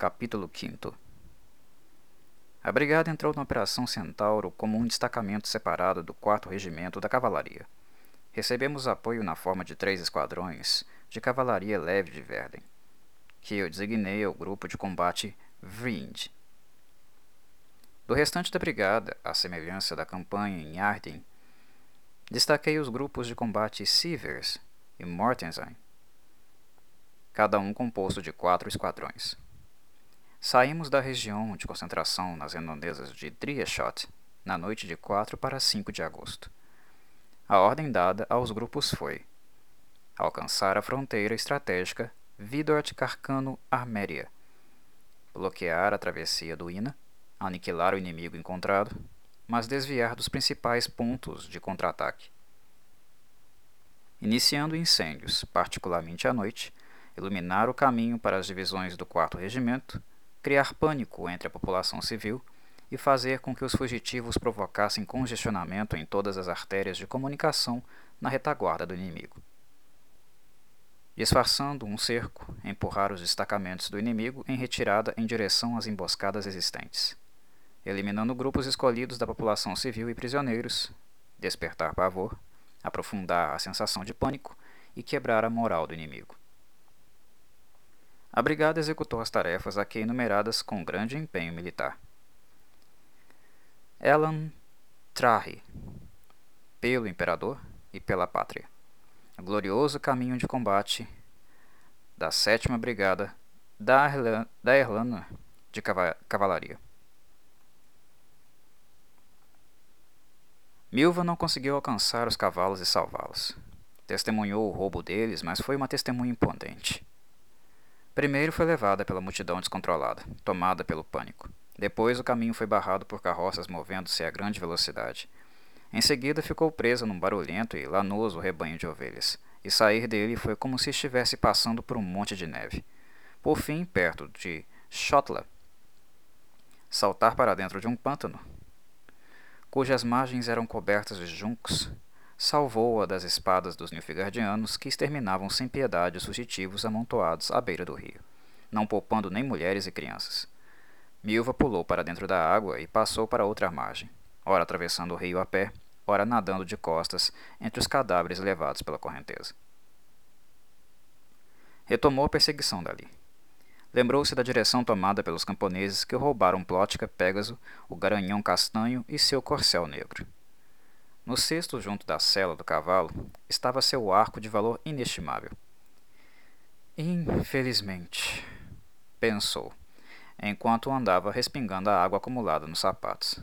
Capítulo 5 A brigada entrou na Operação Centauro como um destacamento separado do 4 Regimento da Cavalaria. Recebemos apoio na forma de três esquadrões de cavalaria leve de Verden, que eu designei ao grupo de combate Vrind. Do restante da brigada, à semelhança da campanha em Arden, destaquei os grupos de combate Sievers e Mortensen, cada um composto de quatro esquadrões. Saímos da região de concentração nas redondezas de Drieschott na noite de 4 para 5 de agosto. A ordem dada aos grupos foi alcançar a fronteira estratégica Vidort-Carcano-Arméria, bloquear a travessia do Ina, aniquilar o inimigo encontrado, mas desviar dos principais pontos de contra-ataque. Iniciando incêndios, particularmente à noite, iluminar o caminho para as divisões do 4 Regimento, criar pânico entre a população civil e fazer com que os fugitivos provocassem congestionamento em todas as artérias de comunicação na retaguarda do inimigo. Disfarçando um cerco, empurrar os destacamentos do inimigo em retirada em direção às emboscadas existentes, eliminando grupos escolhidos da população civil e prisioneiros, despertar pavor, aprofundar a sensação de pânico e quebrar a moral do inimigo. A brigada executou as tarefas aqui enumeradas com grande empenho militar. Elan Trahi, pelo imperador e pela pátria. Glorioso caminho de combate da sétima brigada da, da Erlana de cavalaria. Milva não conseguiu alcançar os cavalos e salvá-los. Testemunhou o roubo deles, mas foi uma testemunha imponente. Primeiro foi levada pela multidão descontrolada, tomada pelo pânico. Depois o caminho foi barrado por carroças movendo-se a grande velocidade. Em seguida ficou presa num barulhento e lanoso rebanho de ovelhas, e sair dele foi como se estivesse passando por um monte de neve. Por fim, perto de Shotla, saltar para dentro de um pântano, cujas margens eram cobertas de juncos, salvou-a das espadas dos Nilfgaardianos que exterminavam sem piedade os fugitivos amontoados à beira do rio, não poupando nem mulheres e crianças. Milva pulou para dentro da água e passou para outra margem, ora atravessando o rio a pé, ora nadando de costas entre os cadáveres levados pela correnteza. Retomou a perseguição dali. Lembrou-se da direção tomada pelos camponeses que roubaram Plótica, Pégaso, o Garanhão Castanho e seu corcel negro. No cesto junto da cela do cavalo estava seu arco de valor inestimável. Infelizmente, pensou, enquanto andava respingando a água acumulada nos sapatos.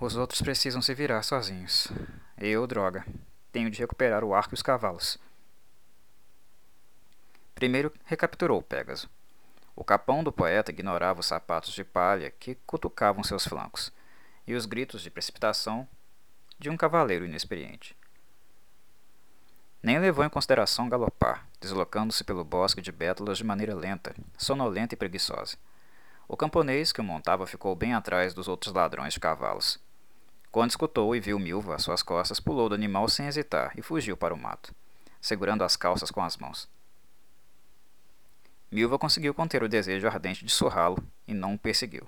Os outros precisam se virar sozinhos. Eu, droga, tenho de recuperar o arco e os cavalos. Primeiro recapturou Pégaso. O capão do poeta ignorava os sapatos de palha que cutucavam seus flancos, e os gritos de precipitação de um cavaleiro inexperiente. Nem levou em consideração galopar, deslocando-se pelo bosque de bétulas de maneira lenta, sonolenta e preguiçosa. O camponês que o montava ficou bem atrás dos outros ladrões de cavalos. Quando escutou e viu Milva às suas costas, pulou do animal sem hesitar e fugiu para o mato, segurando as calças com as mãos. Milva conseguiu conter o desejo ardente de surrá-lo e não o perseguiu.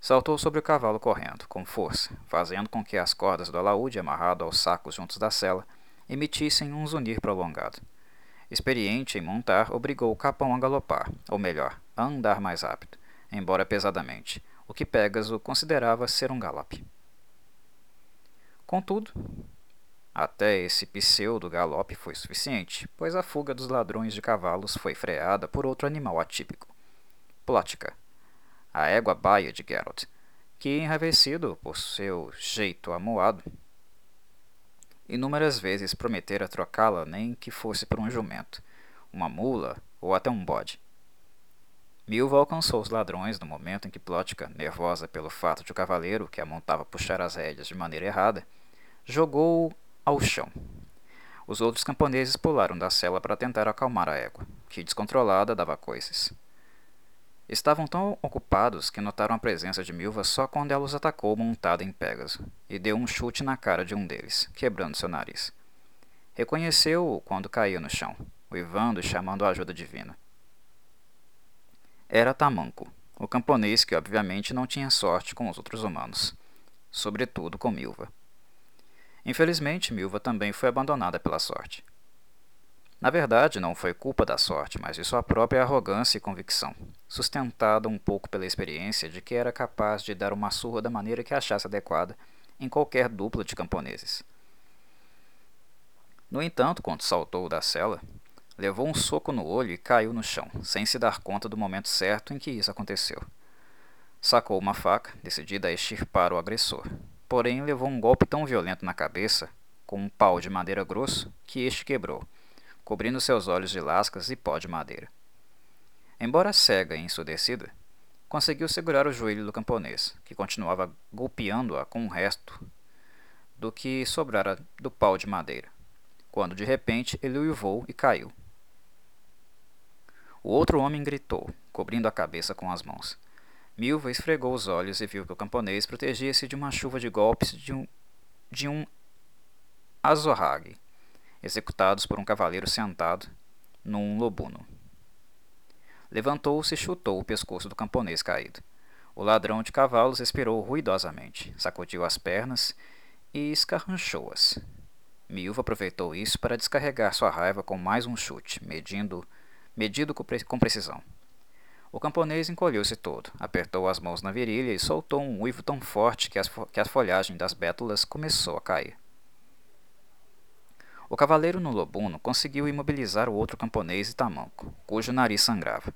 Saltou sobre o cavalo correndo, com força, fazendo com que as cordas do alaúde amarrado aos sacos juntos da cela emitissem um zunir prolongado. Experiente em montar, obrigou o capão a galopar, ou melhor, a andar mais rápido, embora pesadamente, o que Pégaso considerava ser um galope. Contudo, até esse pseudo-galope foi suficiente, pois a fuga dos ladrões de cavalos foi freada por outro animal atípico, Plática, a égua baia de Geralt, que, enraivecido por seu jeito amuado, inúmeras vezes prometera trocá-la nem que fosse por um jumento, uma mula ou até um bode. Milva alcançou os ladrões no momento em que Plótica, nervosa pelo fato de o cavaleiro que a montava puxar as rédeas de maneira errada, jogou-o ao chão. Os outros camponeses pularam da cela para tentar acalmar a égua, que descontrolada dava coices. Estavam tão ocupados que notaram a presença de Milva só quando ela os atacou montada em Pégaso, e deu um chute na cara de um deles, quebrando seu nariz. Reconheceu-o quando caía no chão, uivando e chamando a ajuda divina. era Tamanco, o camponês que obviamente não tinha sorte com os outros humanos, sobretudo com Milva. Infelizmente, Milva também foi abandonada pela sorte. Na verdade, não foi culpa da sorte, mas de sua própria arrogância e convicção, sustentada um pouco pela experiência de que era capaz de dar uma surra da maneira que achasse adequada em qualquer dupla de camponeses. No entanto, quando saltou da cela, levou um soco no olho e caiu no chão, sem se dar conta do momento certo em que isso aconteceu. Sacou uma faca, decidida a extirpar o agressor, porém levou um golpe tão violento na cabeça, com um pau de madeira grosso, que este quebrou cobrindo seus olhos de lascas e pó de madeira. Embora cega e ensurdecida, conseguiu segurar o joelho do camponês, que continuava golpeando-a com o resto do que sobrara do pau de madeira, quando de repente ele uivou e caiu. O outro homem gritou, cobrindo a cabeça com as mãos. Milva esfregou os olhos e viu que o camponês protegia-se de uma chuva de golpes de um, de um azorrague executados por um cavaleiro sentado num lobuno. Levantou-se e chutou o pescoço do camponês caído. O ladrão de cavalos expirou ruidosamente, sacudiu as pernas e escarranchou-as. Milva aproveitou isso para descarregar sua raiva com mais um chute, medindo, medido com precisão. O camponês encolheu-se todo, apertou as mãos na virilha e soltou um uivo tão forte que, as, que a folhagem das bétulas começou a cair. O cavaleiro no lobuno conseguiu imobilizar o outro camponês e tamanco, cujo nariz sangrava.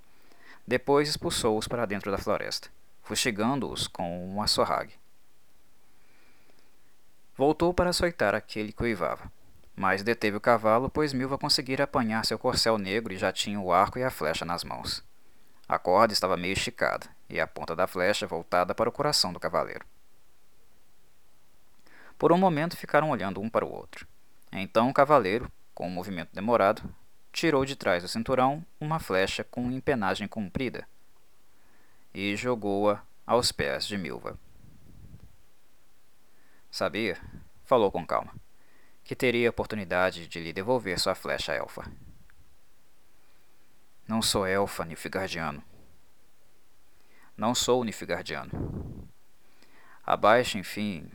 Depois expulsou-os para dentro da floresta, fustigando-os com um açorrague. Voltou para açoitar aquele que uivava, mas deteve o cavalo, pois Milva conseguira apanhar seu corcel negro e já tinha o arco e a flecha nas mãos. A corda estava meio esticada, e a ponta da flecha voltada para o coração do cavaleiro. Por um momento ficaram olhando um para o outro. Então o cavaleiro, com um movimento demorado, tirou de trás do cinturão uma flecha com empenagem comprida e jogou-a aos pés de Milva. Sabia, falou com calma, que teria oportunidade de lhe devolver sua flecha elfa. Não sou elfa Nilfgaardiano. Não sou Nilfgaardiano. Abaixe, enfim,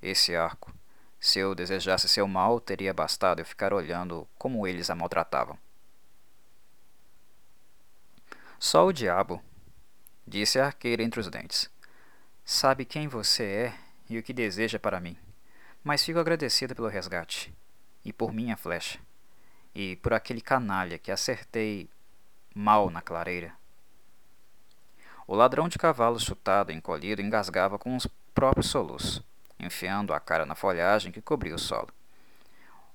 esse arco. Se eu desejasse seu mal, teria bastado eu ficar olhando como eles a maltratavam. Só o diabo, disse a arqueira entre os dentes, sabe quem você é e o que deseja para mim, mas fico agradecida pelo resgate, e por minha flecha, e por aquele canalha que acertei mal na clareira. O ladrão de cavalo chutado e encolhido engasgava com os próprios soluços enfiando a cara na folhagem que cobria o solo.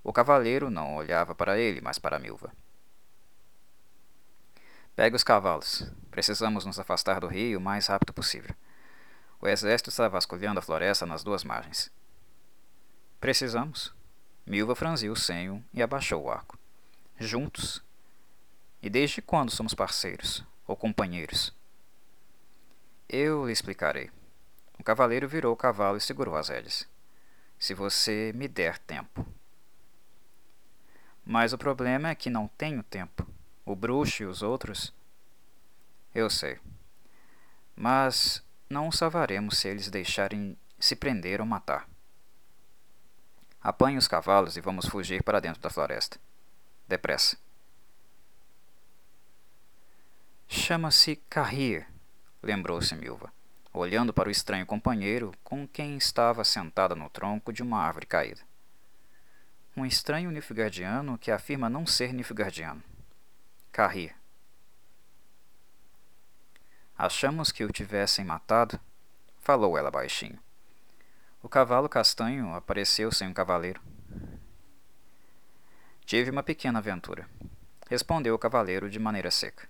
O cavaleiro não olhava para ele, mas para Milva. Pegue os cavalos. Precisamos nos afastar do rio o mais rápido possível. O exército está vasculhando a floresta nas duas margens. Precisamos. Milva franziu o senho e abaixou o arco. Juntos? E desde quando somos parceiros ou companheiros? Eu lhe explicarei. O cavaleiro virou o cavalo e segurou as rédeas. Se você me der tempo. Mas o problema é que não tenho tempo. O bruxo e os outros. Eu sei. Mas não os salvaremos se eles deixarem se prender ou matar. Apanhe os cavalos e vamos fugir para dentro da floresta. Depressa. Chama-se Carrir, lembrou-se Milva olhando para o estranho companheiro com quem estava sentada no tronco de uma árvore caída. Um estranho Nilfgaardiano que afirma não ser Nilfgaardiano. Carrir. Achamos que o tivessem matado? Falou ela baixinho. O cavalo castanho apareceu sem um cavaleiro. Tive uma pequena aventura. Respondeu o cavaleiro de maneira seca.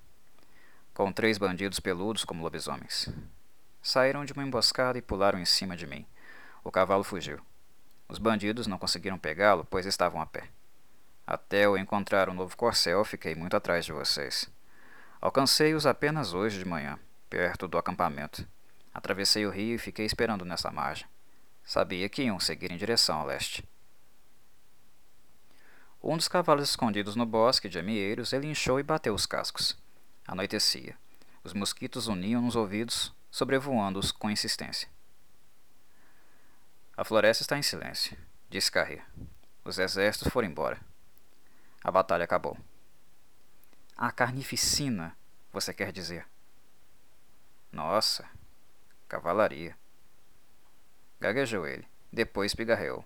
Com três bandidos peludos como lobisomens. Saíram de uma emboscada e pularam em cima de mim. O cavalo fugiu. Os bandidos não conseguiram pegá-lo, pois estavam a pé. Até eu encontrar um novo corcel, fiquei muito atrás de vocês. Alcancei-os apenas hoje de manhã, perto do acampamento. Atravessei o rio e fiquei esperando nessa margem. Sabia que iam seguir em direção ao leste. Um dos cavalos escondidos no bosque de amieiros relinchou e bateu os cascos. Anoitecia. Os mosquitos uniam nos ouvidos, sobrevoando-os com insistência. A floresta está em silêncio, disse Carrier. Os exércitos foram embora. A batalha acabou. A carnificina, você quer dizer? Nossa, cavalaria. Gaguejou ele. Depois pigarreou.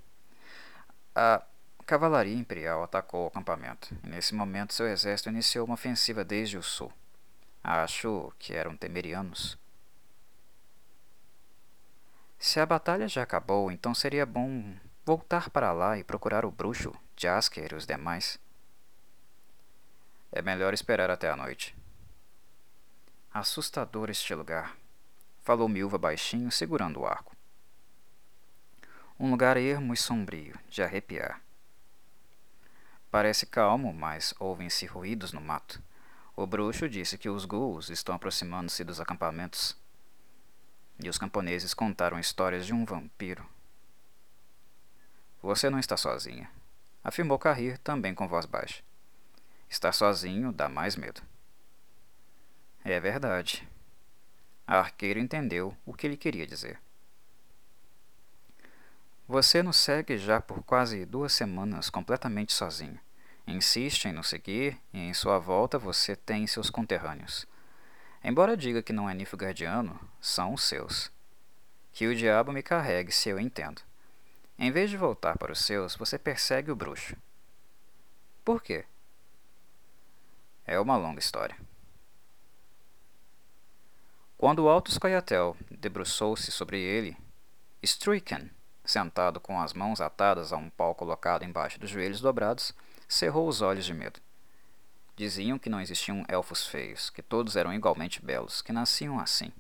A cavalaria imperial atacou o acampamento, e nesse momento seu exército iniciou uma ofensiva desde o sul. Acho que eram temerianos. Se a batalha já acabou, então seria bom voltar para lá e procurar o bruxo, Jasker e os demais. É melhor esperar até a noite. Assustador este lugar, falou Milva baixinho, segurando o arco. Um lugar ermo e sombrio, de arrepiar. Parece calmo, mas ouvem-se ruídos no mato. O bruxo disse que os ghouls estão aproximando-se dos acampamentos. E os camponeses contaram histórias de um vampiro. Você não está sozinha, afirmou Carrir também com voz baixa. Estar sozinho dá mais medo. É verdade. A arqueira entendeu o que ele queria dizer. Você nos segue já por quase duas semanas completamente sozinho. Insiste em nos seguir e em sua volta você tem seus conterrâneos. Embora diga que não é Nilfgaardiano, são os seus. Que o diabo me carregue se eu entendo. Em vez de voltar para os seus, você persegue o bruxo. Por quê? É uma longa história. Quando Altus Coyatel debruçou-se sobre ele, Struiken sentado com as mãos atadas a um pau colocado embaixo dos joelhos dobrados, cerrou os olhos de medo. Diziam que não existiam elfos feios, que todos eram igualmente belos, que nasciam assim.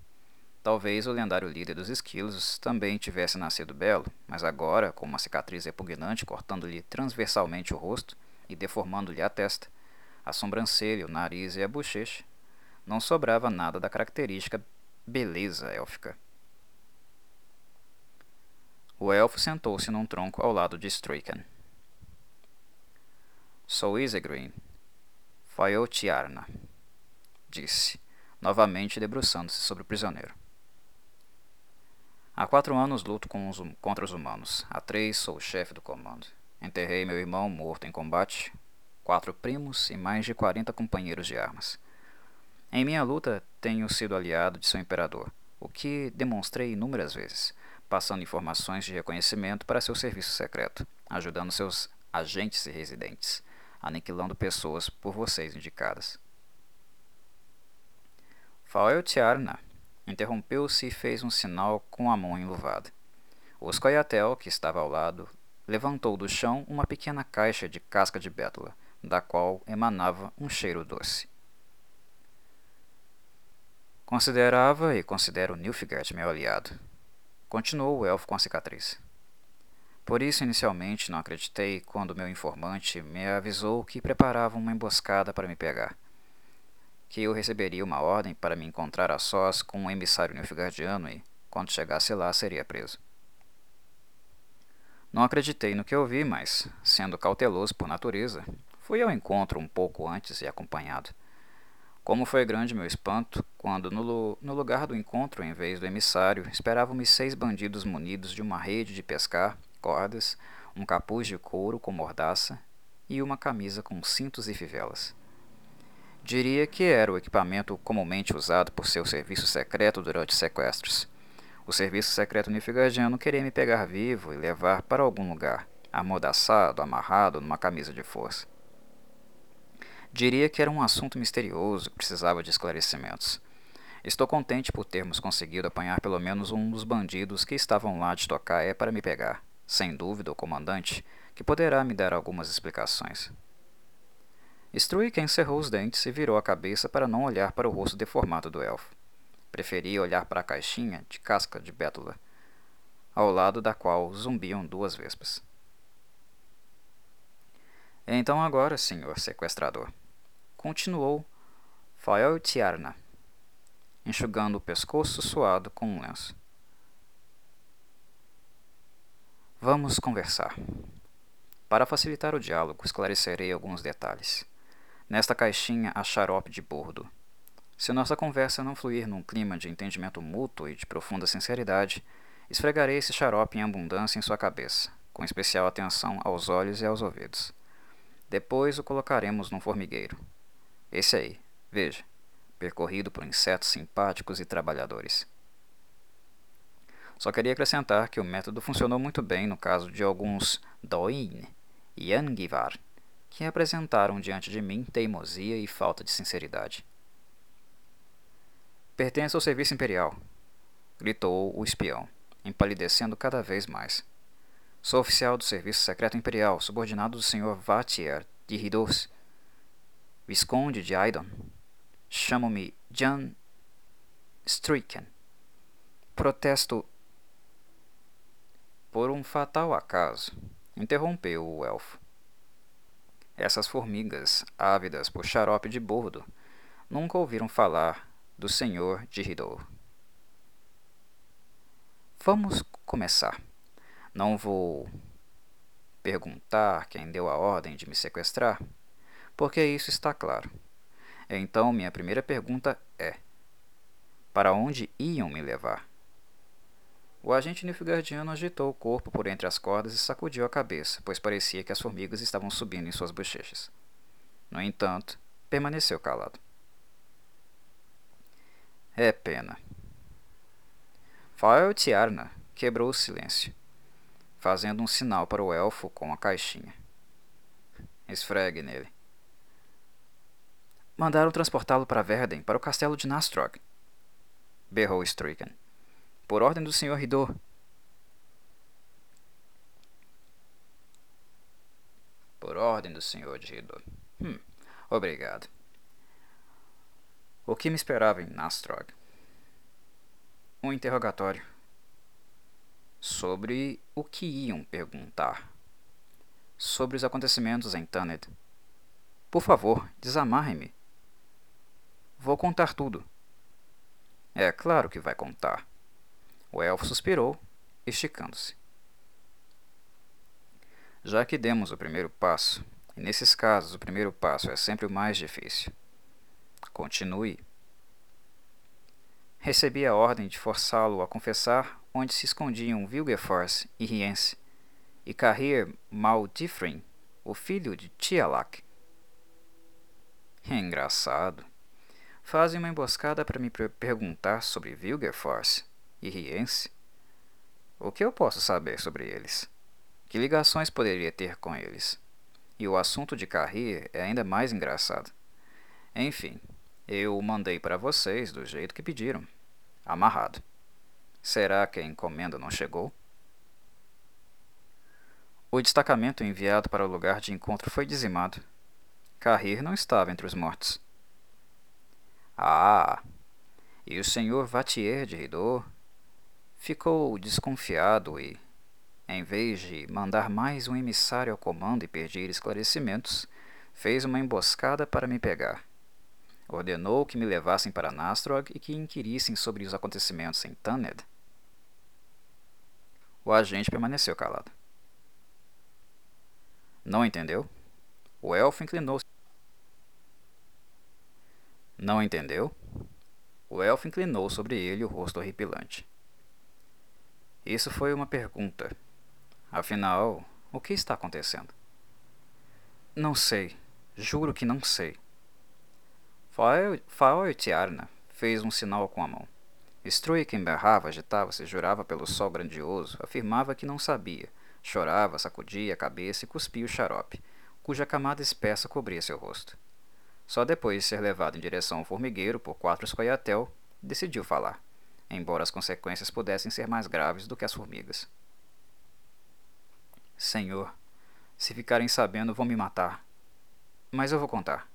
Talvez o lendário líder dos esquilos também tivesse nascido belo, mas agora, com uma cicatriz repugnante cortando-lhe transversalmente o rosto e deformando-lhe a testa, a sobrancelha, o nariz e a bochecha, não sobrava nada da característica beleza élfica. O elfo sentou-se num tronco ao lado de Straken. Sou Isegrin, Faiotiarna, disse, novamente debruçando-se sobre o prisioneiro. Há quatro anos luto os, hum, contra os humanos. Há três sou o chefe do comando. Enterrei meu irmão morto em combate, quatro primos e mais de quarenta companheiros de armas. Em minha luta tenho sido aliado de seu imperador, o que demonstrei inúmeras vezes passando informações de reconhecimento para seu serviço secreto, ajudando seus agentes e residentes, aniquilando pessoas por vocês indicadas. Fael Tiarna interrompeu-se e fez um sinal com a mão enluvada. O Scoia'tael, que estava ao lado, levantou do chão uma pequena caixa de casca de bétula, da qual emanava um cheiro doce. Considerava e considero Nilfgaard meu aliado, Continuou o elfo com a cicatriz. Por isso, inicialmente, não acreditei quando meu informante me avisou que preparava uma emboscada para me pegar. Que eu receberia uma ordem para me encontrar a sós com um emissário nilfgaardiano e, quando chegasse lá, seria preso. Não acreditei no que ouvi, mas, sendo cauteloso por natureza, fui ao encontro um pouco antes e acompanhado. Como foi grande meu espanto, quando no, no lugar do encontro, em vez do emissário, esperavam-me seis bandidos munidos de uma rede de pescar, cordas, um capuz de couro com mordaça e uma camisa com cintos e fivelas. Diria que era o equipamento comumente usado por seu serviço secreto durante sequestros. O serviço secreto nifgardiano queria me pegar vivo e levar para algum lugar, amordaçado, amarrado numa camisa de força. Diria que era um assunto misterioso que precisava de esclarecimentos. Estou contente por termos conseguido apanhar pelo menos um dos bandidos que estavam lá de tocaia para me pegar. Sem dúvida, o comandante, que poderá me dar algumas explicações. Struiken encerrou os dentes e virou a cabeça para não olhar para o rosto deformado do elfo. Preferia olhar para a caixinha de casca de bétula, ao lado da qual zumbiam duas vespas. Então agora, senhor sequestrador, continuou Tiarna, enxugando o pescoço suado com um lenço. Vamos conversar. Para facilitar o diálogo, esclarecerei alguns detalhes. Nesta caixinha há xarope de bordo. Se nossa conversa não fluir num clima de entendimento mútuo e de profunda sinceridade, esfregarei esse xarope em abundância em sua cabeça, com especial atenção aos olhos e aos ouvidos. Depois o colocaremos num formigueiro. Esse aí, veja, percorrido por insetos simpáticos e trabalhadores. Só queria acrescentar que o método funcionou muito bem no caso de alguns Doin e Angivar, que apresentaram diante de mim teimosia e falta de sinceridade. Pertence ao serviço imperial, gritou o espião, empalidecendo cada vez mais. Sou oficial do Serviço Secreto Imperial, subordinado do Sr. Vatier de Ridos, Visconde de Aidon. Chamo-me Jan Stricken. Protesto. Por um fatal acaso, interrompeu o elfo. Essas formigas, ávidas por xarope de bordo, nunca ouviram falar do senhor de Ridor. Vamos começar. Não vou perguntar quem deu a ordem de me sequestrar, porque isso está claro. Então, minha primeira pergunta é: para onde iam me levar? O agente nilfgaardiano agitou o corpo por entre as cordas e sacudiu a cabeça, pois parecia que as formigas estavam subindo em suas bochechas. No entanto, permaneceu calado. É pena. Fael Tiarna quebrou o silêncio, fazendo um sinal para o elfo com a caixinha. Esfregue nele. Mandaram transportá-lo para Verden, para o castelo de Nastrog. Berrou Stricken. Por ordem do Sr. Ridor. Por ordem do Sr. Ridor. Hum, obrigado. O que me esperava em Nastrog? Um interrogatório. Sobre o que iam perguntar. Sobre os acontecimentos em Taned. Por favor, desamarre-me. Vou contar tudo. É claro que vai contar. O elfo suspirou, esticando-se. Já que demos o primeiro passo, e nesses casos o primeiro passo é sempre o mais difícil, Continue. Recebi a ordem de forçá-lo a confessar onde se escondiam Vilgeforce e Riense, e Carrir Maldifrin, o filho de Tialak. Engraçado. Fazem uma emboscada para me perguntar sobre Vilgeforce e Riense. O que eu posso saber sobre eles? Que ligações poderia ter com eles? E o assunto de Carrir é ainda mais engraçado. Enfim, eu mandei para vocês do jeito que pediram. Amarrado. Será que a encomenda não chegou? O destacamento enviado para o lugar de encontro foi dizimado. Carrir não estava entre os mortos. Ah! E o senhor Vatier de Ridor ficou desconfiado e, em vez de mandar mais um emissário ao comando e pedir esclarecimentos, fez uma emboscada para me pegar. Ordenou que me levassem para Nastrog e que inquirissem sobre os acontecimentos em Taned. O agente permaneceu calado. Não entendeu? O elfo inclinou-se. Não entendeu? O elfo inclinou sobre ele o rosto horripilante. Isso foi uma pergunta. Afinal, o que está acontecendo? Não sei. Juro que não sei. Faoitiarna fez um sinal com a mão. Struik berrava, agitava-se, jurava pelo sol grandioso, afirmava que não sabia, chorava, sacudia a cabeça e cuspia o xarope, cuja camada espessa cobria seu rosto. Só depois de ser levado em direção ao formigueiro por quatro escoiatel, decidiu falar, embora as consequências pudessem ser mais graves do que as formigas. Senhor, se ficarem sabendo, vão me matar. Mas eu vou contar.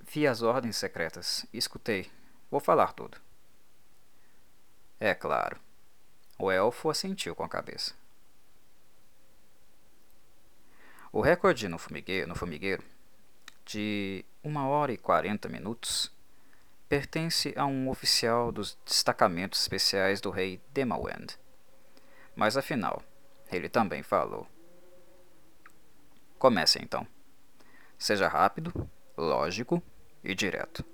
Vi as ordens secretas escutei. Vou falar tudo. É claro. O elfo assentiu com a cabeça. O recorde no formigueiro, no formigueiro de uma hora e quarenta minutos pertence a um oficial dos destacamentos especiais do rei Demawend. Mas afinal, ele também falou. Comece então. Seja rápido, lógico e direto.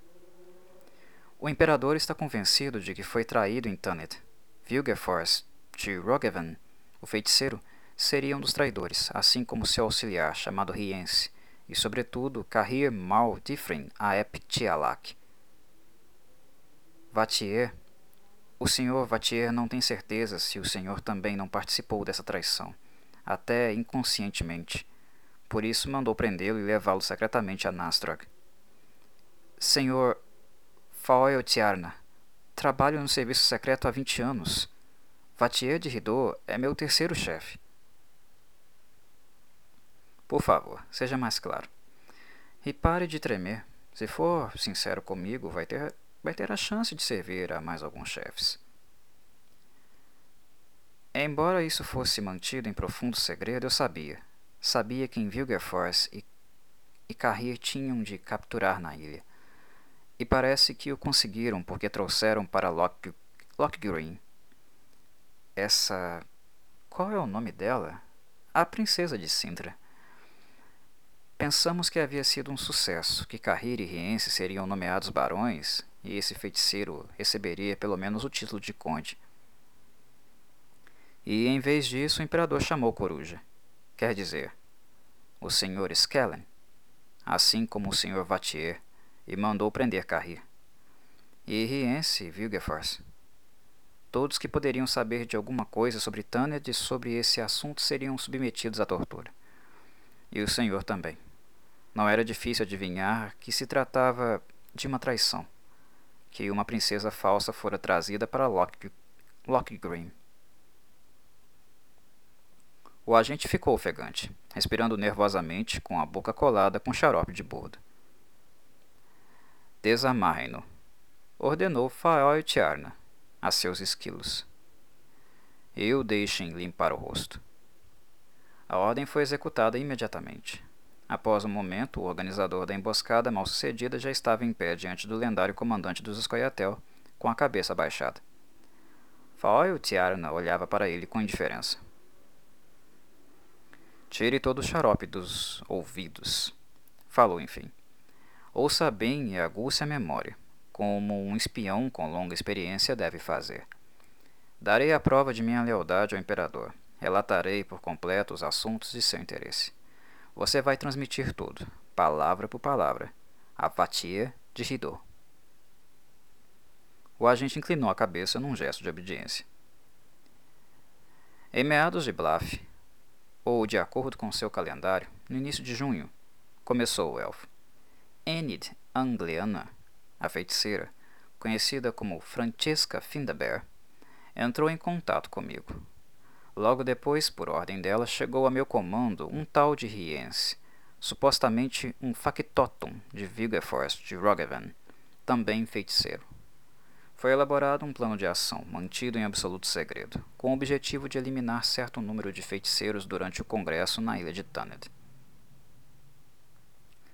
O imperador está convencido de que foi traído em Tannet. Vilgeforce de Rogevan, o feiticeiro, seria um dos traidores, assim como seu auxiliar, chamado Riense, e, sobretudo, Carrir Mal Difrin Aep Tialak. Vatier. O senhor Vatier não tem certeza se o senhor também não participou dessa traição, até inconscientemente. Por isso mandou prendê-lo e levá-lo secretamente a Nastrog. Senhor Faoel Tiarna, trabalho no serviço secreto há vinte anos. Vatier de Ridot é meu terceiro chefe. Por favor, seja mais claro. E pare de tremer. Se for sincero comigo, vai ter, vai ter a chance de servir a mais alguns chefes. Embora isso fosse mantido em profundo segredo, eu sabia. Sabia que em Vilgerforce e, e Carrir tinham de capturar na ilha. E parece que o conseguiram porque trouxeram para Lock, Lockgreen. Essa. Qual é o nome dela? A princesa de Sintra. Pensamos que havia sido um sucesso, que Carrir e Riense seriam nomeados barões e esse feiticeiro receberia pelo menos o título de conde. E em vez disso, o imperador chamou Coruja. Quer dizer, o senhor Skellen, assim como o senhor Vatier, e mandou prender Carrir. E Riense Vilgeforce. Todos que poderiam saber de alguma coisa sobre Taned e sobre esse assunto seriam submetidos à tortura. E o senhor também. Não era difícil adivinhar que se tratava de uma traição, que uma princesa falsa fora trazida para Lock, Lockgreen. O agente ficou ofegante, respirando nervosamente, com a boca colada com xarope de bordo. Desamarrem-no, ordenou Fael Tiarna a seus esquilos. E o deixem limpar o rosto. A ordem foi executada imediatamente. Após um momento, o organizador da emboscada mal-sucedida já estava em pé diante do lendário comandante dos Escoiatel, com a cabeça baixada. Faoil Tiarna olhava para ele com indiferença. Tire todo o xarope dos ouvidos, falou enfim. Ouça bem e aguce a memória, como um espião com longa experiência deve fazer. Darei a prova de minha lealdade ao imperador. Relatarei por completo os assuntos de seu interesse. Você vai transmitir tudo, palavra por palavra, a fatia de Ridô. O agente inclinou a cabeça num gesto de obediência. Em meados de Blaf, ou de acordo com seu calendário, no início de junho, começou o elfo. Enid Angliana, a feiticeira, conhecida como Francesca Findaber, entrou em contato comigo. Logo depois, por ordem dela, chegou a meu comando um tal de Riense, supostamente um factotum de Vilgeforce de Rogevan, também feiticeiro. Foi elaborado um plano de ação, mantido em absoluto segredo, com o objetivo de eliminar certo número de feiticeiros durante o congresso na ilha de Taned.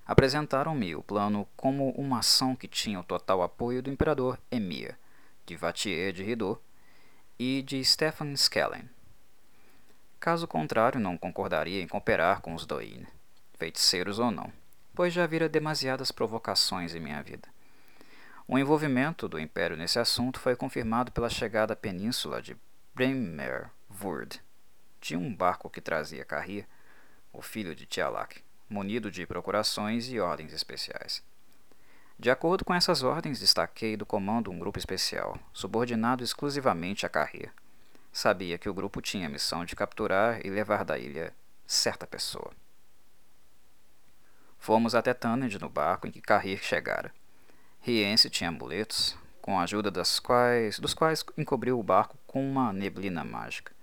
Apresentaram-me o plano como uma ação que tinha o total apoio do imperador Emir, de Vatier de Ridot e de Stefan Skellen, Caso contrário, não concordaria em cooperar com os Doin, feiticeiros ou não, pois já vira demasiadas provocações em minha vida. O envolvimento do Império nesse assunto foi confirmado pela chegada à península de Bremerwood, de um barco que trazia Carrir, o filho de Tialak, munido de procurações e ordens especiais. De acordo com essas ordens, destaquei do comando um grupo especial, subordinado exclusivamente a Carrir, sabia que o grupo tinha a missão de capturar e levar da ilha certa pessoa. Fomos até Taned no barco em que Carrir chegara. Riense tinha amuletos, com a ajuda das quais, dos quais encobriu o barco com uma neblina mágica.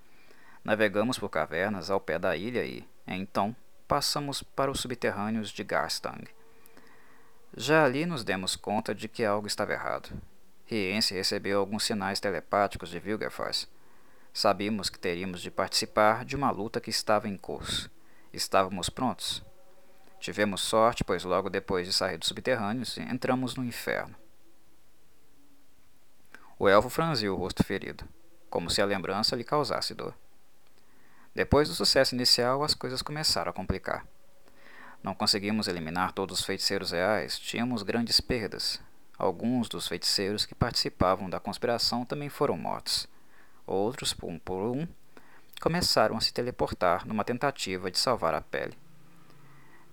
Navegamos por cavernas ao pé da ilha e, então, passamos para os subterrâneos de Garstang. Já ali nos demos conta de que algo estava errado. Riense recebeu alguns sinais telepáticos de Vilgerforce Sabíamos que teríamos de participar de uma luta que estava em curso. Estávamos prontos. Tivemos sorte, pois logo depois de sair dos subterrâneos, entramos no inferno. O elfo franziu o rosto ferido, como se a lembrança lhe causasse dor. Depois do sucesso inicial, as coisas começaram a complicar. Não conseguimos eliminar todos os feiticeiros reais, tínhamos grandes perdas. Alguns dos feiticeiros que participavam da conspiração também foram mortos. Outros, um por um, começaram a se teleportar numa tentativa de salvar a pele.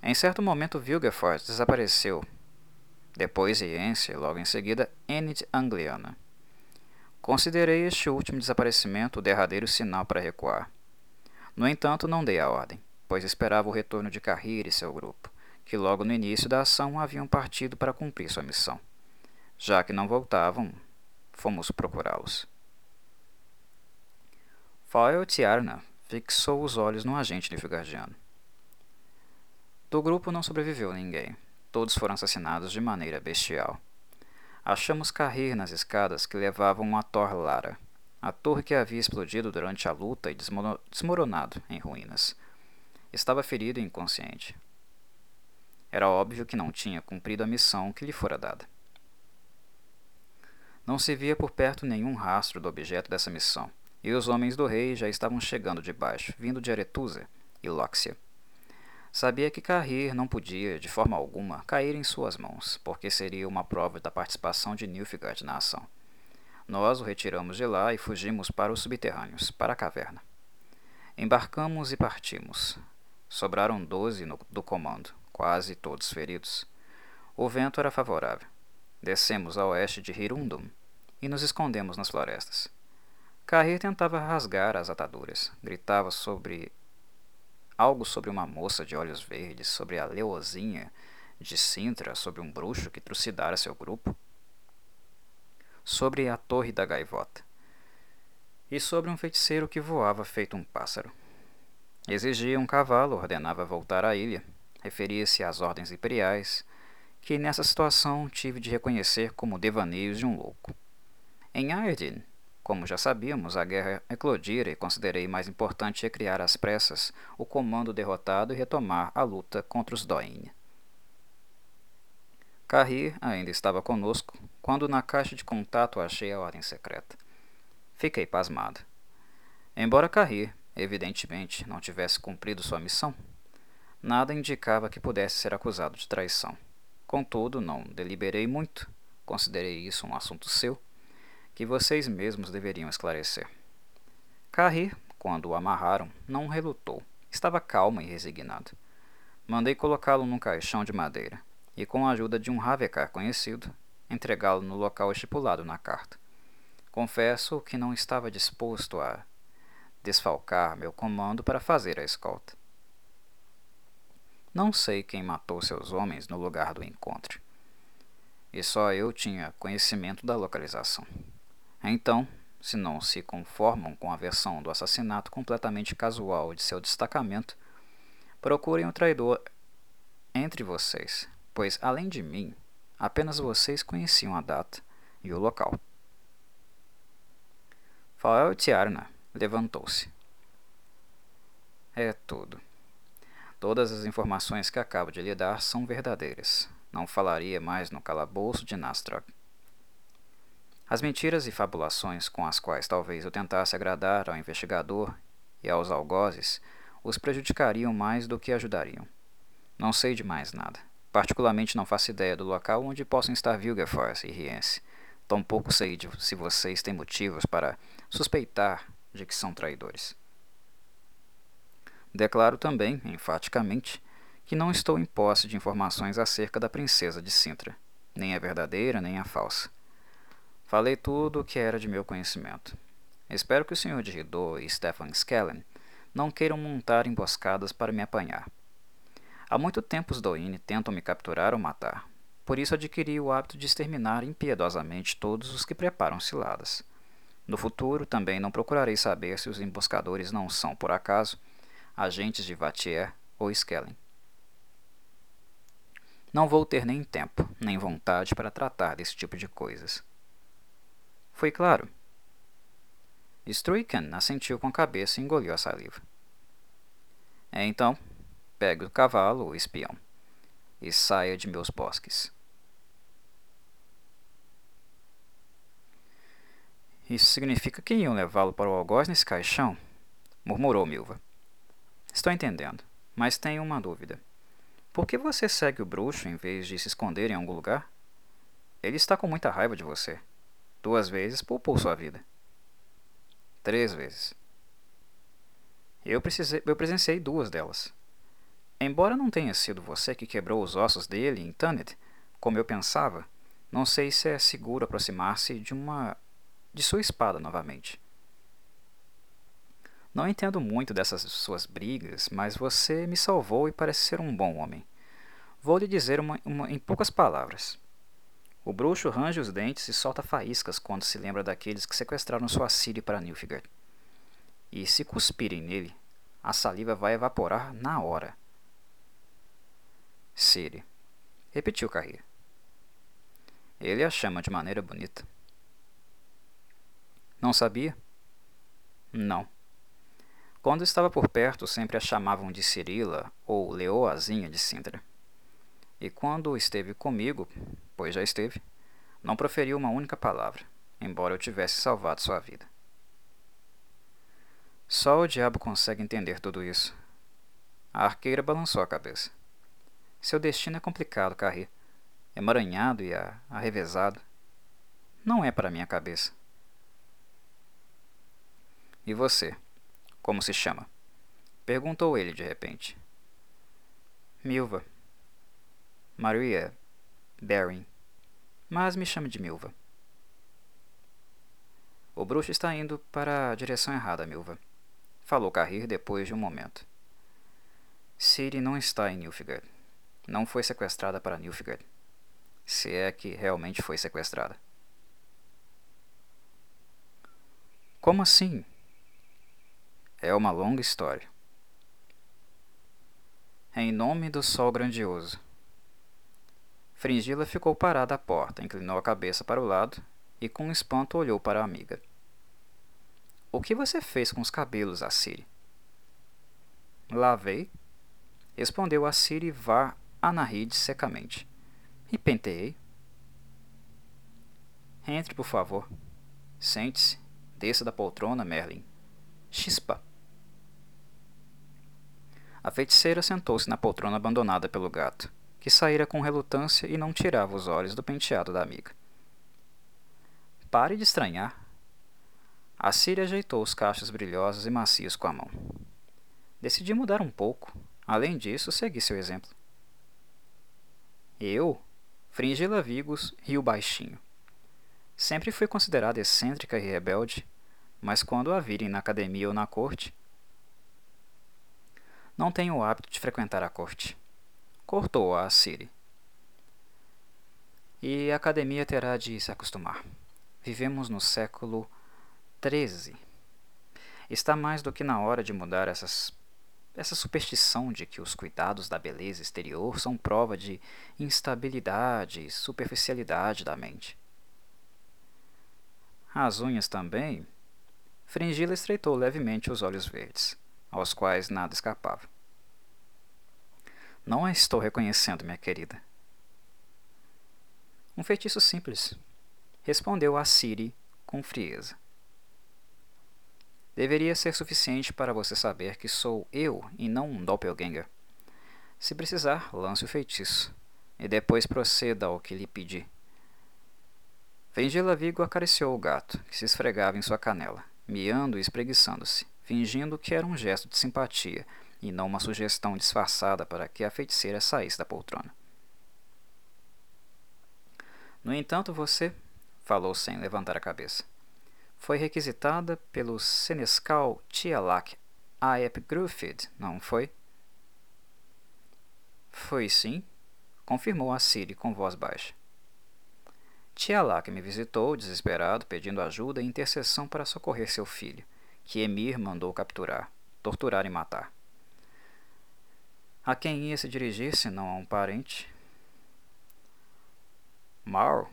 Em certo momento, Vilgefortz desapareceu. Depois Riense, logo em seguida, Enid Angliana. Considerei este último desaparecimento o derradeiro sinal para recuar. No entanto, não dei a ordem, pois esperava o retorno de Carrir e seu grupo, que logo no início da ação haviam partido para cumprir sua missão. Já que não voltavam, fomos procurá-los. Foyle Tiarna fixou os olhos no agente nilfgaardiano. Do grupo não sobreviveu ninguém. Todos foram assassinados de maneira bestial. Achamos Carrir nas escadas que levavam a Tor Lara, a torre que havia explodido durante a luta e desmoronado em ruínas. Estava ferido e inconsciente. Era óbvio que não tinha cumprido a missão que lhe fora dada. Não se via por perto nenhum rastro do objeto dessa missão, e os homens do rei já estavam chegando de baixo, vindo de Aretusa e Lóxia. Sabia que Carrir não podia, de forma alguma, cair em suas mãos, porque seria uma prova da participação de Nilfgaard na ação. Nós o retiramos de lá e fugimos para os subterrâneos, para a caverna. Embarcamos e partimos. Sobraram doze do comando, quase todos feridos. O vento era favorável. Descemos a oeste de Hirundum e nos escondemos nas florestas. Carrir tentava rasgar as ataduras, gritava sobre algo sobre uma moça de olhos verdes, sobre a leozinha de Sintra, sobre um bruxo que trucidara seu grupo, sobre a torre da gaivota, e sobre um feiticeiro que voava feito um pássaro. Exigia um cavalo, ordenava voltar à ilha, referia-se às ordens imperiais, que nessa situação tive de reconhecer como devaneios de um louco. Em Aerdin, como já sabíamos, a guerra eclodira e considerei mais importante recriar às pressas o comando derrotado e retomar a luta contra os Doin. Carrir ainda estava conosco quando na caixa de contato achei a ordem secreta. Fiquei pasmado. Embora Carrir, evidentemente, não tivesse cumprido sua missão, nada indicava que pudesse ser acusado de traição. Contudo, não deliberei muito, considerei isso um assunto seu que vocês mesmos deveriam esclarecer. Carri, quando o amarraram, não relutou. Estava calmo e resignado. Mandei colocá-lo num caixão de madeira e, com a ajuda de um Ravecar conhecido, entregá-lo no local estipulado na carta. Confesso que não estava disposto a desfalcar meu comando para fazer a escolta. Não sei quem matou seus homens no lugar do encontro. E só eu tinha conhecimento da localização. Então, se não se conformam com a versão do assassinato completamente casual de seu destacamento, procurem o um traidor entre vocês, pois, além de mim, apenas vocês conheciam a data e o local. Fael Tiarna levantou-se. É tudo. Todas as informações que acabo de lhe dar são verdadeiras. Não falaria mais no calabouço de Nastrog. As mentiras e fabulações com as quais talvez eu tentasse agradar ao investigador e aos algozes os prejudicariam mais do que ajudariam. Não sei de mais nada. Particularmente não faço ideia do local onde possam estar Vilgefortz e Riense. Tampouco sei de, se vocês têm motivos para suspeitar de que são traidores. Declaro também, enfaticamente, que não estou em posse de informações acerca da princesa de Sintra, nem a verdadeira nem a falsa. Falei tudo o que era de meu conhecimento. Espero que o Sr. de Rideau e Stefan Skellen não queiram montar emboscadas para me apanhar. Há muito tempo os Doine tentam me capturar ou matar. Por isso adquiri o hábito de exterminar impiedosamente todos os que preparam ciladas. No futuro também não procurarei saber se os emboscadores não são, por acaso, agentes de Vatier ou Skellen. Não vou ter nem tempo, nem vontade para tratar desse tipo de coisas. Foi claro. Struiken assentiu com a cabeça e engoliu a saliva. É, então, pegue o cavalo, o espião, e saia de meus bosques. Isso significa que iam levá-lo para o algoz nesse caixão? murmurou Milva. Estou entendendo, mas tenho uma dúvida. Por que você segue o bruxo em vez de se esconder em algum lugar? Ele está com muita raiva de você. Duas vezes poupou sua vida. Três vezes. Eu, precisei, eu presenciei duas delas. Embora não tenha sido você que quebrou os ossos dele em Tannet, como eu pensava, não sei se é seguro aproximar-se de uma de sua espada novamente. Não entendo muito dessas suas brigas, mas você me salvou e parece ser um bom homem. Vou lhe dizer uma, uma, em poucas palavras. O bruxo range os dentes e solta faíscas quando se lembra daqueles que sequestraram sua Ciri para Nilfgaard. E se cuspirem nele, a saliva vai evaporar na hora. Ciri, repetiu Carrier. Ele a chama de maneira bonita. Não sabia? Não. Quando estava por perto, sempre a chamavam de Cirila ou Leoazinha de Sintra. E quando esteve comigo, pois já esteve, não proferiu uma única palavra, embora eu tivesse salvado sua vida. Só o diabo consegue entender tudo isso. A arqueira balançou a cabeça. Seu destino é complicado, Carrie. Emaranhado e arrevezado. Não é para minha cabeça. E você? Como se chama? Perguntou ele de repente. Milva. Maria Baring. Mas me chame de Milva. O bruxo está indo para a direção errada, Milva. Falou Carrir depois de um momento. Ciri não está em Nilfgaard. Não foi sequestrada para Nilfgaard. Se é que realmente foi sequestrada. Como assim? É uma longa história. Em nome do sol grandioso. Fringila ficou parada à porta, inclinou a cabeça para o lado e com espanto olhou para a amiga. O que você fez com os cabelos, Assiri? Lavei, respondeu Assiri Var Anahid secamente. E penteei. Entre, por favor. Sente-se. Desça da poltrona, Merlin. Chispa. A feiticeira sentou-se na poltrona abandonada pelo gato, que saíra com relutância e não tirava os olhos do penteado da amiga. Pare de estranhar. A Síria ajeitou os cachos brilhosos e macios com a mão. Decidi mudar um pouco. Além disso, segui seu exemplo. Eu? Fringila Vigos riu baixinho. Sempre fui considerada excêntrica e rebelde, mas quando a virem na academia ou na corte, não tenho o hábito de frequentar a corte. Cortou-a a Siri. E a academia terá de se acostumar. Vivemos no século XIII. Está mais do que na hora de mudar essas, essa superstição de que os cuidados da beleza exterior são prova de instabilidade e superficialidade da mente. As unhas também. Fringila estreitou levemente os olhos verdes aos quais nada escapava. Não a estou reconhecendo, minha querida. Um feitiço simples, respondeu a Siri com frieza. Deveria ser suficiente para você saber que sou eu e não um doppelganger. Se precisar, lance o feitiço, e depois proceda ao que lhe pedi. Vengila Vigo acariciou o gato, que se esfregava em sua canela, miando e espreguiçando-se fingindo que era um gesto de simpatia e não uma sugestão disfarçada para que a feiticeira saísse da poltrona. No entanto, você, falou sem levantar a cabeça, foi requisitada pelo senescal Tialak Aep Grufid, não foi? Foi sim, confirmou a Siri com voz baixa. Tialak me visitou, desesperado, pedindo ajuda e intercessão para socorrer seu filho que Emir mandou capturar, torturar e matar. A quem ia se dirigir se não a um parente? Mar,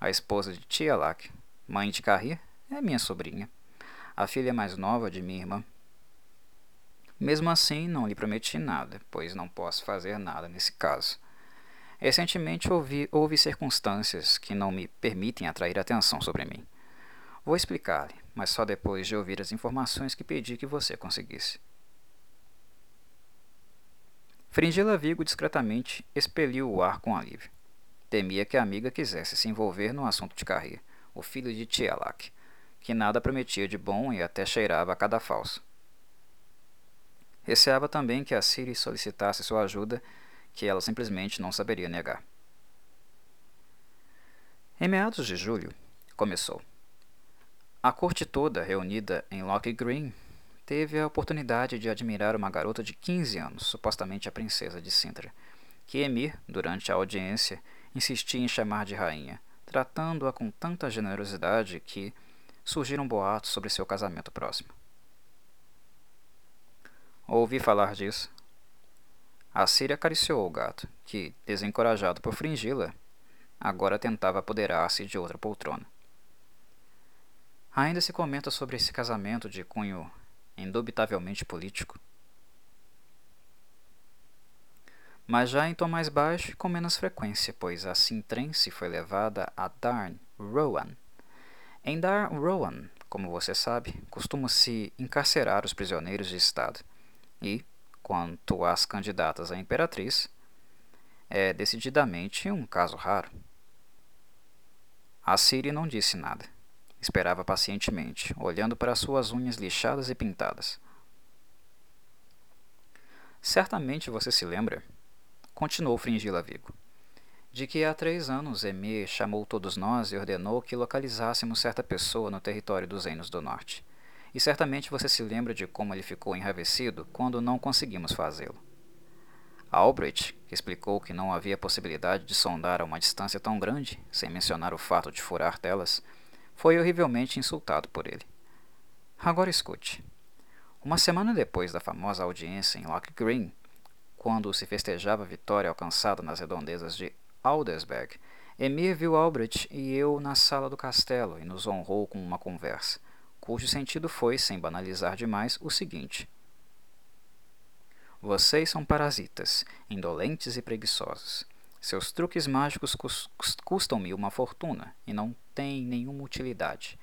a esposa de Tialak, mãe de Carrir, é minha sobrinha, a filha mais nova de minha irmã. Mesmo assim, não lhe prometi nada, pois não posso fazer nada nesse caso. Recentemente ouvi, houve circunstâncias que não me permitem atrair atenção sobre mim. Vou explicar-lhe mas só depois de ouvir as informações que pedi que você conseguisse. Fringila Vigo discretamente expeliu o ar com alívio. Temia que a amiga quisesse se envolver no assunto de Carrie, o filho de Tialak, que nada prometia de bom e até cheirava a cada falso. Receava também que a Siri solicitasse sua ajuda, que ela simplesmente não saberia negar. Em meados de julho, começou. A corte toda, reunida em Lock Green, teve a oportunidade de admirar uma garota de 15 anos, supostamente a princesa de Sintra, que Emir, durante a audiência, insistia em chamar de rainha, tratando-a com tanta generosidade que surgiram boatos sobre seu casamento próximo. Ouvi falar disso. A Síria acariciou o gato, que, desencorajado por fringi-la, agora tentava apoderar-se de outra poltrona. Ainda se comenta sobre esse casamento de cunho indubitavelmente político. Mas já em tom mais baixo e com menos frequência, pois a Sintrense foi levada a Darn Rowan. Em Darn Rowan, como você sabe, costuma-se encarcerar os prisioneiros de Estado. E, quanto às candidatas à imperatriz, é decididamente um caso raro. A Siri não disse nada. Esperava pacientemente, olhando para suas unhas lixadas e pintadas. Certamente você se lembra, continuou Fringila Vigo, de que há três anos Emir chamou todos nós e ordenou que localizássemos certa pessoa no território dos Reinos do Norte. E certamente você se lembra de como ele ficou enravecido quando não conseguimos fazê-lo. Albrecht explicou que não havia possibilidade de sondar a uma distância tão grande, sem mencionar o fato de furar telas, foi horrivelmente insultado por ele. Agora escute. Uma semana depois da famosa audiência em Lock Green, quando se festejava a vitória alcançada nas redondezas de Aldersberg, Emir viu Albrecht e eu na sala do castelo e nos honrou com uma conversa, cujo sentido foi, sem banalizar demais, o seguinte: Vocês são parasitas, indolentes e preguiçosos. Seus truques mágicos custam-me uma fortuna e não têm nenhuma utilidade.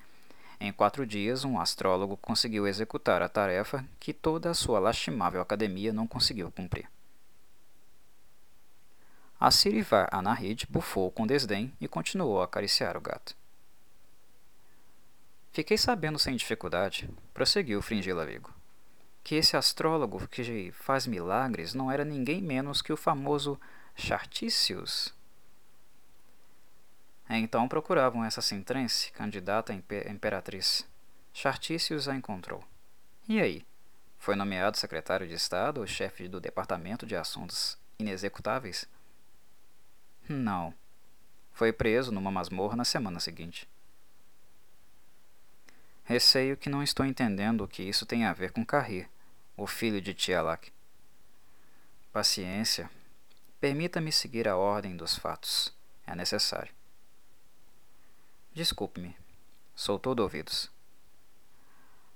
Em quatro dias, um astrólogo conseguiu executar a tarefa que toda a sua lastimável academia não conseguiu cumprir. A Sirivar Anahid bufou com desdém e continuou a acariciar o gato. Fiquei sabendo sem dificuldade, prosseguiu Fringila Vigo, que esse astrólogo que faz milagres não era ninguém menos que o famoso Charticius. Então procuravam essa sintrense, candidata a imperatriz. Charticius a encontrou. E aí? Foi nomeado secretário de Estado ou chefe do Departamento de Assuntos Inexecutáveis? Não. Foi preso numa masmorra na semana seguinte. Receio que não estou entendendo o que isso tem a ver com Carrir, o filho de Tialak. Paciência, Permita-me seguir a ordem dos fatos. É necessário. Desculpe-me. Sou todo ouvidos.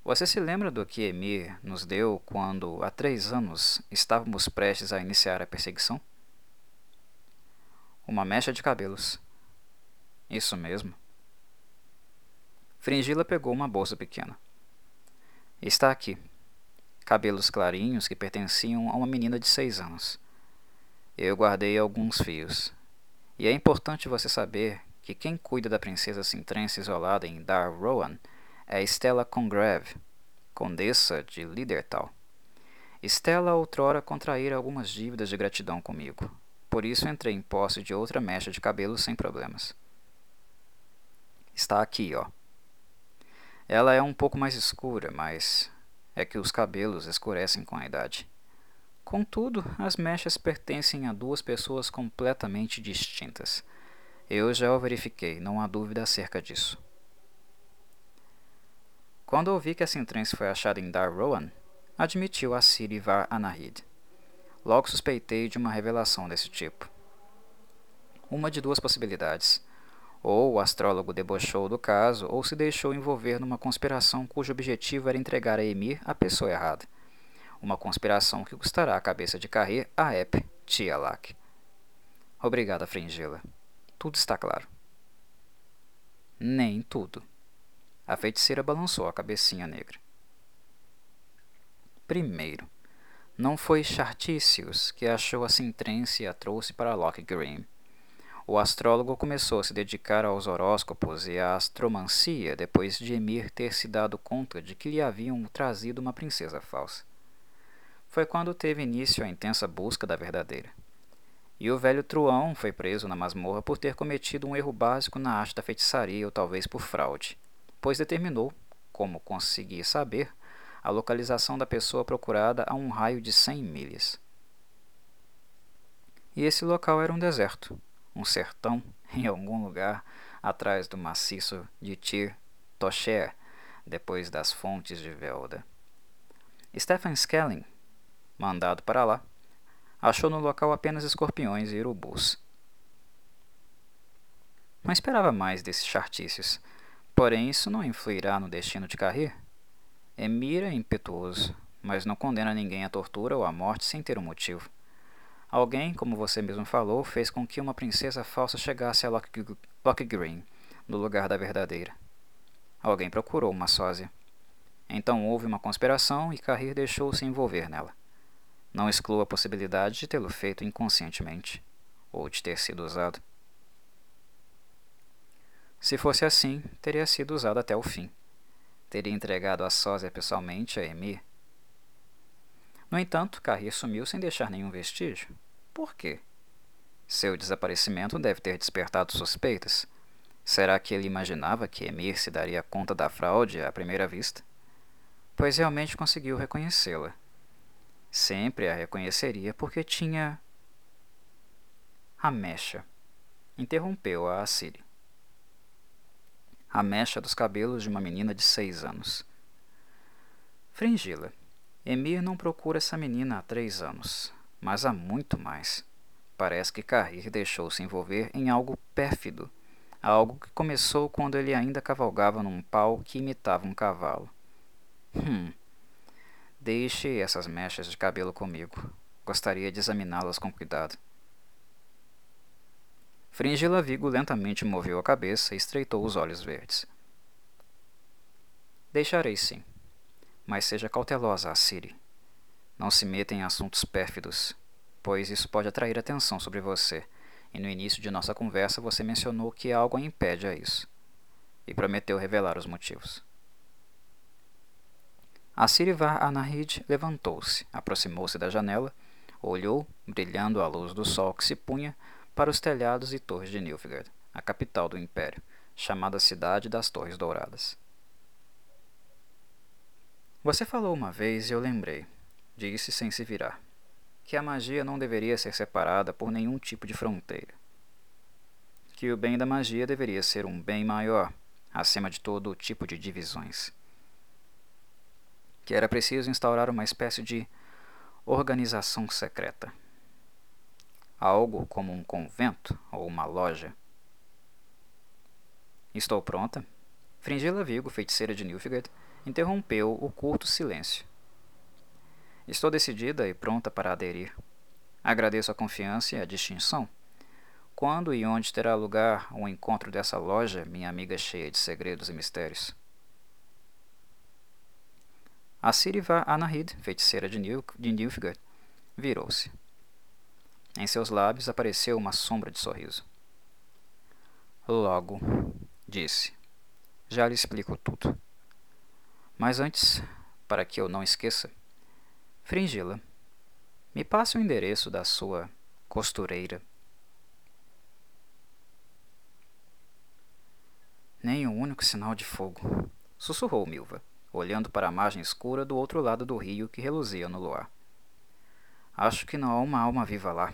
Você se lembra do que Emir nos deu quando, há três anos, estávamos prestes a iniciar a perseguição? Uma mecha de cabelos. Isso mesmo. Fringila pegou uma bolsa pequena. Está aqui. Cabelos clarinhos que pertenciam a uma menina de seis anos eu guardei alguns fios. E é importante você saber que quem cuida da princesa Sintrense isolada em Dar Rowan é Stella Congreve, condessa de Lidertal. Stella outrora contraíra algumas dívidas de gratidão comigo, por isso entrei em posse de outra mecha de cabelo sem problemas. Está aqui, ó. Ela é um pouco mais escura, mas é que os cabelos escurecem com a idade. Contudo, as mechas pertencem a duas pessoas completamente distintas. Eu já o verifiquei, não há dúvida acerca disso. Quando ouvi que a Sintrense foi achada em Dar Rowan, admitiu a Siri Var Anahid. Logo suspeitei de uma revelação desse tipo. Uma de duas possibilidades. Ou o astrólogo debochou do caso, ou se deixou envolver numa conspiração cujo objetivo era entregar a Emir a pessoa errada uma conspiração que custará a cabeça de Carré a Ep Tialak. Obrigada, Fringila. Tudo está claro. Nem tudo. A feiticeira balançou a cabecinha negra. Primeiro, não foi Charticius que achou a Sintrense e a trouxe para Lock Green. O astrólogo começou a se dedicar aos horóscopos e à astromancia depois de Emir ter se dado conta de que lhe haviam trazido uma princesa falsa. Foi quando teve início a intensa busca da verdadeira. E o velho Truão foi preso na masmorra por ter cometido um erro básico na arte da feitiçaria ou talvez por fraude, pois determinou, como conseguir saber, a localização da pessoa procurada a um raio de 100 milhas. E esse local era um deserto, um sertão, em algum lugar atrás do maciço de Tir Tosher, depois das fontes de Velda. Stephen Skelling, mandado para lá, achou no local apenas escorpiões e urubus. Não esperava mais desses chartícios, porém isso não influirá no destino de Carrir. Emir é impetuoso, mas não condena ninguém à tortura ou à morte sem ter um motivo. Alguém, como você mesmo falou, fez com que uma princesa falsa chegasse a Lock Green, no lugar da verdadeira. Alguém procurou uma sósia. Então houve uma conspiração e Carrir deixou-se envolver nela. Não exclua a possibilidade de tê-lo feito inconscientemente, ou de ter sido usado. Se fosse assim, teria sido usado até o fim. Teria entregado a sósia pessoalmente a Emir no entanto, Carrier sumiu sem deixar nenhum vestígio. Por quê? Seu desaparecimento deve ter despertado suspeitas. Será que ele imaginava que Emir se daria conta da fraude à primeira vista? Pois realmente conseguiu reconhecê-la. Sempre a reconheceria porque tinha. A mecha. Interrompeu-a a Siri. A mecha dos cabelos de uma menina de seis anos. Fringi-la. Emir não procura essa menina há três anos, mas há muito mais. Parece que Carrir deixou-se envolver em algo pérfido, algo que começou quando ele ainda cavalgava num pau que imitava um cavalo. Hum. Deixe essas mechas de cabelo comigo. Gostaria de examiná-las com cuidado. Fringila Vigo lentamente moveu a cabeça e estreitou os olhos verdes. Deixarei sim mas seja cautelosa, Siri. Não se meta em assuntos pérfidos, pois isso pode atrair atenção sobre você, e no início de nossa conversa você mencionou que algo a impede a isso, e prometeu revelar os motivos. A Sirivar Anahid levantou-se, aproximou-se da janela, olhou, brilhando à luz do sol que se punha, para os telhados e torres de Nilfgaard, a capital do Império, chamada Cidade das Torres Douradas. Você falou uma vez e eu lembrei, disse sem se virar, que a magia não deveria ser separada por nenhum tipo de fronteira. Que o bem da magia deveria ser um bem maior, acima de todo tipo de divisões. Que era preciso instaurar uma espécie de organização secreta. Algo como um convento ou uma loja. Estou pronta? Fringila Vigo, feiticeira de Nilfgaard, interrompeu o curto silêncio. Estou decidida e pronta para aderir. Agradeço a confiança e a distinção. Quando e onde terá lugar o encontro dessa loja, minha amiga cheia de segredos e mistérios? A Siriva Anahid, feiticeira de, Nil de Nilfgaard, virou-se. Em seus lábios apareceu uma sombra de sorriso. Logo, disse, já lhe explico tudo. Mas antes, para que eu não esqueça, Fringila, me passe o endereço da sua costureira. Nem um único sinal de fogo, sussurrou Milva, olhando para a margem escura do outro lado do rio que reluzia no luar. Acho que não há uma alma viva lá.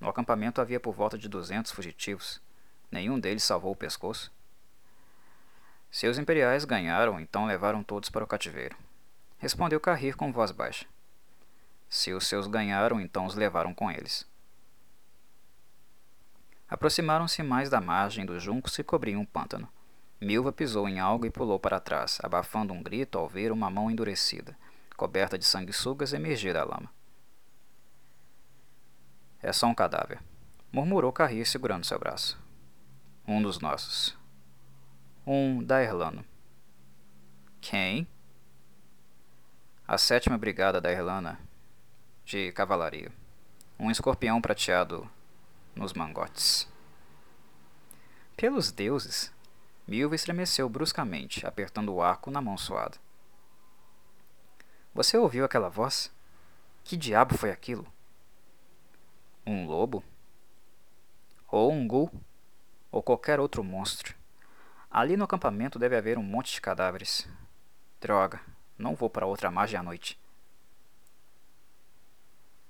No acampamento havia por volta de duzentos fugitivos. Nenhum deles salvou o pescoço. Seus imperiais ganharam, então levaram todos para o cativeiro. Respondeu Carrir com voz baixa. Se os seus ganharam, então os levaram com eles. Aproximaram-se mais da margem dos juncos que cobriam o pântano. Milva pisou em algo e pulou para trás, abafando um grito ao ver uma mão endurecida, coberta de sanguessugas, emergir da lama. É só um cadáver, murmurou Carrir segurando seu braço. Um dos nossos um da Irlanda. Quem? A sétima brigada da Irlanda de cavalaria. Um escorpião prateado nos mangotes. Pelos deuses! Milva estremeceu bruscamente, apertando o arco na mão suada. Você ouviu aquela voz? Que diabo foi aquilo? Um lobo? Ou um ghoul? Ou qualquer outro monstro? Ali no acampamento deve haver um monte de cadáveres. Droga, não vou para outra margem à noite.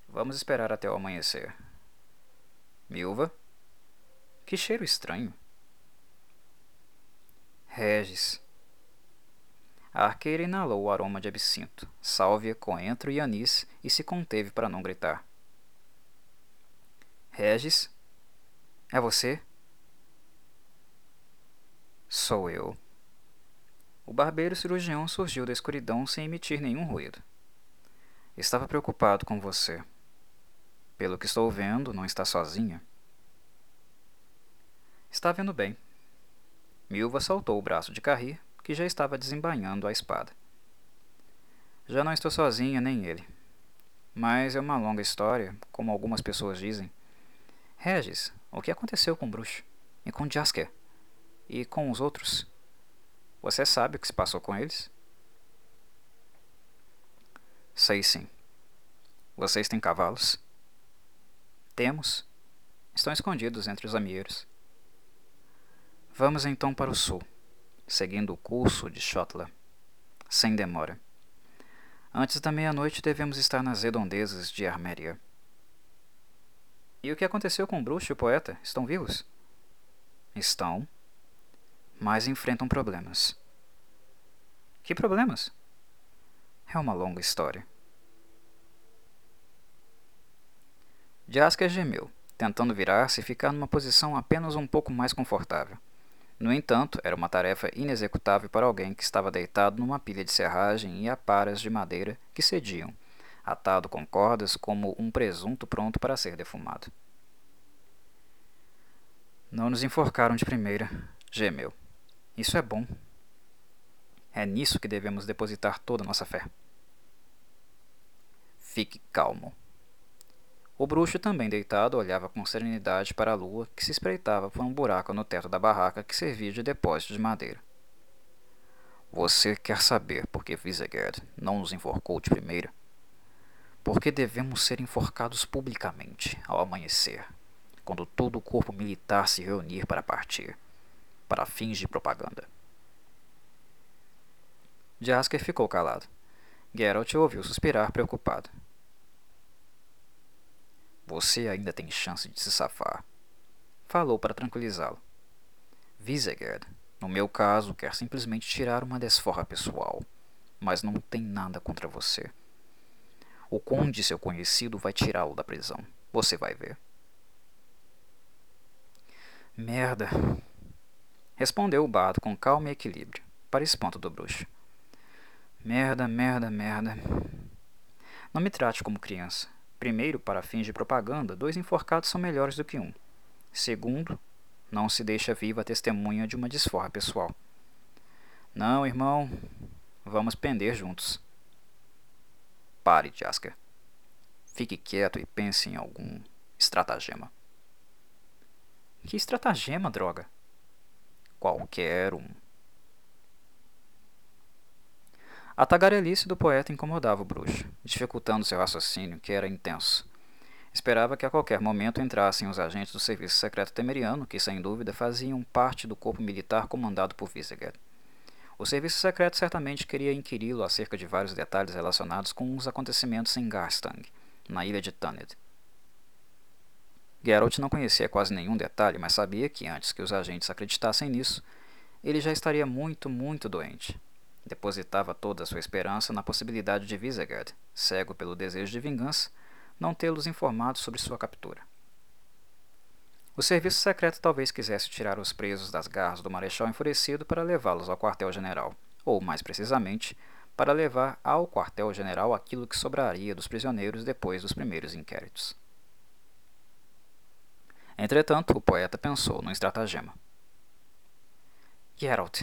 Vamos esperar até o amanhecer. Milva? Que cheiro estranho. Regis. A arqueira inalou o aroma de absinto, sálvia, coentro e anis e se conteve para não gritar. Regis? É você? Sou eu. O barbeiro cirurgião surgiu da escuridão sem emitir nenhum ruído. Estava preocupado com você. Pelo que estou vendo, não está sozinha. Está vendo bem. Milva saltou o braço de Carrir, que já estava desembainhando a espada. Já não estou sozinha, nem ele. Mas é uma longa história, como algumas pessoas dizem. Regis, o que aconteceu com o bruxo? E com Jasker? E com os outros? Você sabe o que se passou com eles? Sei sim. Vocês têm cavalos? Temos. Estão escondidos entre os amieiros. Vamos então para o sul, seguindo o curso de Shotla, sem demora. Antes da meia-noite devemos estar nas redondezas de Arméria. E o que aconteceu com o bruxo e o poeta? Estão vivos? Estão, mas enfrentam problemas. Que problemas? É uma longa história. Jasker gemeu, tentando virar-se e ficar numa posição apenas um pouco mais confortável. No entanto, era uma tarefa inexecutável para alguém que estava deitado numa pilha de serragem e aparas de madeira que cediam, atado com cordas como um presunto pronto para ser defumado. Não nos enforcaram de primeira, gemeu. Isso é bom. É nisso que devemos depositar toda a nossa fé. Fique calmo. O bruxo, também deitado, olhava com serenidade para a lua que se espreitava por um buraco no teto da barraca que servia de depósito de madeira. Você quer saber por que Visegerd não nos enforcou de primeira? Porque devemos ser enforcados publicamente ao amanhecer, quando todo o corpo militar se reunir para partir para fins de propaganda. Jasker ficou calado. Geralt ouviu suspirar preocupado. Você ainda tem chance de se safar. Falou para tranquilizá-lo. Visegerd, no meu caso, quer simplesmente tirar uma desforra pessoal, mas não tem nada contra você. O conde, seu conhecido, vai tirá-lo da prisão. Você vai ver. Merda, Respondeu o bardo com calma e equilíbrio, para espanto do bruxo. Merda, merda, merda. Não me trate como criança. Primeiro, para fins de propaganda, dois enforcados são melhores do que um. Segundo, não se deixa viva a testemunha de uma desforra pessoal. Não, irmão. Vamos pender juntos. Pare, Jasker. Fique quieto e pense em algum estratagema. Que estratagema, droga? qualquer um. A tagarelice do poeta incomodava o bruxo, dificultando seu raciocínio, que era intenso. Esperava que a qualquer momento entrassem os agentes do serviço secreto temeriano, que sem dúvida faziam parte do corpo militar comandado por Viseged. O serviço secreto certamente queria inquiri-lo acerca de vários detalhes relacionados com os acontecimentos em Garstang, na ilha de Taned. Geralt não conhecia quase nenhum detalhe, mas sabia que antes que os agentes acreditassem nisso, ele já estaria muito, muito doente. Depositava toda a sua esperança na possibilidade de Visegard, cego pelo desejo de vingança, não tê-los informado sobre sua captura. O serviço secreto talvez quisesse tirar os presos das garras do marechal enfurecido para levá-los ao quartel-general, ou, mais precisamente, para levar ao quartel-general aquilo que sobraria dos prisioneiros depois dos primeiros inquéritos. Entretanto, o poeta pensou num estratagema. Geralt,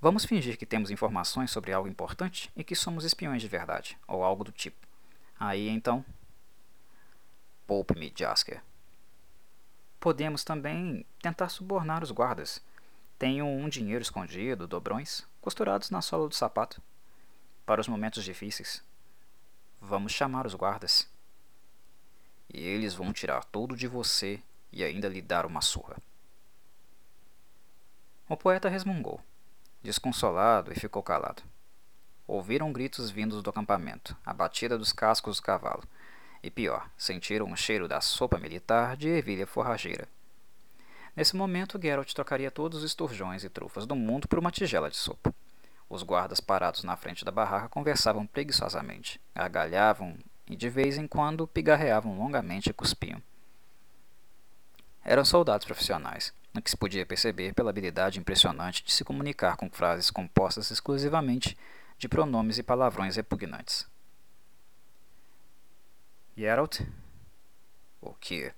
vamos fingir que temos informações sobre algo importante e que somos espiões de verdade, ou algo do tipo. Aí então. Poupe-me, Jasker. Podemos também tentar subornar os guardas. Tenho um dinheiro escondido, dobrões, costurados na sola do sapato. Para os momentos difíceis. Vamos chamar os guardas. E eles vão tirar tudo de você e ainda lhe dar uma surra. O poeta resmungou, desconsolado, e ficou calado. Ouviram gritos vindos do acampamento, a batida dos cascos do cavalo, e pior, sentiram o cheiro da sopa militar de ervilha forrageira. Nesse momento, Geralt trocaria todos os esturjões e trufas do mundo por uma tigela de sopa. Os guardas parados na frente da barraca conversavam preguiçosamente, gargalhavam e de vez em quando pigarreavam longamente e cuspiam. Eram soldados profissionais, no que se podia perceber pela habilidade impressionante de se comunicar com frases compostas exclusivamente de pronomes e palavrões repugnantes. Geralt? O que?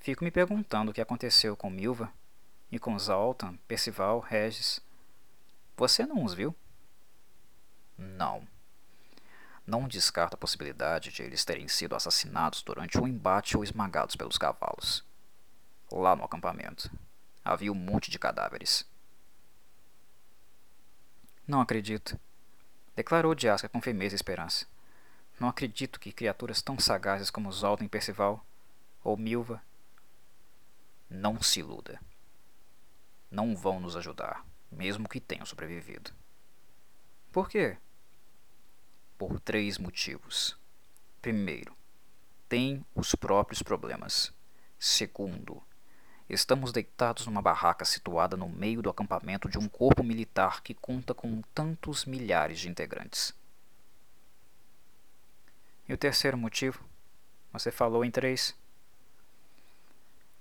Fico me perguntando o que aconteceu com Milva e com Zoltan, Percival, Regis. Você não os viu? Não. Não descarto a possibilidade de eles terem sido assassinados durante o um embate ou esmagados pelos cavalos. Lá no acampamento. Havia um monte de cadáveres. Não acredito. Declarou Diasca com firmeza e esperança. Não acredito que criaturas tão sagazes como Zoltan Percival ou Milva não se iluda. Não vão nos ajudar, mesmo que tenham sobrevivido. Por quê? Por três motivos. Primeiro, têm os próprios problemas. Segundo, estamos deitados numa barraca situada no meio do acampamento de um corpo militar que conta com tantos milhares de integrantes. E o terceiro motivo? Você falou em três.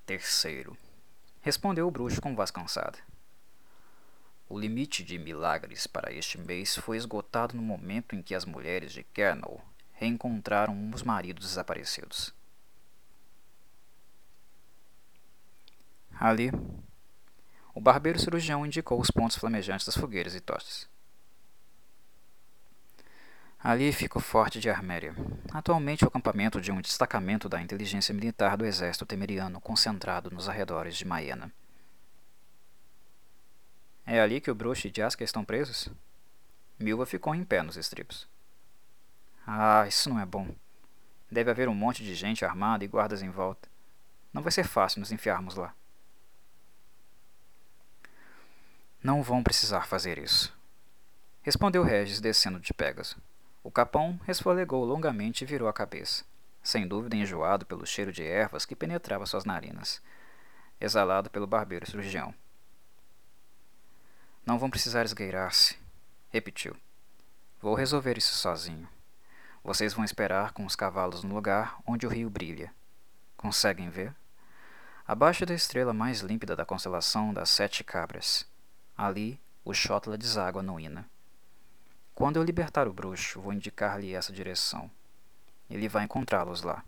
Terceiro, respondeu o bruxo com voz cansada. O limite de milagres para este mês foi esgotado no momento em que as mulheres de Kernel reencontraram os maridos desaparecidos. Ali, o barbeiro cirurgião indicou os pontos flamejantes das fogueiras e tochas. Ali fica o Forte de Arméria, atualmente o acampamento de um destacamento da inteligência militar do exército temeriano concentrado nos arredores de Maena. É ali que o bruxo e Jaska estão presos? Milva ficou em pé nos estribos. Ah, isso não é bom. Deve haver um monte de gente armada e guardas em volta. Não vai ser fácil nos enfiarmos lá. Não vão precisar fazer isso. Respondeu Regis, descendo de Pegasus. O capão resfolegou longamente e virou a cabeça, sem dúvida enjoado pelo cheiro de ervas que penetrava suas narinas, exalado pelo barbeiro cirurgião. Não vão precisar esgueirar-se, repetiu. Vou resolver isso sozinho. Vocês vão esperar com os cavalos no lugar onde o rio brilha. Conseguem ver? Abaixo da estrela mais límpida da constelação das Sete Cabras. Ali, o Shotla deságua no Ina. Quando eu libertar o bruxo, vou indicar-lhe essa direção. Ele vai encontrá-los lá.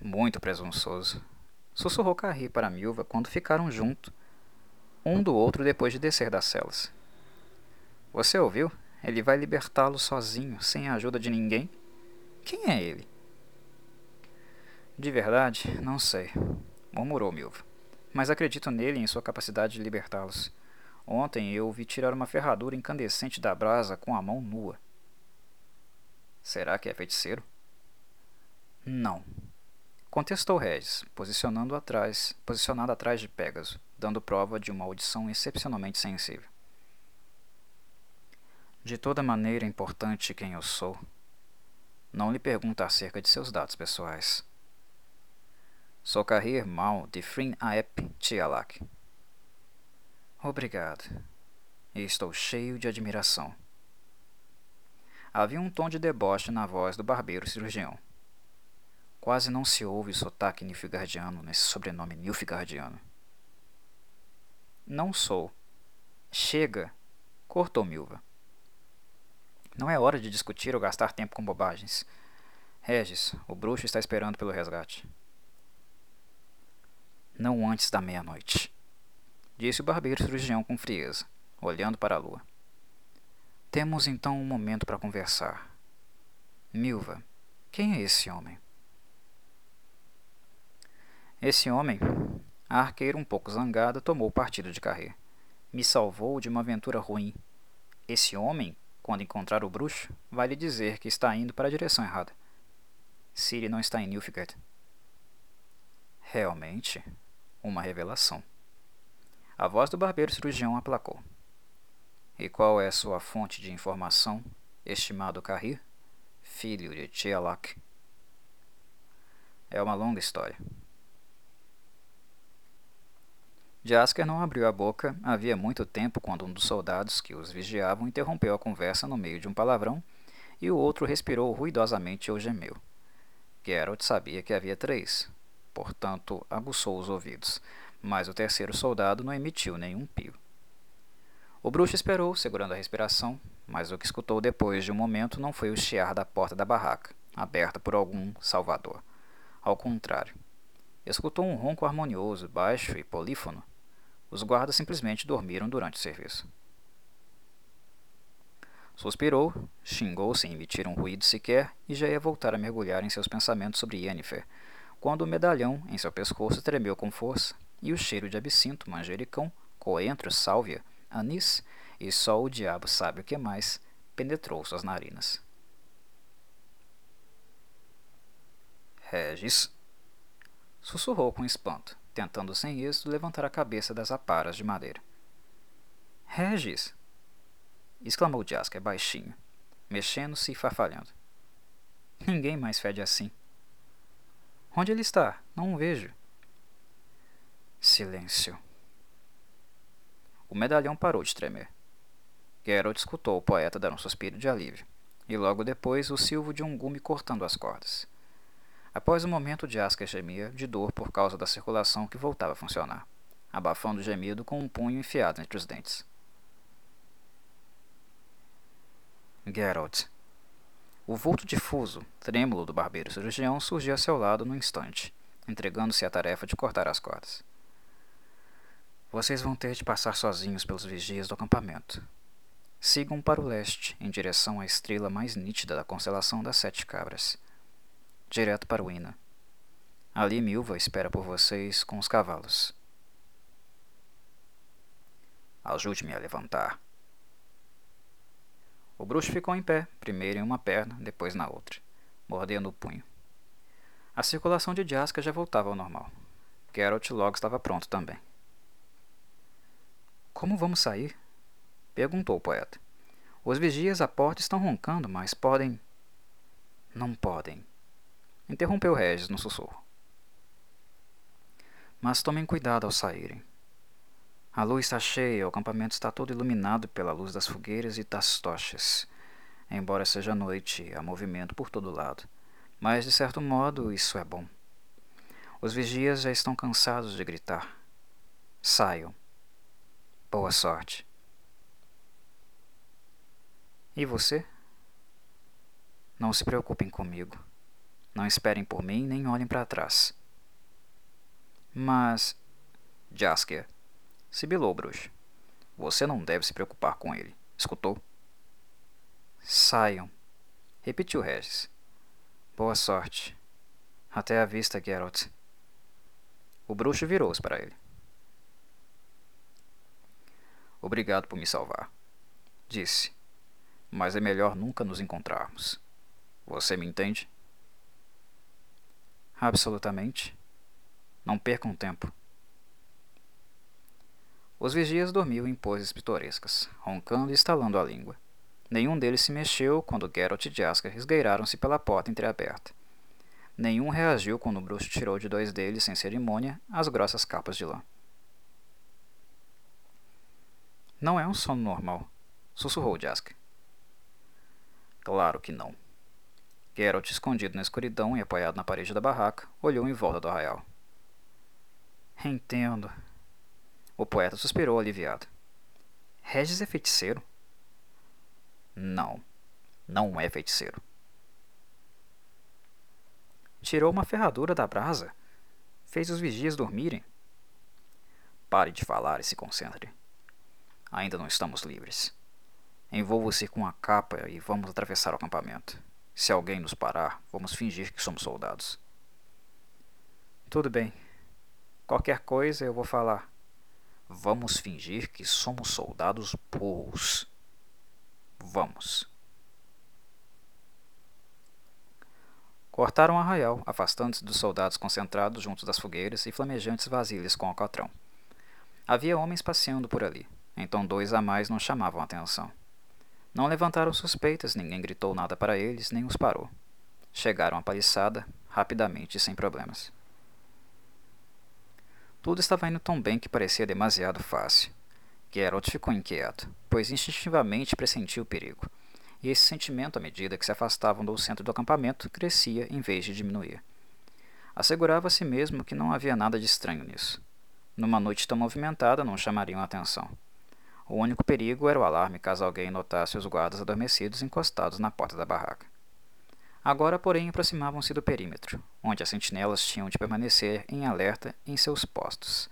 Muito presunçoso. Sussurrou Carri para Milva quando ficaram junto um do outro depois de descer das celas. Você ouviu? Ele vai libertá-lo sozinho, sem a ajuda de ninguém? Quem é ele? De verdade, não sei, murmurou Milva. Mas acredito nele e em sua capacidade de libertá-los. Ontem eu vi tirar uma ferradura incandescente da brasa com a mão nua. Será que é feiticeiro? Não. Contestou Regis, posicionando atrás, posicionado atrás de Pégaso dando prova de uma audição excepcionalmente sensível. De toda maneira é importante quem eu sou. Não lhe pergunta acerca de seus dados pessoais. Sou Carrir Mal de Frin Aep Tialak. Obrigado. Estou cheio de admiração. Havia um tom de deboche na voz do barbeiro cirurgião. Quase não se ouve sotaque nilfgaardiano nesse sobrenome nilfgaardiano. Não sou. Chega, cortou Milva. Não é hora de discutir ou gastar tempo com bobagens. Regis, o bruxo está esperando pelo resgate. Não antes da meia-noite, disse o barbeiro cirurgião com frieza, olhando para a lua. Temos então um momento para conversar. Milva, quem é esse homem? Esse homem, a arqueira um pouco zangada, tomou partido de Carré. Me salvou de uma aventura ruim. Esse homem, quando encontrar o bruxo, vai lhe dizer que está indo para a direção errada. Siri não está em Nilfgaard. Realmente, uma revelação. A voz do barbeiro cirurgião aplacou. E qual é sua fonte de informação, estimado Carrir? Filho de Tialak. É uma longa história. Jasker não abriu a boca havia muito tempo quando um dos soldados que os vigiavam interrompeu a conversa no meio de um palavrão e o outro respirou ruidosamente ou gemeu. Geralt sabia que havia três, portanto aguçou os ouvidos, mas o terceiro soldado não emitiu nenhum pio. O bruxo esperou, segurando a respiração, mas o que escutou depois de um momento não foi o chiar da porta da barraca, aberta por algum salvador. Ao contrário, escutou um ronco harmonioso, baixo e polífono os guardas simplesmente dormiram durante o serviço. Suspirou, xingou sem emitir um ruído sequer e já ia voltar a mergulhar em seus pensamentos sobre Yennefer, quando o medalhão em seu pescoço tremeu com força e o cheiro de absinto, manjericão, coentro, sálvia, anis e só o diabo sabe o que mais penetrou suas narinas. Regis sussurrou com espanto tentando sem êxito levantar a cabeça das aparas de madeira. Regis! exclamou Jasker baixinho, mexendo-se e farfalhando. Ninguém mais fede assim. Onde ele está? Não o vejo. Silêncio. O medalhão parou de tremer. Geralt escutou o poeta dar um suspiro de alívio, e logo depois o silvo de um gume cortando as cordas. Após um momento, Jasker gemia de dor por causa da circulação que voltava a funcionar, abafando o gemido com um punho enfiado entre os dentes. Geralt. O vulto difuso, trêmulo do barbeiro cirurgião surgiu a seu lado num instante, entregando-se à tarefa de cortar as cordas. Vocês vão ter de passar sozinhos pelos vigias do acampamento. Sigam para o leste, em direção à estrela mais nítida da constelação das Sete Cabras direto para o Ina. Ali Milva espera por vocês com os cavalos. Ajude-me a levantar. O bruxo ficou em pé, primeiro em uma perna, depois na outra, mordendo o punho. A circulação de Jaska já voltava ao normal. Geralt logo estava pronto também. Como vamos sair? perguntou o poeta. Os vigias à porta estão roncando, mas podem. Não podem, Interrompeu Regis no sussurro. Mas tomem cuidado ao saírem. A lua está cheia, o acampamento está todo iluminado pela luz das fogueiras e das tochas. Embora seja noite, há movimento por todo lado. Mas, de certo modo, isso é bom. Os vigias já estão cansados de gritar. Saiam. Boa sorte. E você? Não se preocupem comigo. Não esperem por mim nem olhem para trás. Mas. Jaskier, sibilou bruxo. Você não deve se preocupar com ele. Escutou? Saiam, repetiu Regis. Boa sorte. Até a vista, Geralt. O bruxo virou-se para ele. Obrigado por me salvar, disse. Mas é melhor nunca nos encontrarmos. Você me entende? Absolutamente. Não percam tempo. Os vigias dormiam em poses pitorescas, roncando e estalando a língua. Nenhum deles se mexeu quando Geralt e Jasker esgueiraram-se pela porta entreaberta. Nenhum reagiu quando o bruxo tirou de dois deles, sem cerimônia, as grossas capas de lã. Não é um sono normal, sussurrou Jasker. Claro que não. Geralt, escondido na escuridão e apoiado na parede da barraca, olhou em volta do arraial. Entendo. O poeta suspirou aliviado. Regis é feiticeiro? Não, não é feiticeiro. Tirou uma ferradura da brasa. Fez os vigias dormirem. Pare de falar e se concentre. Ainda não estamos livres. Envolva-se com a capa e vamos atravessar o acampamento. Se alguém nos parar, vamos fingir que somos soldados. Tudo bem, Qualquer coisa eu vou falar. Vamos fingir que somos soldados burros. Vamos. Cortaram o arraial, afastando-se dos soldados concentrados junto das fogueiras e flamejantes vasilhas com alcatrão. Havia homens passeando por ali, então dois a mais não chamavam atenção. Não levantaram suspeitas, ninguém gritou nada para eles, nem os parou. Chegaram à paliçada, rapidamente e sem problemas. Tudo estava indo tão bem que parecia demasiado fácil. Geralt ficou inquieto, pois instintivamente pressentiu o perigo e esse sentimento, à medida que se afastavam do centro do acampamento, crescia em vez de diminuir. Assegurava a si mesmo que não havia nada de estranho nisso. Numa noite tão movimentada, não chamariam a atenção. O único perigo era o alarme caso alguém notasse os guardas adormecidos encostados na porta da barraca. Agora, porém, aproximavam-se do perímetro, onde as sentinelas tinham de permanecer em alerta em seus postos,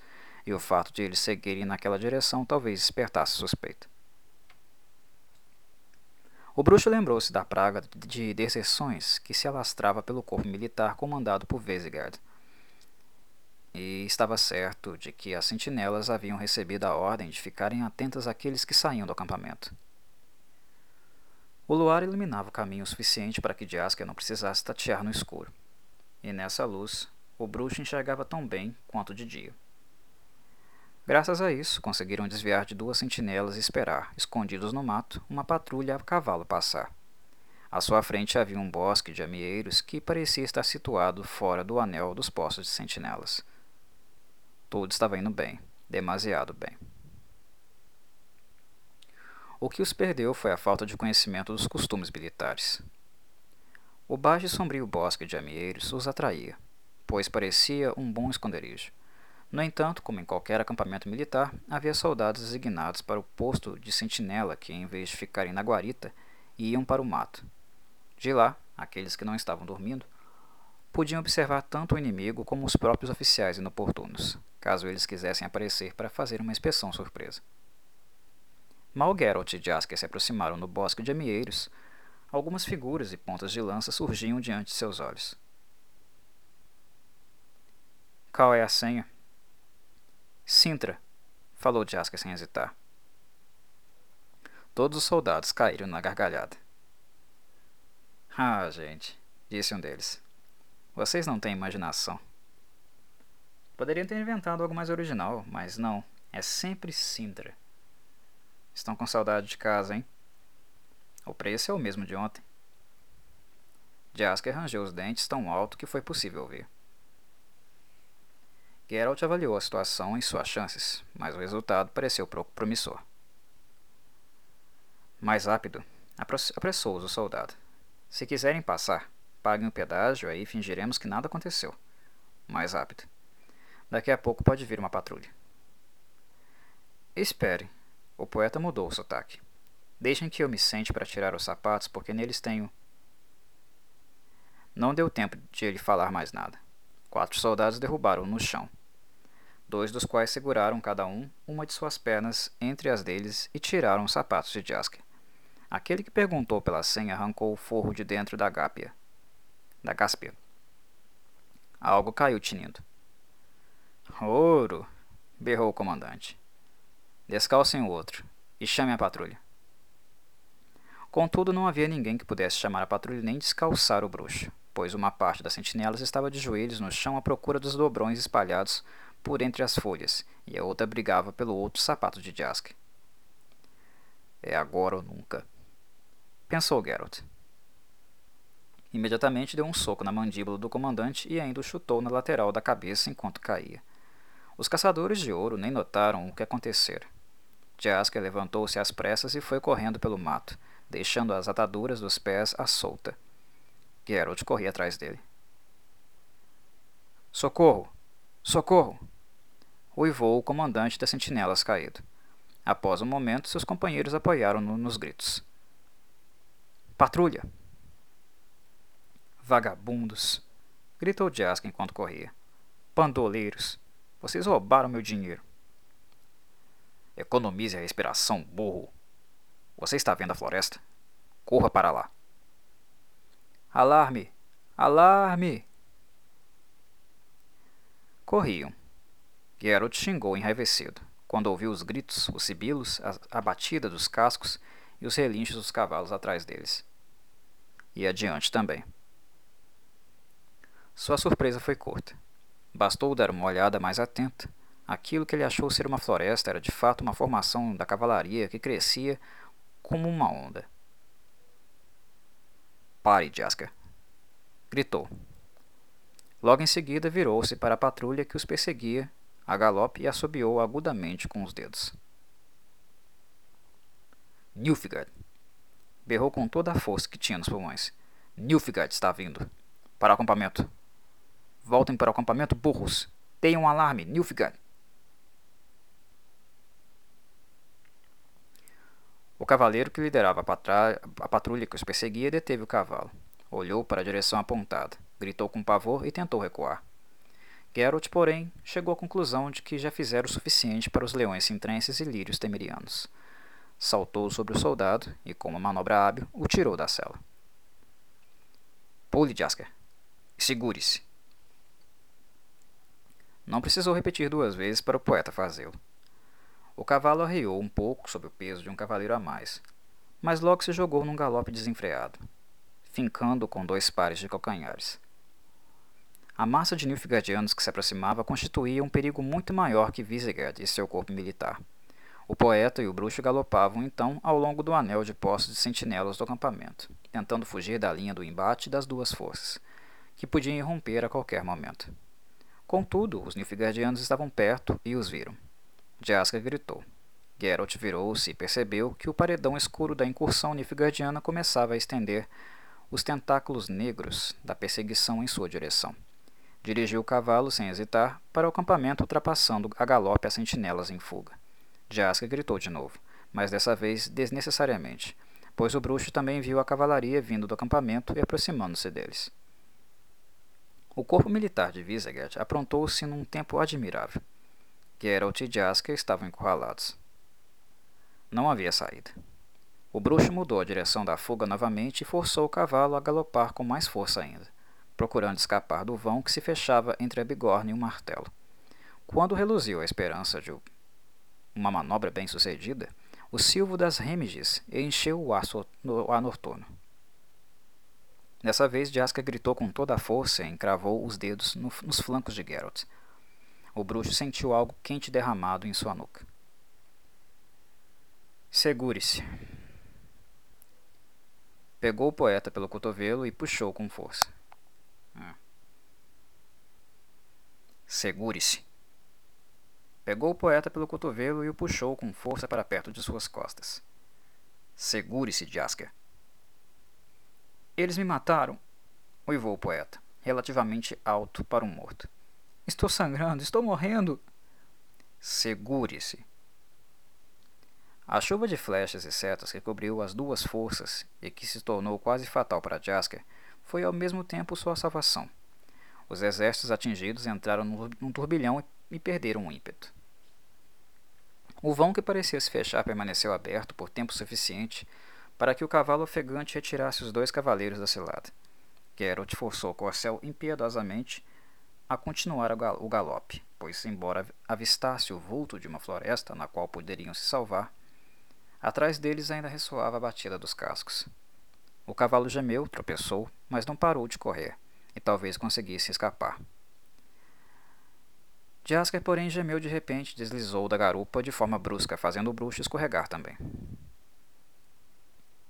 e o fato de eles seguirem naquela direção talvez despertasse suspeita. O bruxo lembrou-se da praga de deserções que se alastrava pelo corpo militar comandado por Vesigard. E estava certo de que as sentinelas haviam recebido a ordem de ficarem atentas àqueles que saíam do acampamento. O luar iluminava o caminho suficiente para que Jasker não precisasse tatear no escuro. E nessa luz, o bruxo enxergava tão bem quanto de dia. Graças a isso, conseguiram desviar de duas sentinelas e esperar, escondidos no mato, uma patrulha a cavalo passar. À sua frente havia um bosque de amieiros que parecia estar situado fora do anel dos postos de sentinelas. Tudo estava indo bem, demasiado bem. O que os perdeu foi a falta de conhecimento dos costumes militares. O baixo e sombrio bosque de amieiros os atraía, pois parecia um bom esconderijo. No entanto, como em qualquer acampamento militar, havia soldados designados para o posto de sentinela que, em vez de ficarem na guarita, iam para o mato. De lá, aqueles que não estavam dormindo podiam observar tanto o inimigo como os próprios oficiais inoportunos, caso eles quisessem aparecer para fazer uma inspeção surpresa. Mal Geralt e Jasker se aproximaram no bosque de amieiros, algumas figuras e pontas de lança surgiam diante de seus olhos. Qual é a senha? Sintra, falou Jasker sem hesitar. Todos os soldados caíram na gargalhada. Ah, gente, disse um deles. Vocês não têm imaginação. Poderiam ter inventado algo mais original, mas não. É sempre Sintra. Estão com saudade de casa, hein? O preço é o mesmo de ontem. Jasker rangeu os dentes tão alto que foi possível ouvir. Geralt avaliou a situação e suas chances, mas o resultado pareceu pouco promissor. Mais rápido, apressou-os o soldado. Se quiserem passar, paguem o pedágio, aí fingiremos que nada aconteceu. Mais rápido. Daqui a pouco pode vir uma patrulha. Espere. O poeta mudou o sotaque. Deixem que eu me sente para tirar os sapatos, porque neles tenho. Não deu tempo de ele falar mais nada. Quatro soldados derrubaram-o no chão, dois dos quais seguraram cada um uma de suas pernas entre as deles e tiraram os sapatos de Jasker. Aquele que perguntou pela senha arrancou o forro de dentro da gápia. Da gáspia. Algo caiu tinindo. Ouro! berrou o comandante. Descalcem o outro e chame a patrulha. Contudo, não havia ninguém que pudesse chamar a patrulha nem descalçar o bruxo pois uma parte das sentinelas estava de joelhos no chão à procura dos dobrões espalhados por entre as folhas, e a outra brigava pelo outro sapato de Jask. É agora ou nunca, pensou Geralt. Imediatamente deu um soco na mandíbula do comandante e ainda o chutou na lateral da cabeça enquanto caía. Os caçadores de ouro nem notaram o que acontecera. Jasker levantou-se às pressas e foi correndo pelo mato, deixando as ataduras dos pés à solta. Geralt corria atrás dele. Socorro! Socorro! Uivou o comandante das sentinelas caído. Após um momento, seus companheiros apoiaram-no nos gritos. Patrulha! Vagabundos! gritou Jask enquanto corria. Pandoleiros! Vocês roubaram meu dinheiro. Economize a respiração, burro. Você está vendo a floresta? Corra para lá. Alarme! Alarme! Corriam. Geralt xingou enraivecido, quando ouviu os gritos, os sibilos, a, a batida dos cascos e os relinchos dos cavalos atrás deles. E adiante também. Sua surpresa foi curta. Bastou dar uma olhada mais atenta. Aquilo que ele achou ser uma floresta era de fato uma formação da cavalaria que crescia como uma onda. Pare, Jasker! gritou. Logo em seguida virou-se para a patrulha que os perseguia a galope e assobiou agudamente com os dedos. Nilfgaard! Berrou com toda a força que tinha nos pulmões. Nilfgaard está vindo. Para o acampamento. Voltem para o acampamento, burros. Deem um alarme, Nilfgaard! O cavaleiro que liderava a, a patrulha que os perseguia deteve o cavalo. Olhou para a direção apontada, gritou com pavor e tentou recuar. Geralt, porém, chegou à conclusão de que já fizeram o suficiente para os leões sintrenses e lírios temerianos. Saltou sobre o soldado e, com uma manobra hábil, o tirou da cela. Pule, Jasker. Segure-se. Não precisou repetir duas vezes para o poeta fazê-lo. O cavalo arreou um pouco sob o peso de um cavaleiro a mais, mas logo se jogou num galope desenfreado, fincando com dois pares de calcanhares. A massa de Nilfgaardianos que se aproximava constituía um perigo muito maior que Visegard e seu corpo militar. O poeta e o bruxo galopavam então ao longo do anel de postos de sentinelas do acampamento, tentando fugir da linha do embate das duas forças, que podiam irromper a qualquer momento. Contudo, os Nilfgaardianos estavam perto e os viram. Jaska gritou. Geralt virou-se e percebeu que o paredão escuro da incursão Nilfgaardiana começava a estender os tentáculos negros da perseguição em sua direção. Dirigiu o cavalo sem hesitar para o acampamento, ultrapassando a galope as sentinelas em fuga. Jaska gritou de novo, mas dessa vez desnecessariamente, pois o bruxo também viu a cavalaria vindo do acampamento e aproximando-se deles. O corpo militar de Visegard aprontou-se num tempo admirável. Geralt e Jaska estavam encurralados. Não havia saída. O bruxo mudou a direção da fuga novamente e forçou o cavalo a galopar com mais força ainda procurando escapar do vão que se fechava entre a bigorna e o martelo. Quando reluziu a esperança de uma manobra bem-sucedida, o silvo das remiges encheu o ar, no, ar noturno. Dessa vez, Jaska gritou com toda a força e encravou os dedos no, nos flancos de Geralt. O bruxo sentiu algo quente derramado em sua nuca. Segure-se. Pegou o poeta pelo cotovelo e puxou com força. Segure-se. Pegou o poeta pelo cotovelo e o puxou com força para perto de suas costas. Segure-se, Jasker. Eles me mataram, uivou o poeta, relativamente alto para um morto. Estou sangrando, estou morrendo. Segure-se. A chuva de flechas e setas que cobriu as duas forças e que se tornou quase fatal para Jasker foi ao mesmo tempo sua salvação. Os exércitos atingidos entraram num turbilhão e perderam o ímpeto. O vão que parecia se fechar permaneceu aberto por tempo suficiente para que o cavalo ofegante retirasse os dois cavaleiros da cilada. Geralt forçou Corcel impiedosamente a continuar o galope, pois, embora avistasse o vulto de uma floresta na qual poderiam se salvar, atrás deles ainda ressoava a batida dos cascos. O cavalo gemeu, tropeçou, mas não parou de correr e talvez conseguisse escapar. Jasker, porém, gemeu de repente deslizou da garupa de forma brusca, fazendo o bruxo escorregar também.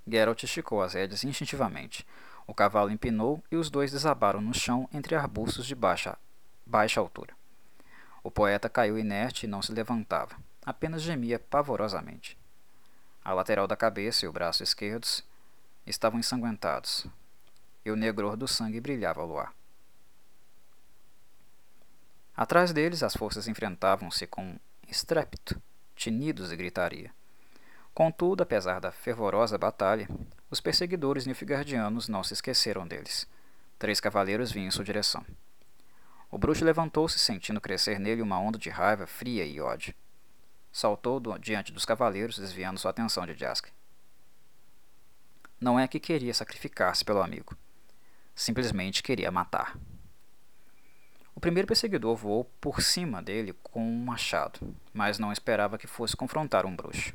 Geralt esticou as rédeas instintivamente. O cavalo empinou e os dois desabaram no chão entre arbustos de baixa, baixa altura. O poeta caiu inerte e não se levantava, apenas gemia pavorosamente. A lateral da cabeça e o braço esquerdos estavam ensanguentados, e o negror do sangue brilhava ao luar. Atrás deles, as forças enfrentavam-se com estrépito, tinidos e gritaria. Contudo, apesar da fervorosa batalha, os perseguidores nilfgaardianos não se esqueceram deles. Três cavaleiros vinham em sua direção. O bruxo levantou-se, sentindo crescer nele uma onda de raiva fria e ódio. Saltou do, diante dos cavaleiros, desviando sua atenção de Jask. Não é que queria sacrificar-se pelo amigo simplesmente queria matar. O primeiro perseguidor voou por cima dele com um machado, mas não esperava que fosse confrontar um bruxo.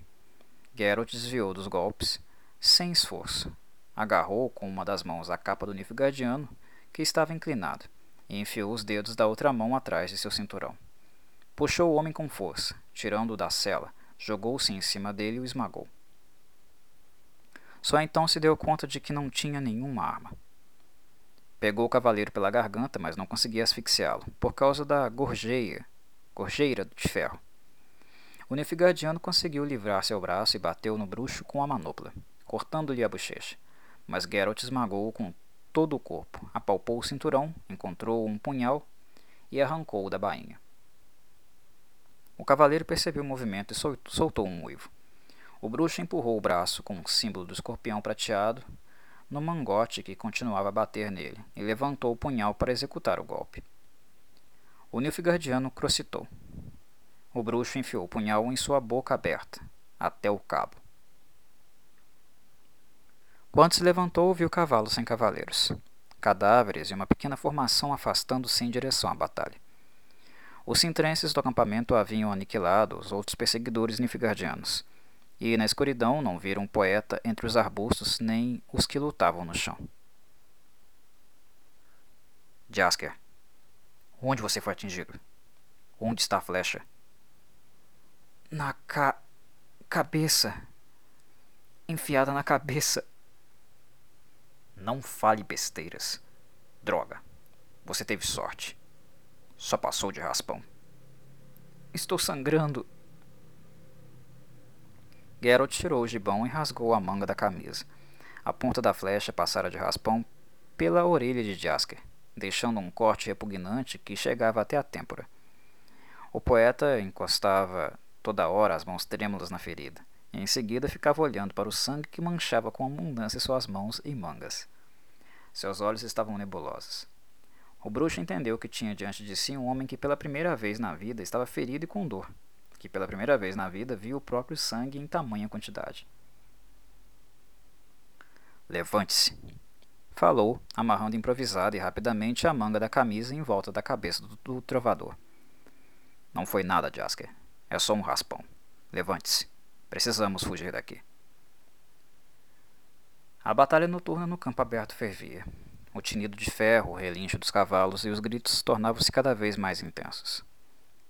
Geralt desviou dos golpes sem esforço. Agarrou com uma das mãos a capa do Nilfgaardiano, que estava inclinado, e enfiou os dedos da outra mão atrás de seu cinturão. Puxou o homem com força, tirando-o da cela, jogou-se em cima dele e o esmagou. Só então se deu conta de que não tinha nenhuma arma. Pegou o cavaleiro pela garganta, mas não conseguia asfixiá-lo, por causa da gorjeia, gorjeira de ferro. O Nilfgaardiano conseguiu livrar seu braço e bateu no bruxo com a manopla, cortando-lhe a bochecha. Mas Geralt esmagou-o com todo o corpo, apalpou o cinturão, encontrou um punhal e arrancou-o da bainha. O cavaleiro percebeu o movimento e soltou um uivo. O bruxo empurrou o braço com o símbolo do escorpião prateado no mangote que continuava a bater nele e levantou o punhal para executar o golpe. O Nilfgaardiano crocitou. O bruxo enfiou o punhal em sua boca aberta, até o cabo. Quando se levantou, viu cavalos sem cavaleiros, cadáveres e uma pequena formação afastando-se em direção à batalha. Os sintrenses do acampamento haviam aniquilado os outros perseguidores nilfgaardianos, e na escuridão não viram um poeta entre os arbustos nem os que lutavam no chão. Jasker, onde você foi atingido? Onde está a flecha? Na ca... cabeça. Enfiada na cabeça. Não fale besteiras. Droga. Você teve sorte. Só passou de raspão. Estou sangrando. Geralt tirou o gibão e rasgou a manga da camisa. A ponta da flecha passara de raspão pela orelha de Jasker, deixando um corte repugnante que chegava até a têmpora. O poeta encostava toda hora as mãos trêmulas na ferida, e em seguida ficava olhando para o sangue que manchava com abundância suas mãos e mangas. Seus olhos estavam nebulosos. O bruxo entendeu que tinha diante de si um homem que pela primeira vez na vida estava ferido e com dor, que pela primeira vez na vida viu o próprio sangue em tamanha quantidade. Levante-se, falou, amarrando improvisada e rapidamente a manga da camisa em volta da cabeça do, do trovador. Não foi nada, Jasker. É só um raspão. Levante-se. Precisamos fugir daqui. A batalha noturna no campo aberto fervia. O tinido de ferro, o relincho dos cavalos e os gritos tornavam-se cada vez mais intensos.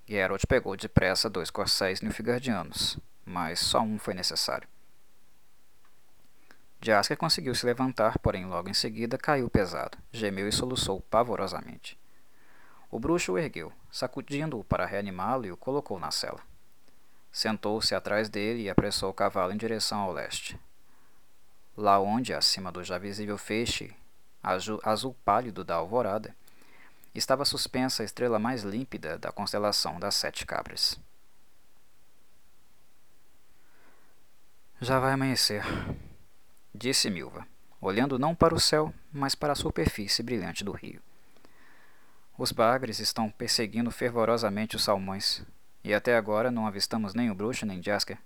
Geralt pegou depressa dois corcéis nilfgaardianos, mas só um foi necessário. Jasker conseguiu se levantar, porém logo em seguida caiu pesado, gemeu e soluçou pavorosamente. O bruxo o ergueu, sacudindo-o para reanimá-lo e o colocou na cela. Sentou-se atrás dele e apressou o cavalo em direção ao leste. Lá onde, acima do já visível feixe azul, pálido da alvorada, estava suspensa a estrela mais límpida da constelação das Sete Cabras. Já vai amanhecer, disse Milva, olhando não para o céu, mas para a superfície brilhante do rio. Os bagres estão perseguindo fervorosamente os salmões, e até agora não avistamos nem o bruxo nem Jasker.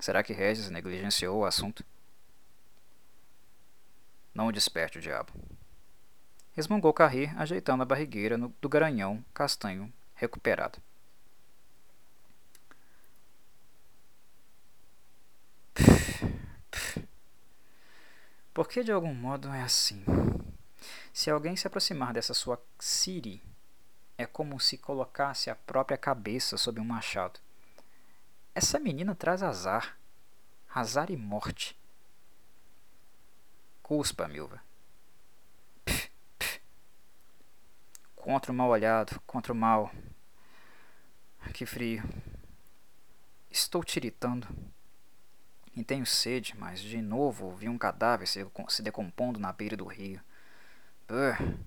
Será que Regis negligenciou o assunto? Não desperte o diabo resmungou Carri, ajeitando a barrigueira do garanhão castanho recuperado. Porque de algum modo é assim. Se alguém se aproximar dessa sua Siri, é como se colocasse a própria cabeça sob um machado. Essa menina traz azar. Azar e morte. Cuspa, Milva. Contra o mal olhado, contra o mal. Que frio. Estou tiritando. E tenho sede, mas de novo vi um cadáver se decompondo na beira do rio. Brrr.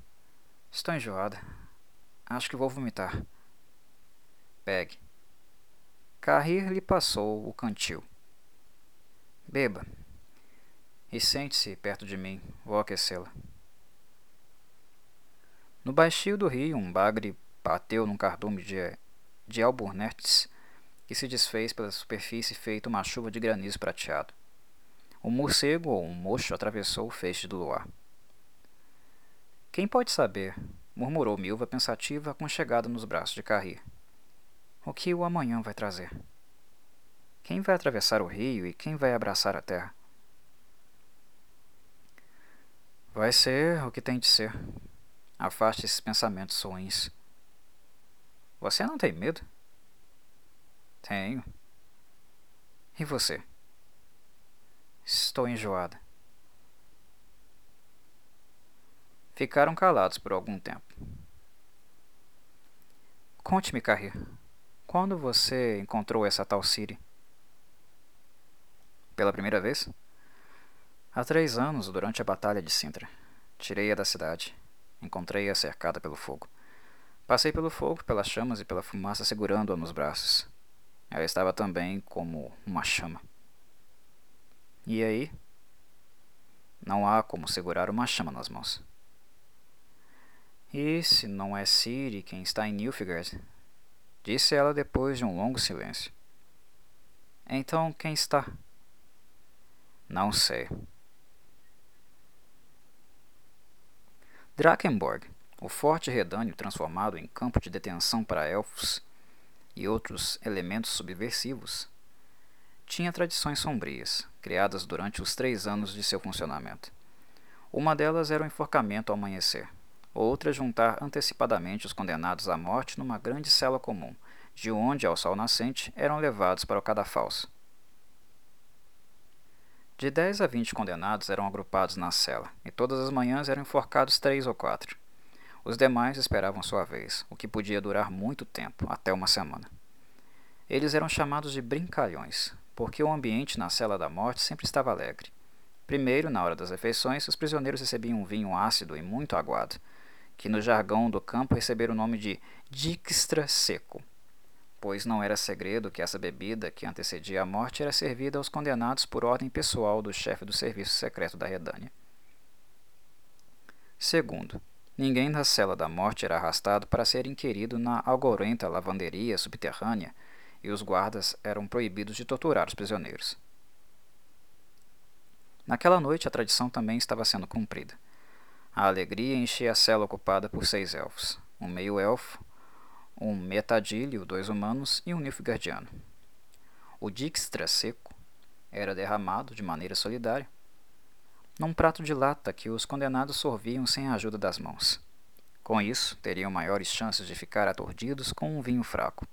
Estou enjoada. Acho que vou vomitar. Pegue. Carrir lhe passou o cantil. Beba. E sente-se perto de mim. Vou aquecê-la. No baixio do rio, um bagre bateu num cardume de, de albornetes que se desfez pela superfície feito uma chuva de granizo prateado. Um morcego ou um mocho atravessou o feixe do luar. Quem pode saber? murmurou Milva pensativa, aconchegada nos braços de Carrie. O que o amanhã vai trazer? Quem vai atravessar o rio e quem vai abraçar a terra? Vai ser o que tem de ser. Afaste esses pensamentos ruins. Você não tem medo? Tenho. E você? Estou enjoada. Ficaram calados por algum tempo. Conte-me, Carrie, quando você encontrou essa tal Siri? Pela primeira vez? Há três anos, durante a Batalha de Sintra. Tirei-a da cidade. Encontrei-a cercada pelo fogo. Passei pelo fogo, pelas chamas e pela fumaça segurando-a nos braços. Ela estava também como uma chama. E aí? Não há como segurar uma chama nas mãos. E se não é Siri quem está em Nilfgaard? Disse ela depois de um longo silêncio. Então quem está? Não sei. Drakenborg, o forte redâneo transformado em campo de detenção para elfos e outros elementos subversivos, tinha tradições sombrias, criadas durante os três anos de seu funcionamento. Uma delas era o enforcamento ao amanhecer, outra juntar antecipadamente os condenados à morte numa grande cela comum, de onde, ao sol nascente, eram levados para o cadafalso. De dez a vinte condenados eram agrupados na cela, e todas as manhãs eram enforcados três ou quatro. Os demais esperavam sua vez, o que podia durar muito tempo, até uma semana. Eles eram chamados de brincalhões, porque o ambiente na cela da morte sempre estava alegre. Primeiro, na hora das refeições, os prisioneiros recebiam um vinho ácido e muito aguado, que no jargão do campo recebera o nome de Dijkstra Seco, pois não era segredo que essa bebida que antecedia a morte era servida aos condenados por ordem pessoal do chefe do serviço secreto da Redânia. Segundo, ninguém da cela da morte era arrastado para ser inquirido na algorenta lavanderia subterrânea e os guardas eram proibidos de torturar os prisioneiros. Naquela noite a tradição também estava sendo cumprida. A alegria enchia a cela ocupada por seis elfos, um meio-elfo, um metadilho, dois humanos e um nilfgaardiano. O Dijkstra seco era derramado de maneira solidária num prato de lata que os condenados sorviam sem a ajuda das mãos. Com isso, teriam maiores chances de ficar aturdidos com um vinho fraco.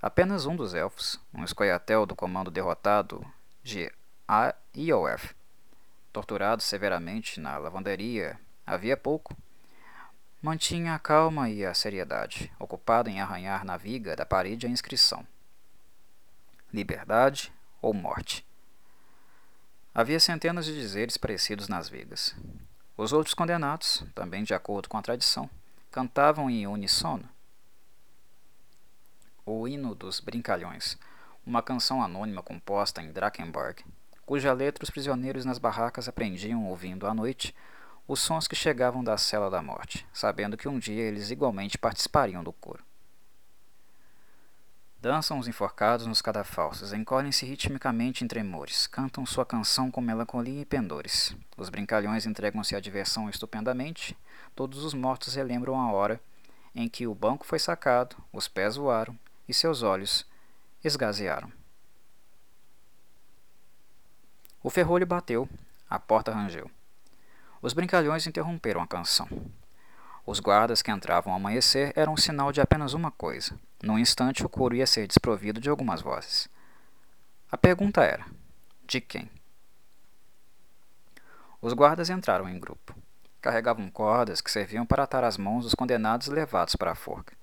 Apenas um dos elfos, um escoiatel do comando derrotado de Iof, torturado severamente na lavanderia havia pouco, mantinha a calma e a seriedade, ocupado em arranhar na viga da parede a inscrição: Liberdade ou morte. Havia centenas de dizeres parecidos nas vigas. Os outros condenados, também de acordo com a tradição, cantavam em unissono o hino dos brincalhões, uma canção anônima composta em Drakenborg, cuja letra os prisioneiros nas barracas aprendiam ouvindo à noite os sons que chegavam da cela da morte, sabendo que um dia eles igualmente participariam do coro. Dançam os enforcados nos cadafalsos, encolhem-se ritmicamente em tremores, cantam sua canção com melancolia e pendores. Os brincalhões entregam-se à diversão estupendamente, todos os mortos relembram a hora em que o banco foi sacado, os pés voaram e seus olhos esgazearam. O ferrolho bateu, a porta rangeu. Os brincalhões interromperam a canção. Os guardas que entravam ao amanhecer eram um sinal de apenas uma coisa. Num instante, o coro ia ser desprovido de algumas vozes. A pergunta era: de quem? Os guardas entraram em grupo. Carregavam cordas que serviam para atar as mãos dos condenados levados para a forca.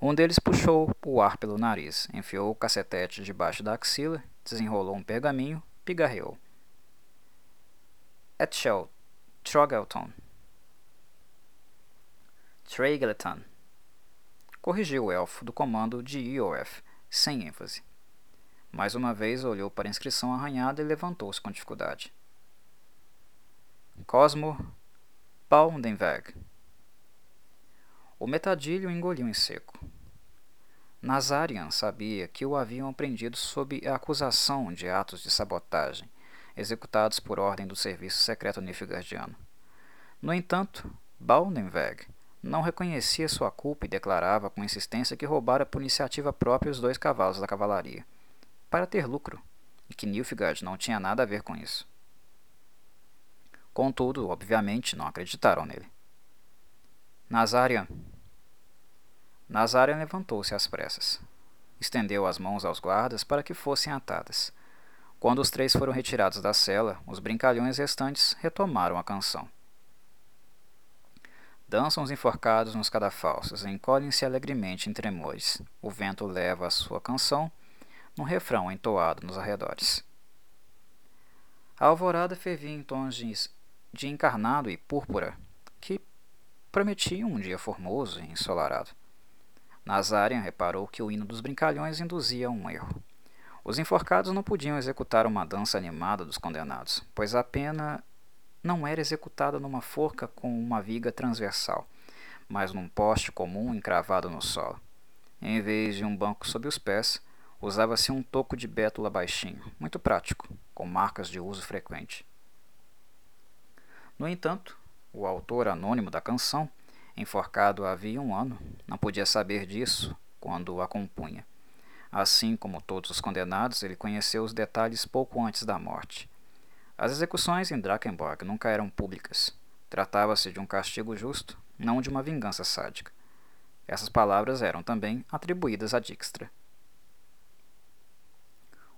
Um deles puxou o ar pelo nariz, enfiou o cacetete debaixo da axila, desenrolou um pergaminho pigarreou. Etchel Trogelton. Tragleton. Corrigiu o elfo do comando de IOF, sem ênfase. Mais uma vez olhou para a inscrição arranhada e levantou-se com dificuldade. Cosmo Paundenweg. O metadilho engoliu em seco. Nazarian sabia que o haviam prendido sob a acusação de atos de sabotagem, executados por ordem do serviço secreto nilfgaardiano. No entanto, Baldenweg não reconhecia sua culpa e declarava com insistência que roubara por iniciativa própria os dois cavalos da cavalaria, para ter lucro, e que Nilfgaard não tinha nada a ver com isso. Contudo, obviamente, não acreditaram nele. Nazarian. Nazarian levantou-se às pressas. Estendeu as mãos aos guardas para que fossem atadas. Quando os três foram retirados da cela, os brincalhões restantes retomaram a canção. Dançam os enforcados nos cadafalsos, encolhem-se alegremente em tremores. O vento leva a sua canção num refrão entoado nos arredores. A alvorada fervia em tons de, encarnado e púrpura, que prometiam um dia formoso e ensolarado. Nazarian reparou que o hino dos brincalhões induzia um erro. Os enforcados não podiam executar uma dança animada dos condenados, pois a pena não era executada numa forca com uma viga transversal, mas num poste comum encravado no solo. Em vez de um banco sob os pés, usava-se um toco de bétula baixinho, muito prático, com marcas de uso frequente. No entanto, o autor anônimo da canção, enforcado havia um ano, não podia saber disso quando a compunha. Assim como todos os condenados, ele conheceu os detalhes pouco antes da morte as execuções em Drakenborg nunca eram públicas. Tratava-se de um castigo justo, não de uma vingança sádica. Essas palavras eram também atribuídas a Dijkstra.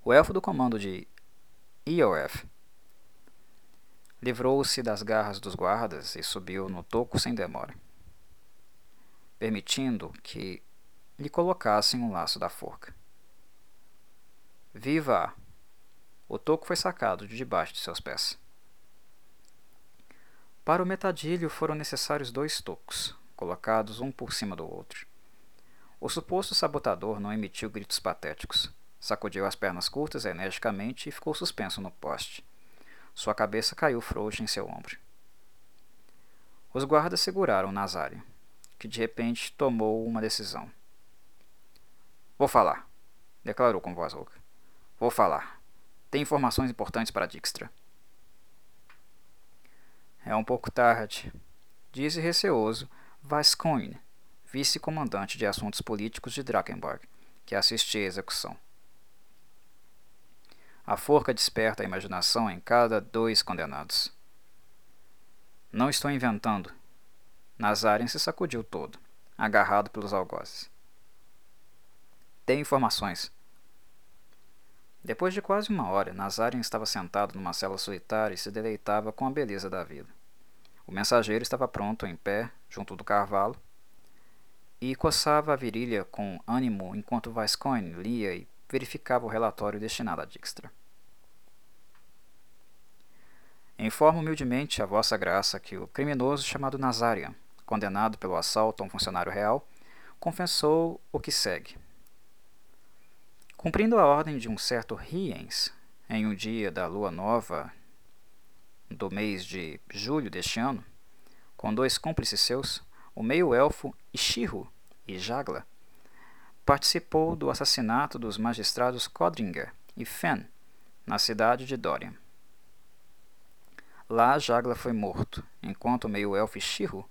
O elfo do comando de Eof livrou-se das garras dos guardas e subiu no toco sem demora, permitindo que lhe colocassem um laço da forca. Viva! O toco foi sacado de debaixo de seus pés. Para o metadilho foram necessários dois tocos, colocados um por cima do outro. O suposto sabotador não emitiu gritos patéticos. Sacudiu as pernas curtas energicamente e ficou suspenso no poste. Sua cabeça caiu frouxa em seu ombro. Os guardas seguraram Nazário, que de repente tomou uma decisão. Vou falar, declarou com voz rouca. Vou falar. Tem informações importantes para Dijkstra. É um pouco tarde, disse receoso Vascoin, vice-comandante de assuntos políticos de Drakenborg, que assistia à execução. A forca desperta a imaginação em cada dois condenados. Não estou inventando. Nazarem se sacudiu todo, agarrado pelos algozes. Tem informações, depois de quase uma hora, Nazarian estava sentado numa cela solitária e se deleitava com a beleza da vida. O mensageiro estava pronto, em pé, junto do carvalho, e coçava a virilha com ânimo enquanto Vascoin lia e verificava o relatório destinado a Dijkstra. Informo humildemente a vossa graça que o criminoso chamado Nazarian, condenado pelo assalto a um funcionário real, confessou o que segue, Cumprindo a ordem de um certo Riens, em um dia da lua nova do mês de julho deste ano, com dois cúmplices seus, o meio-elfo Ishiru e Jagla, participou do assassinato dos magistrados Codringer e Fen, na cidade de Dorian. Lá Jagla foi morto, enquanto o meio-elfo Ishiru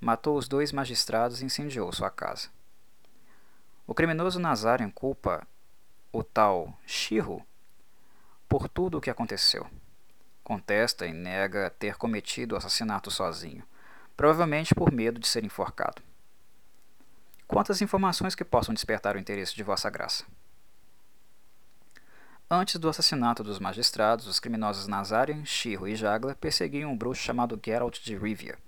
matou os dois magistrados e incendiou sua casa. O criminoso Nazarian culpa o tal Shiro por tudo o que aconteceu. Contesta e nega ter cometido o assassinato sozinho, provavelmente por medo de ser enforcado. Quantas informações que possam despertar o interesse de Vossa Graça? Antes do assassinato dos magistrados, os criminosos Nazarian, Shiro e Jagla perseguiam um bruxo chamado Geralt de Rivia,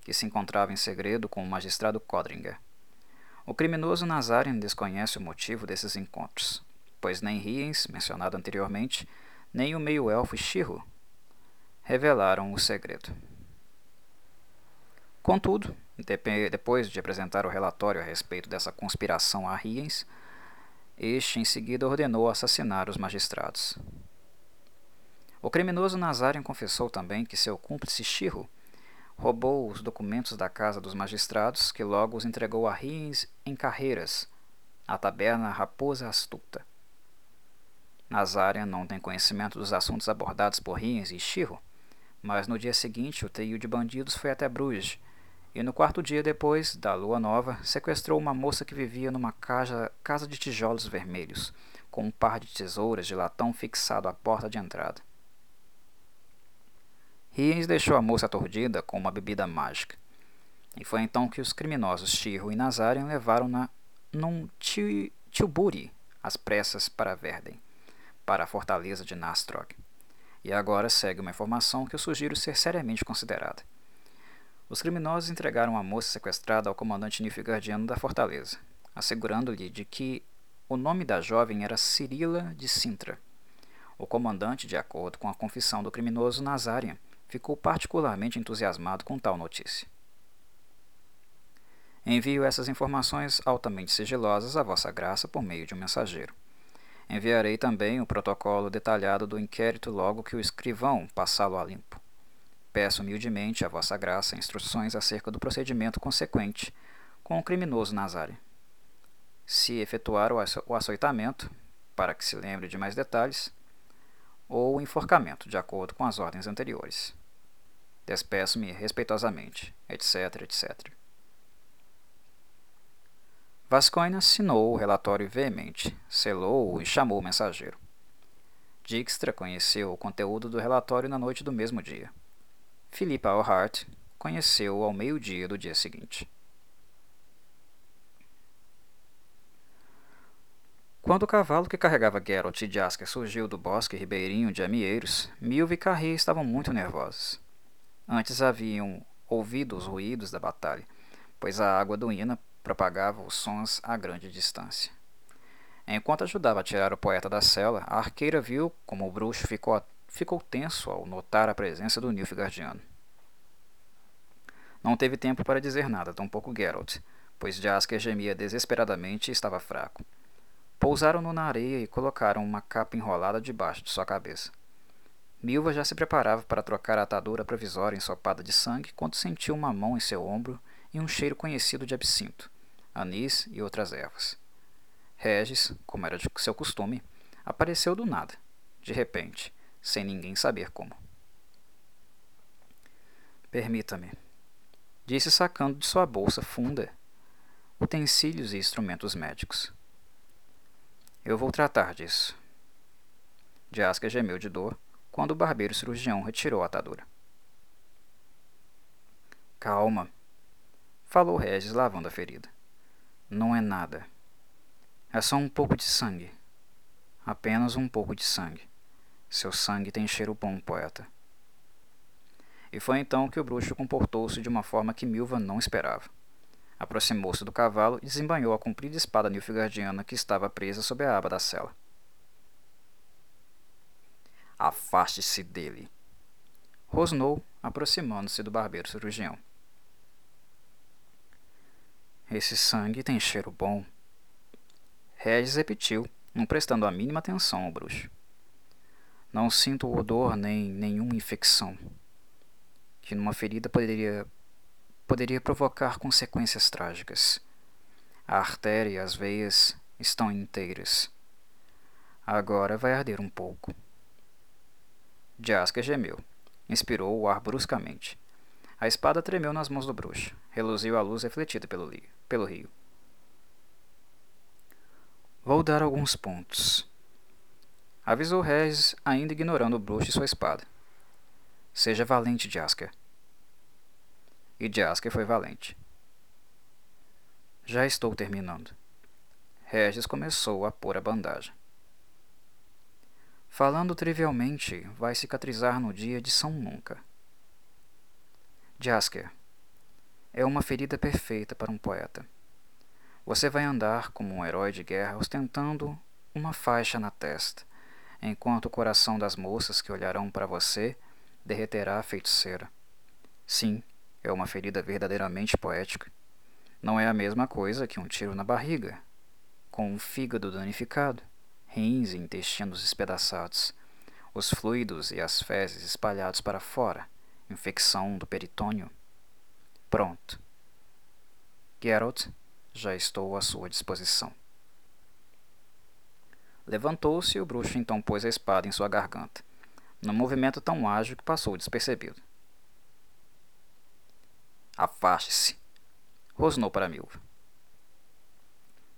que se encontrava em segredo com o magistrado Codringer. O criminoso Nazarian desconhece o motivo desses encontros, pois nem Riens, mencionado anteriormente, nem o meio-elfo Shiro revelaram o segredo. Contudo, depois de apresentar o relatório a respeito dessa conspiração a Riens, este em seguida ordenou assassinar os magistrados. O criminoso Nazarian confessou também que seu cúmplice Shiro roubou os documentos da casa dos magistrados, que logo os entregou a Riens em Carreiras, a taberna Raposa Astuta. Nazarian não tem conhecimento dos assuntos abordados por Riens e Shiro, mas no dia seguinte o trio de bandidos foi até Bruges e no quarto dia depois da lua nova sequestrou uma moça que vivia numa casa, casa de tijolos vermelhos, com um par de tesouras de latão fixado à porta de entrada. Riens deixou a moça aturdida com uma bebida mágica. E foi então que os criminosos Tiro e Nazarian levaram-na num tilburi às pressas para Verden, para a fortaleza de Nastrog. E agora segue uma informação que eu sugiro ser seriamente considerada. Os criminosos entregaram a moça sequestrada ao comandante nilfgaardiano da fortaleza, assegurando-lhe de que o nome da jovem era Cirila de Sintra. O comandante, de acordo com a confissão do criminoso Nazarian, ficou particularmente entusiasmado com tal notícia. Envio essas informações altamente sigilosas a Vossa Graça por meio de um mensageiro. Enviarei também o protocolo detalhado do inquérito logo que o escrivão passá-lo a limpo. Peço humildemente a Vossa Graça instruções acerca do procedimento consequente com o criminoso Nazário. Se efetuar o açoitamento, para que se lembre de mais detalhes, ou o enforcamento, de acordo com as ordens anteriores. Despeço-me respeitosamente, etc, etc. Vascoina assinou o relatório veemente, selou-o e chamou o mensageiro. Dijkstra conheceu o conteúdo do relatório na noite do mesmo dia. Philippa O'Hart conheceu-o ao meio-dia do dia seguinte. Quando o cavalo que carregava Geralt e Jasker surgiu do bosque ribeirinho de Amieiros, Milva e Carrie estavam muito nervosos. Antes haviam ouvido os ruídos da batalha, pois a água do Ina propagava os sons a grande distância. Enquanto ajudava a tirar o poeta da cela, a arqueira viu como o bruxo ficou, ficou tenso ao notar a presença do Nilfgaardiano. Não teve tempo para dizer nada, tampouco Geralt, pois Jasker gemia desesperadamente e estava fraco. Pousaram-no na areia e colocaram uma capa enrolada debaixo de sua cabeça. Milva já se preparava para trocar a atadura provisória ensopada de sangue quando sentiu uma mão em seu ombro e um cheiro conhecido de absinto anis e outras ervas. Regis, como era de seu costume, apareceu do nada, de repente, sem ninguém saber como. Permita-me, disse sacando de sua bolsa funda utensílios e instrumentos médicos. Eu vou tratar disso. Jaska gemeu de dor quando o barbeiro cirurgião retirou a atadura. Calma, falou Regis lavando a ferida. Não é nada. É só um pouco de sangue. Apenas um pouco de sangue. Seu sangue tem cheiro bom, poeta. E foi então que o bruxo comportou-se de uma forma que Milva não esperava. Aproximou-se do cavalo e desembanhou a comprida espada nilfgaardiana que estava presa sob a aba da cela. Afaste-se dele! Rosnou, aproximando-se do barbeiro cirurgião. Esse sangue tem cheiro bom. Regis repetiu, não prestando a mínima atenção ao bruxo. Não sinto odor nem nenhuma infecção, que numa ferida poderia poderia provocar consequências trágicas. A artéria e as veias estão inteiras. Agora vai arder um pouco. Jaska gemeu. Inspirou o ar bruscamente. A espada tremeu nas mãos do bruxo. Reluziu a luz refletida pelo, pelo rio. Vou dar alguns pontos. Avisou Regis, ainda ignorando o bruxo e sua espada. Seja valente, Jasker. E Jasker foi valente. Já estou terminando. Regis começou a pôr a bandagem. Falando trivialmente, vai cicatrizar no dia de São Nunca. Jasker. É uma ferida perfeita para um poeta. Você vai andar como um herói de guerra ostentando uma faixa na testa, enquanto o coração das moças que olharão para você derreterá a feiticeira. Sim, é uma ferida verdadeiramente poética. Não é a mesma coisa que um tiro na barriga, com o fígado danificado, rins e intestinos espedaçados, os fluidos e as fezes espalhados para fora infecção do peritônio. Pronto. Geralt, já estou à sua disposição. Levantou-se e o bruxo então pôs a espada em sua garganta, num movimento tão ágil que passou despercebido. Afaste-se! Rosnou para Milva.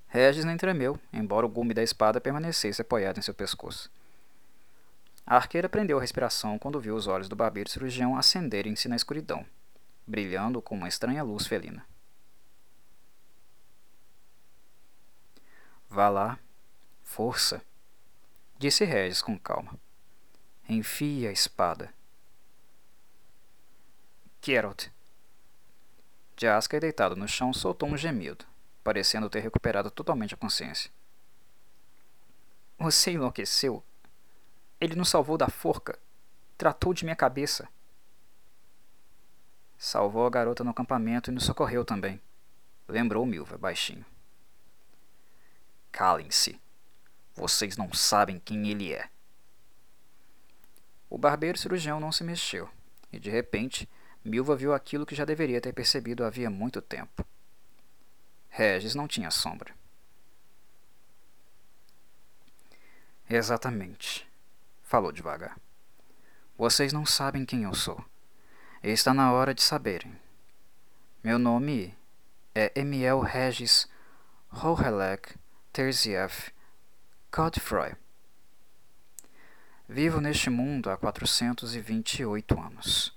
Regis nem tremeu, embora o gume da espada permanecesse apoiado em seu pescoço. A arqueira prendeu a respiração quando viu os olhos do barbeiro cirurgião acenderem-se na escuridão, brilhando com uma estranha luz felina. Vá lá. Força, disse Regis com calma. Enfie a espada. Geralt. Jasker, deitado no chão, soltou um gemido, parecendo ter recuperado totalmente a consciência. Você enlouqueceu? Ele nos salvou da forca. Tratou de minha cabeça. Salvou a garota no acampamento e nos socorreu também. Lembrou Milva, baixinho. Calem-se. Vocês não sabem quem ele é. O barbeiro cirurgião não se mexeu, e de repente, Milva viu aquilo que já deveria ter percebido havia muito tempo. Regis não tinha sombra. Exatamente, falou devagar. Vocês não sabem quem eu sou. Está na hora de saberem. Meu nome é Emiel Regis Rohelek Terzieff Godfrey. Vivo neste mundo há 428 anos.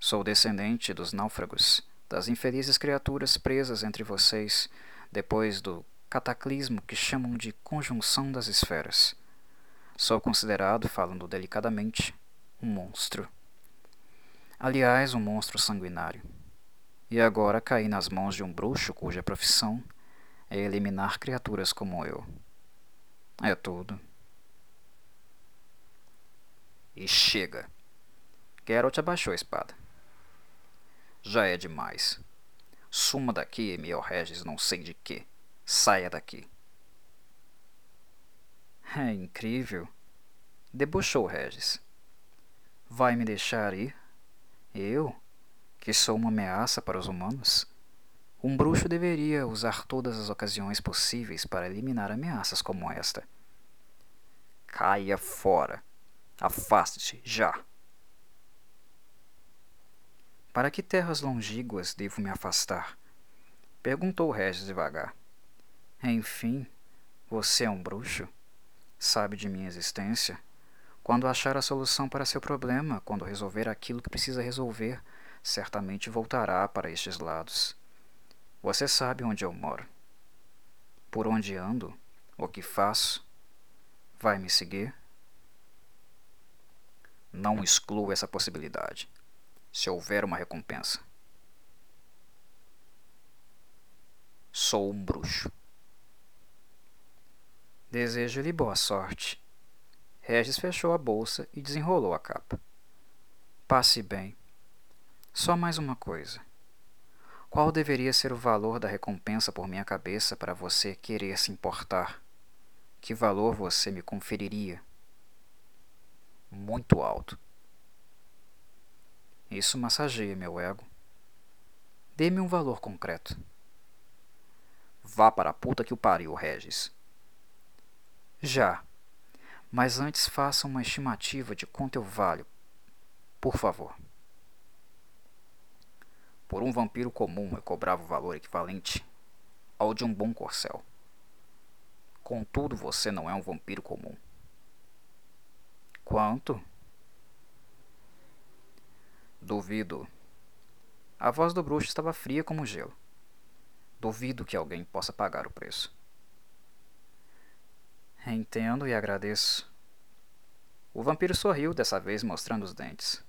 Sou descendente dos náufragos, das infelizes criaturas presas entre vocês depois do cataclismo que chamam de conjunção das esferas. Sou considerado, falando delicadamente, um monstro. Aliás, um monstro sanguinário. E agora caí nas mãos de um bruxo cuja profissão é eliminar criaturas como eu. É tudo. E chega. Geralt abaixou a espada. Já é demais. Suma daqui, Emil Regis, não sei de que. Saia daqui. É incrível. Debochou Regis. Vai me deixar ir? Eu, que sou uma ameaça para os humanos? Um bruxo deveria usar todas as ocasiões possíveis para eliminar ameaças como esta. Caia fora. Afaste-se já. Para que terras longínquas devo me afastar? Perguntou Regis devagar. Enfim, você é um bruxo? Sabe de minha existência? Quando achar a solução para seu problema, quando resolver aquilo que precisa resolver, certamente voltará para estes lados. Você sabe onde eu moro. Por onde ando? O que faço? Vai me seguir? Não excluo essa possibilidade. Se houver uma recompensa. Sou um bruxo. Desejo-lhe boa sorte. Regis fechou a bolsa e desenrolou a capa. Passe bem. Só mais uma coisa. Qual deveria ser o valor da recompensa por minha cabeça para você querer se importar? Que valor você me conferiria? Muito alto. Isso massageia meu ego. Dê-me um valor concreto. Vá para a puta que o pariu, Regis. Já. Mas antes faça uma estimativa de quanto eu valho. Por favor. Por um vampiro comum eu cobrava o valor equivalente ao de um bom corcel. Contudo, você não é um vampiro comum. Quanto? Duvido. A voz do bruxo estava fria como gelo. Duvido que alguém possa pagar o preço. Entendo e agradeço. O vampiro sorriu, dessa vez mostrando os dentes.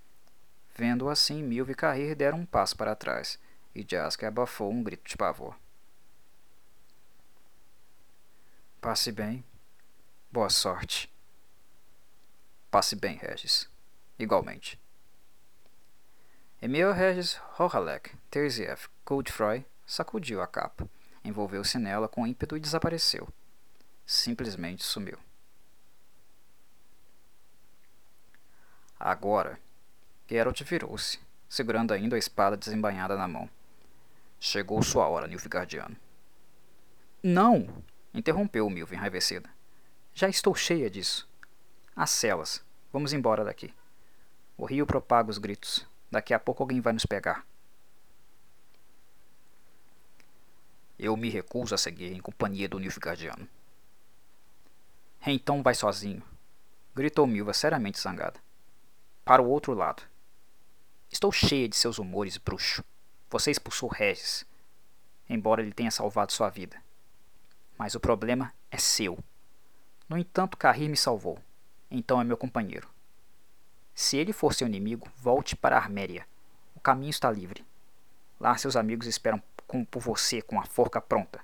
Vendo assim, Milve Carrir deram um passo para trás, e Jasker abafou um grito de pavor. Passe bem. Boa sorte. Passe bem, Regis. Igualmente. Emil Regis Rohalek Terzieff Goldfroy sacudiu a capa, envolveu-se nela com ímpeto e desapareceu. Simplesmente sumiu. Agora, Geralt virou-se, segurando ainda a espada desembainhada na mão. Chegou sua hora, Nilfgaardiano. Não! interrompeu Milva enraivecida. Já estou cheia disso. As celas. Vamos embora daqui. O rio propaga os gritos. Daqui a pouco alguém vai nos pegar. Eu me recuso a seguir em companhia do Nilfgaardiano. Então vai sozinho, gritou Milva seriamente zangada. Para o outro lado. Estou cheia de seus humores, bruxo. Você expulsou Regis, embora ele tenha salvado sua vida. Mas o problema é seu. No entanto, Carrir me salvou. Então é meu companheiro. Se ele for seu inimigo, volte para Arméria. O caminho está livre. Lá seus amigos esperam por você com a forca pronta.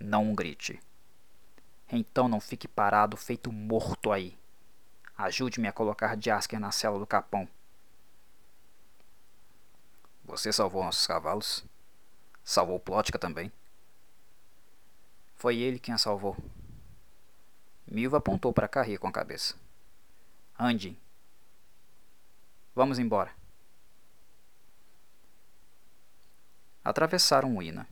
Não grite. Então não fique parado feito morto aí. Ajude-me a colocar Jasker na cela do capão. Você salvou nossos cavalos? Salvou Plótica também? Foi ele quem a salvou. Milva apontou para Carrie com a cabeça. Ande. Vamos embora. Atravessaram o Ina.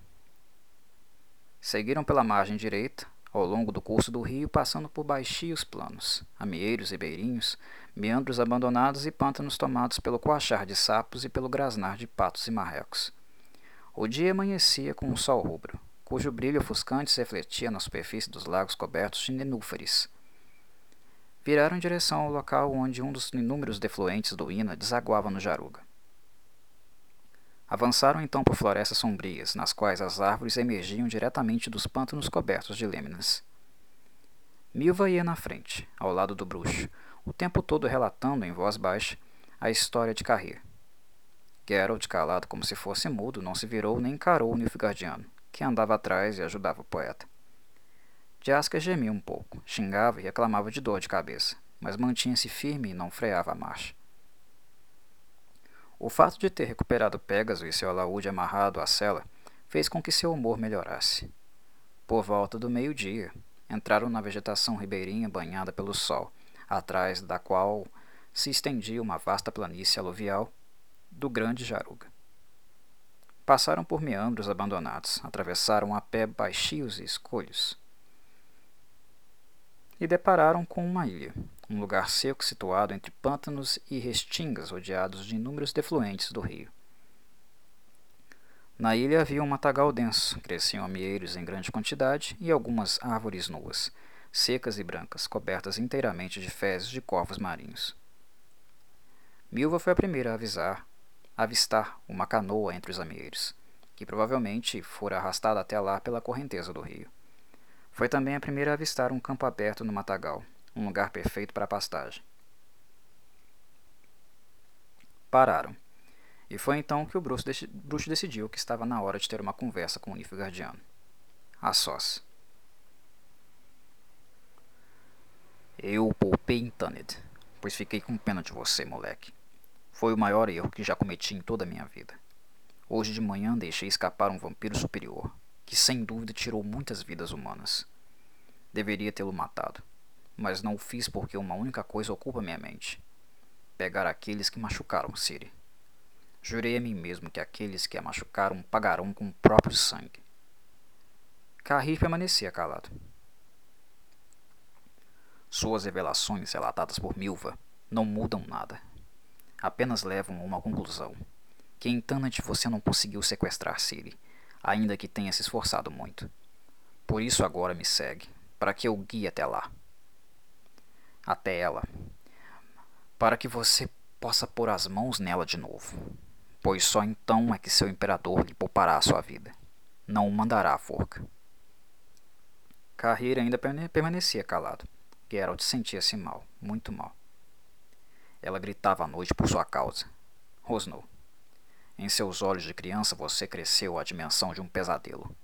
Seguiram pela margem direita, ao longo do curso do rio, passando por baixios planos, amieiros ribeirinhos, meandros abandonados e pântanos tomados pelo coachar de sapos e pelo grasnar de patos e marrecos. O dia amanhecia com um sol rubro, cujo brilho ofuscante se refletia na superfície dos lagos cobertos de nenúfares. Viraram em direção ao local onde um dos inúmeros defluentes do Ina desaguava no Jaruga. Avançaram então por florestas sombrias, nas quais as árvores emergiam diretamente dos pântanos cobertos de lêminas. Milva ia na frente, ao lado do bruxo, o tempo todo relatando em voz baixa a história de Carrir. Geralt, calado como se fosse mudo, não se virou nem encarou o Nilfgaardiano, que andava atrás e ajudava o poeta. Jaska gemia um pouco, xingava e reclamava de dor de cabeça, mas mantinha-se firme e não freava a marcha. O fato de ter recuperado Pégaso e seu alaúde amarrado à cela fez com que seu humor melhorasse. Por volta do meio-dia, entraram na vegetação ribeirinha banhada pelo sol, atrás da qual se estendia uma vasta planície aluvial do Grande Jaruga. Passaram por meandros abandonados, atravessaram a pé baixios e escolhos e depararam com uma ilha, um lugar seco situado entre pântanos e restingas rodeados de inúmeros defluentes do rio. Na ilha havia um matagal denso, cresciam amieiros em grande quantidade e algumas árvores nuas, secas e brancas, cobertas inteiramente de fezes de corvos marinhos. Milva foi a primeira a avisar, avistar uma canoa entre os amieiros, que provavelmente fora arrastada até lá pela correnteza do rio. Foi também a primeira a avistar um campo aberto no matagal, um lugar perfeito para a pastagem. Pararam. E foi então que o bruxo, bruxo decidiu que estava na hora de ter uma conversa com o Nilfgaardiano. A sós. Eu poupei em Taned, pois fiquei com pena de você, moleque. Foi o maior erro que já cometi em toda a minha vida. Hoje de manhã deixei escapar um vampiro superior, que sem dúvida tirou muitas vidas humanas. Deveria tê-lo matado mas não o fiz porque uma única coisa ocupa minha mente: pegar aqueles que machucaram Siri. Jurei a mim mesmo que aqueles que a machucaram pagarão com o próprio sangue. Carrie permanecia calado. Suas revelações, relatadas por Milva, não mudam nada. Apenas levam a uma conclusão: que em Tanat você não conseguiu sequestrar Siri, ainda que tenha se esforçado muito. Por isso agora me segue, para que eu guie até lá até ela, para que você possa pôr as mãos nela de novo, pois só então é que seu imperador lhe poupará a sua vida. Não o mandará à forca. Carreira ainda permanecia calado. Geralt sentia-se mal, muito mal. Ela gritava à noite por sua causa. Rosnou. Em seus olhos de criança você cresceu à dimensão de um pesadelo.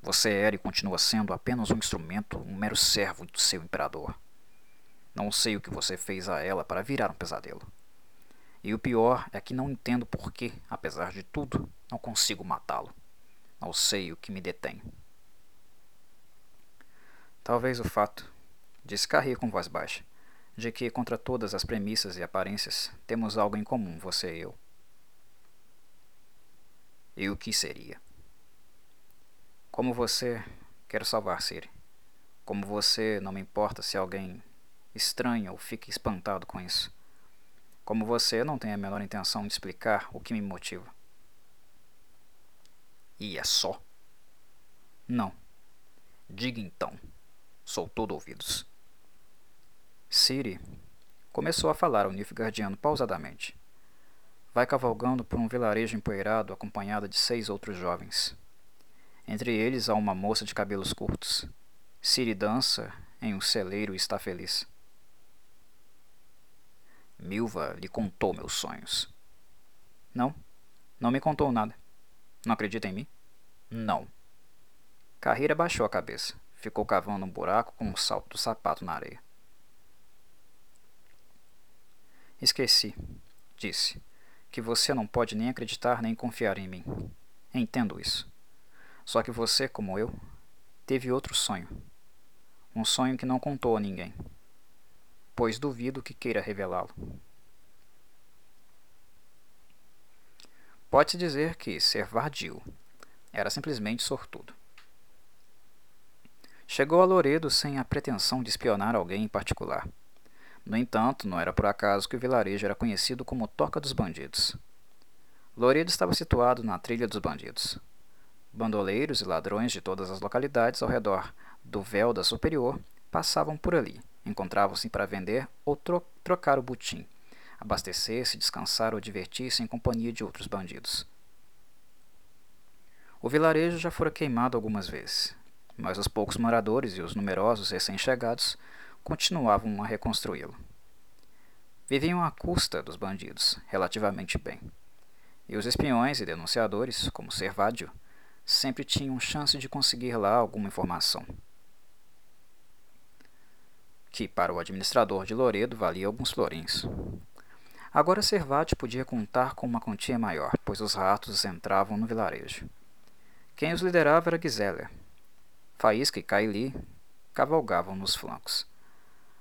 Você era e continua sendo apenas um instrumento, um mero servo do seu imperador. Não sei o que você fez a ela para virar um pesadelo. E o pior é que não entendo por que, apesar de tudo, não consigo matá-lo. Não sei o que me detém. Talvez o fato, disse Carrie com voz baixa, de que, contra todas as premissas e aparências, temos algo em comum, você e eu. E o que seria? Como você, quero salvar Siri. Como você, não me importa se alguém estranha ou fique espantado com isso. Como você não tem a menor intenção de explicar o que me motiva. E é só? Não. Diga então. Sou todo ouvidos. Siri começou a falar ao Nilfgaardiano pausadamente. Vai cavalgando por um vilarejo empoeirado acompanhada de seis outros jovens. Entre eles há uma moça de cabelos curtos. Siri dança em um celeiro e está feliz. Milva lhe contou meus sonhos. Não, não me contou nada. Não acredita em mim? Não. Carreira baixou a cabeça. Ficou cavando um buraco com um salto do sapato na areia. Esqueci, disse, que você não pode nem acreditar nem confiar em mim. Entendo isso. Só que você, como eu, teve outro sonho. Um sonho que não contou a ninguém. Pois duvido que queira revelá-lo. Pode-se dizer que ser vadio era simplesmente sortudo. Chegou a Loredo sem a pretensão de espionar alguém em particular. No entanto, não era por acaso que o vilarejo era conhecido como Toca dos Bandidos. Loredo estava situado na trilha dos bandidos. Bandoleiros e ladrões de todas as localidades ao redor do véu da Superior passavam por ali, encontravam-se para vender ou tro trocar o butim, abastecer-se, descansar ou divertir-se em companhia de outros bandidos. O vilarejo já fora queimado algumas vezes, mas os poucos moradores e os numerosos recém-chegados continuavam a reconstruí-lo. Viviam à custa dos bandidos, relativamente bem. E os espiões e denunciadores, como Servádio, sempre tinham chance de conseguir lá alguma informação. Que para o administrador de Loredo valia alguns florins. Agora Servádio podia contar com uma quantia maior, pois os ratos entravam no vilarejo. Quem os liderava era Giselia. Faísca e Kaili cavalgavam nos flancos.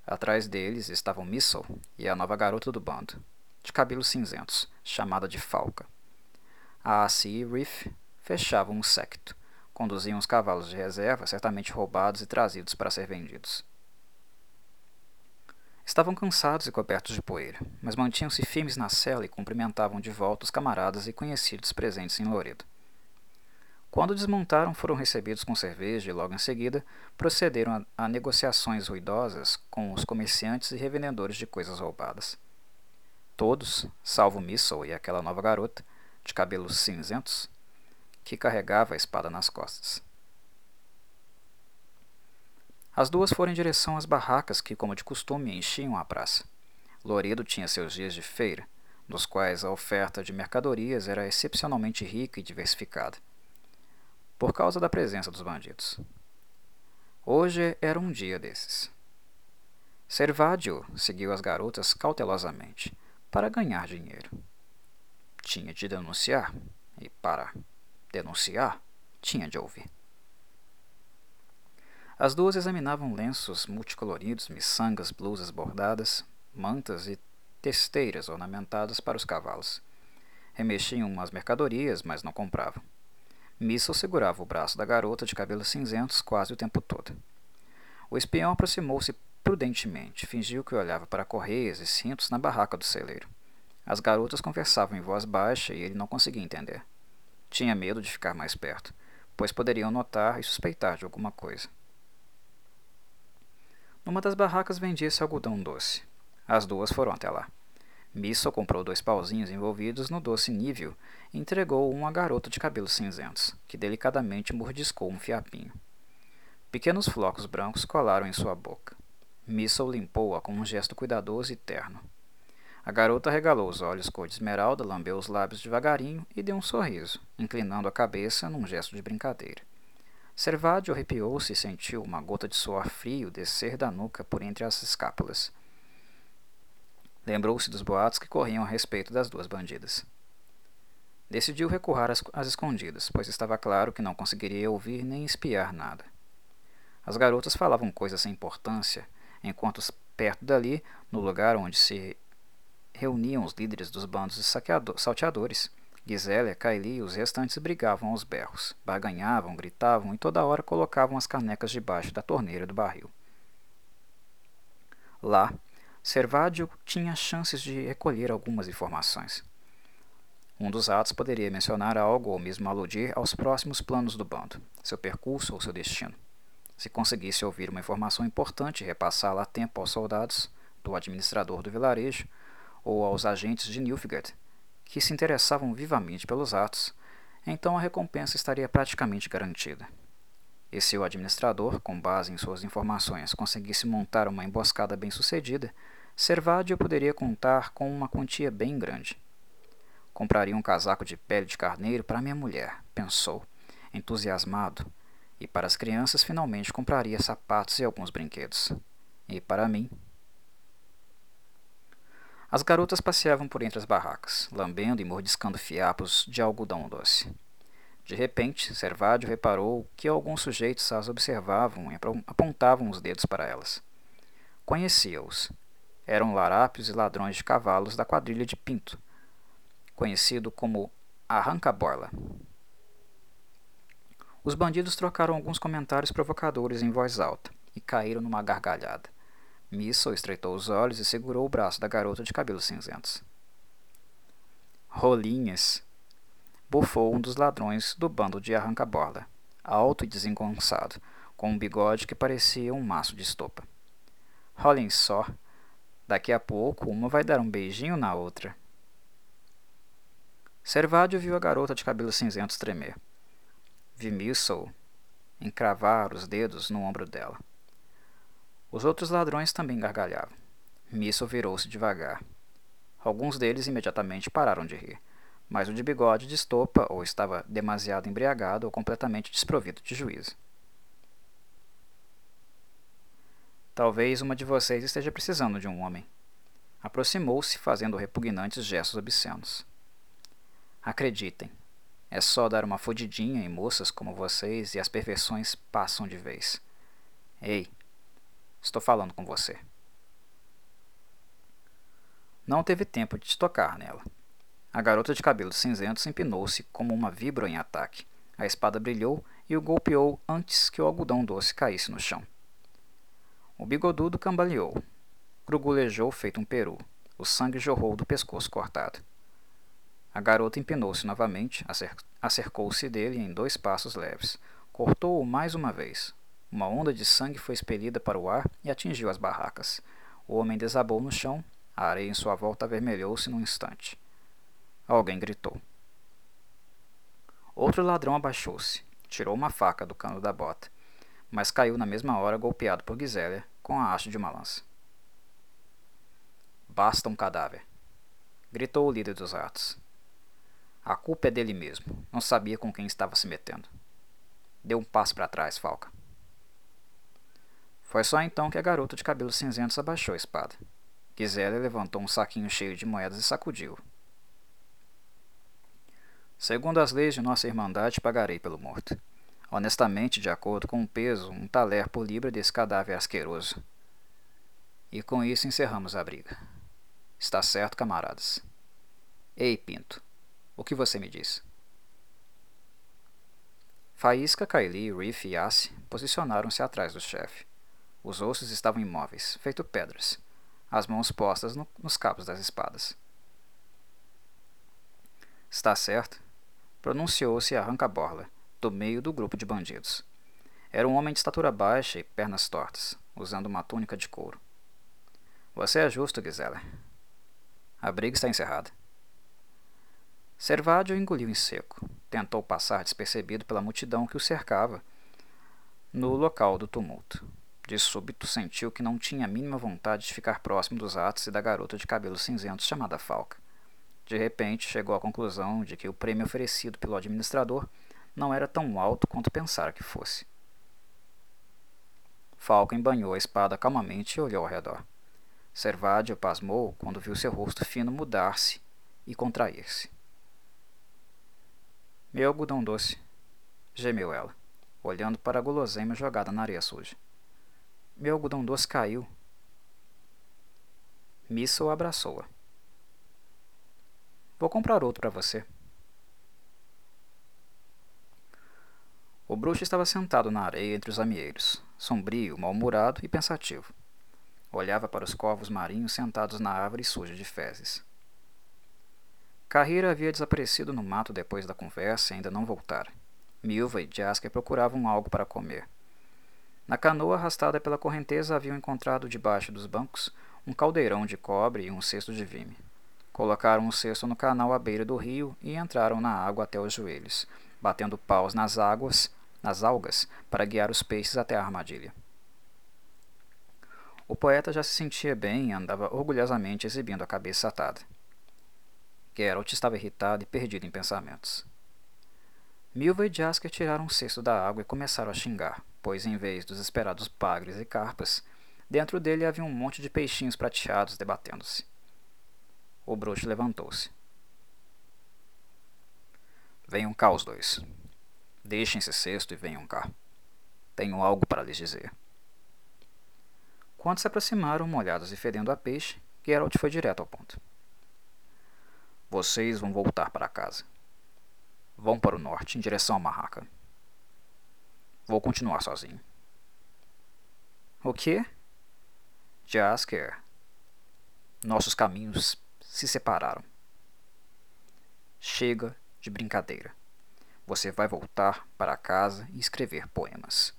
Atrás deles estavam Missile e a nova garota do bando, de cabelos cinzentos, chamada de Falca. A Aci e Riff fechavam o secto, conduziam os cavalos de reserva, certamente roubados e trazidos para ser vendidos. Estavam cansados e cobertos de poeira, mas mantinham-se firmes na cela e cumprimentavam de volta os camaradas e conhecidos presentes em Loredo. Quando desmontaram, foram recebidos com cerveja e logo em seguida procederam a, a, negociações ruidosas com os comerciantes e revendedores de coisas roubadas. Todos, salvo Missile e aquela nova garota, de cabelos cinzentos, que carregava a espada nas costas. As duas foram em direção às barracas que, como de costume, enchiam a praça. Loredo tinha seus dias de feira, nos quais a oferta de mercadorias era excepcionalmente rica e diversificada por causa da presença dos bandidos. Hoje era um dia desses. Servadio seguiu as garotas cautelosamente para ganhar dinheiro. Tinha de denunciar, e para denunciar, tinha de ouvir. As duas examinavam lenços multicoloridos, miçangas, blusas bordadas, mantas e testeiras ornamentadas para os cavalos. Remexiam as mercadorias, mas não compravam. Missel segurava o braço da garota de cabelos cinzentos quase o tempo todo. O espião aproximou-se prudentemente, fingiu que olhava para correias e cintos na barraca do celeiro. As garotas conversavam em voz baixa e ele não conseguia entender. Tinha medo de ficar mais perto, pois poderiam notar e suspeitar de alguma coisa. Numa das barracas vendia-se algodão doce. As duas foram até lá. Missel comprou dois pauzinhos envolvidos no doce nível e entregou um à garota de cabelos cinzentos, que delicadamente mordiscou um fiapinho. Pequenos flocos brancos colaram em sua boca. Missel limpou-a com um gesto cuidadoso e terno. A garota regalou os olhos cor de esmeralda, lambeu os lábios devagarinho e deu um sorriso, inclinando a cabeça num gesto de brincadeira. Servadio arrepiou-se e sentiu uma gota de suor frio descer da nuca por entre as escápulas. Lembrou-se dos boatos que corriam a respeito das duas bandidas. Decidiu recuar às, escondidas, pois estava claro que não conseguiria ouvir nem espiar nada. As garotas falavam coisas sem importância, enquanto perto dali, no lugar onde se reuniam os líderes dos bandos de salteadores, Gisélia, Kylie e os restantes brigavam aos berros, barganhavam, gritavam e toda hora colocavam as canecas debaixo da torneira do barril. Lá, Servadio tinha chances de recolher algumas informações. Um dos atos poderia mencionar algo ou mesmo aludir aos próximos planos do bando, seu percurso ou seu destino. Se conseguisse ouvir uma informação importante e repassá-la a tempo aos soldados, do administrador do vilarejo ou aos agentes de Nilfgaard, que se interessavam vivamente pelos atos, então a recompensa estaria praticamente garantida. E se o administrador, com base em suas informações, conseguisse montar uma emboscada bem-sucedida, Servadio poderia contar com uma quantia bem grande. Compraria um casaco de pele de carneiro para minha mulher, pensou, entusiasmado, e para as crianças finalmente compraria sapatos e alguns brinquedos. E para mim. As garotas passeavam por entre as barracas, lambendo e mordiscando fiapos de algodão doce. De repente, Servádio reparou que alguns sujeitos as observavam e apontavam os dedos para elas. Conhecia-os. Eram larápios e ladrões de cavalos da quadrilha de Pinto, conhecido como Arranca-Borla. Os bandidos trocaram alguns comentários provocadores em voz alta e caíram numa gargalhada. Missel estreitou os olhos e segurou o braço da garota de cabelos cinzentos. Rolinhas! Bufou um dos ladrões do bando de arranca-borla, alto e desengonçado, com um bigode que parecia um maço de estopa. Rolem só. Daqui a pouco uma vai dar um beijinho na outra. Servádio viu a garota de cabelos cinzentos tremer. Vi Missel encravar os dedos no ombro dela. Os outros ladrões também gargalhavam. Missel virou-se devagar. Alguns deles imediatamente pararam de rir, mas o de bigode de estopa ou estava demasiado embriagado ou completamente desprovido de juízo. Talvez uma de vocês esteja precisando de um homem. Aproximou-se, fazendo repugnantes gestos obscenos. Acreditem, é só dar uma fodidinha em moças como vocês e as perfeições passam de vez. Ei, estou falando com você. Não teve tempo de te tocar nela. A garota de cabelos cinzentos empinou-se como uma vibra em ataque. A espada brilhou e o golpeou antes que o algodão doce caísse no chão. O bigodudo cambaleou. Grugulejou feito um peru. O sangue jorrou do pescoço cortado. A garota empinou-se novamente, acercou-se dele em dois passos leves. Cortou-o mais uma vez. Uma onda de sangue foi expelida para o ar e atingiu as barracas. O homem desabou no chão, a areia em sua volta avermelhou-se num instante. Alguém gritou. Outro ladrão abaixou-se, tirou uma faca do cano da bota, mas caiu na mesma hora golpeado por Gisélia com a haste de uma lança. Basta um cadáver! gritou o líder dos ratos. A culpa é dele mesmo. Não sabia com quem estava se metendo. Deu um passo para trás, Falca. Foi só então que a garota de cabelos cinzentos abaixou a espada. Gisele levantou um saquinho cheio de moedas e sacudiu. Segundo as leis de nossa irmandade, pagarei pelo morto. Honestamente, de acordo com o peso, um talher por libra desse cadáver asqueroso. E com isso encerramos a briga. Está certo, camaradas. Ei, Pinto, o que você me diz? Faísca, Kaili, Reef e Ace posicionaram-se atrás do chefe. Os ossos estavam imóveis, feito pedras, as mãos postas no, nos cabos das espadas. Está certo? Pronunciou-se Arranca-Borla, do meio do grupo de bandidos. Era um homem de estatura baixa e pernas tortas, usando uma túnica de couro. Você é justo, Gisela. A briga está encerrada. Servádio engoliu em seco. Tentou passar despercebido pela multidão que o cercava no local do tumulto. De súbito sentiu que não tinha a mínima vontade de ficar próximo dos atos e da garota de cabelos cinzentos chamada Falca. De repente, chegou à conclusão de que o prêmio oferecido pelo administrador não era tão alto quanto pensara que fosse. Falca embanhou a espada calmamente e olhou ao redor. Servádio pasmou quando viu seu rosto fino mudar-se e contrair-se. Meu algodão doce, gemeu ela, olhando para a guloseima jogada na areia suja. Meu algodão doce caiu. Missel abraçou-a. Vou comprar outro para você. O bruxo estava sentado na areia entre os amieiros, sombrio, mal-humorado e pensativo. Olhava para os corvos marinhos sentados na árvore suja de fezes. Carreira havia desaparecido no mato depois da conversa e ainda não voltara. Milva e Jasker procuravam algo para comer. Na canoa arrastada pela correnteza haviam encontrado debaixo dos bancos um caldeirão de cobre e um cesto de vime. Colocaram o cesto no canal à beira do rio e entraram na água até os joelhos, batendo paus nas águas, nas algas, para guiar os peixes até a armadilha. O poeta já se sentia bem e andava orgulhosamente exibindo a cabeça atada. Geralt estava irritado e perdido em pensamentos. Milva e Jasker tiraram o cesto da água e começaram a xingar, pois em vez dos esperados pagres e carpas, dentro dele havia um monte de peixinhos prateados debatendo-se. O bruxo levantou-se. Venham cá os dois. Deixem esse cesto e venham cá. Tenho algo para lhes dizer. Quando se aproximaram, molhados e fedendo a peixe, Geralt foi direto ao ponto. Vocês vão voltar para casa. Vão para o norte, em direção a Marraca. Vou continuar sozinho. O quê? Jasker. Nossos caminhos se separaram. Chega de brincadeira. Você vai voltar para casa e escrever poemas.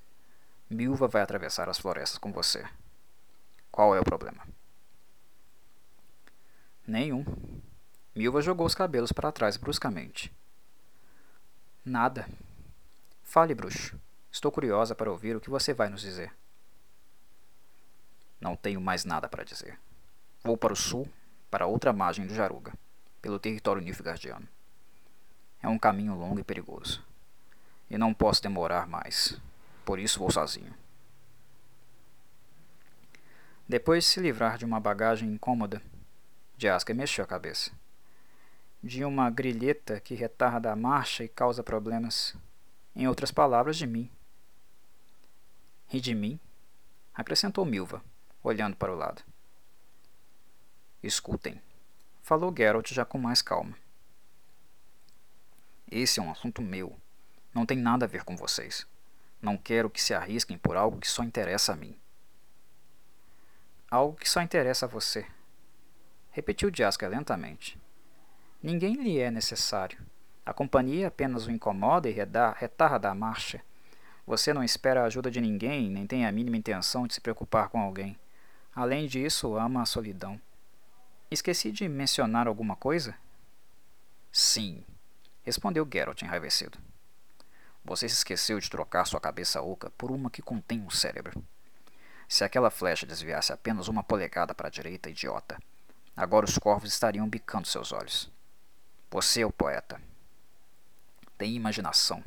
Milva vai atravessar as florestas com você. Qual é o problema? Nenhum. Milva jogou os cabelos para trás bruscamente. Nada. Fale, bruxo. Estou curiosa para ouvir o que você vai nos dizer. Não tenho mais nada para dizer. Vou para o sul, para outra margem do Jaruga, pelo território Nilfgaardiano. É um caminho longo e perigoso. E não posso demorar mais. Por isso vou sozinho. Depois de se livrar de uma bagagem incômoda, Jaska mexeu a cabeça de uma grilheta que retarda a marcha e causa problemas. Em outras palavras, de mim. E de mim? acrescentou Milva, olhando para o lado. Escutem, falou Geralt já com mais calma. Esse é um assunto meu. Não tem nada a ver com vocês. Não quero que se arrisquem por algo que só interessa a mim. Algo que só interessa a você. Repetiu Jasker lentamente. Ninguém lhe é necessário. A companhia apenas o incomoda e retarda a marcha. Você não espera a ajuda de ninguém, nem tem a mínima intenção de se preocupar com alguém. Além disso, ama a solidão. Esqueci de mencionar alguma coisa? Sim, respondeu Geralt enraivecido. Você se esqueceu de trocar sua cabeça oca por uma que contém um cérebro. Se aquela flecha desviasse apenas uma polegada para a direita, idiota, agora os corvos estariam bicando seus olhos. Você é o poeta. Tem imaginação.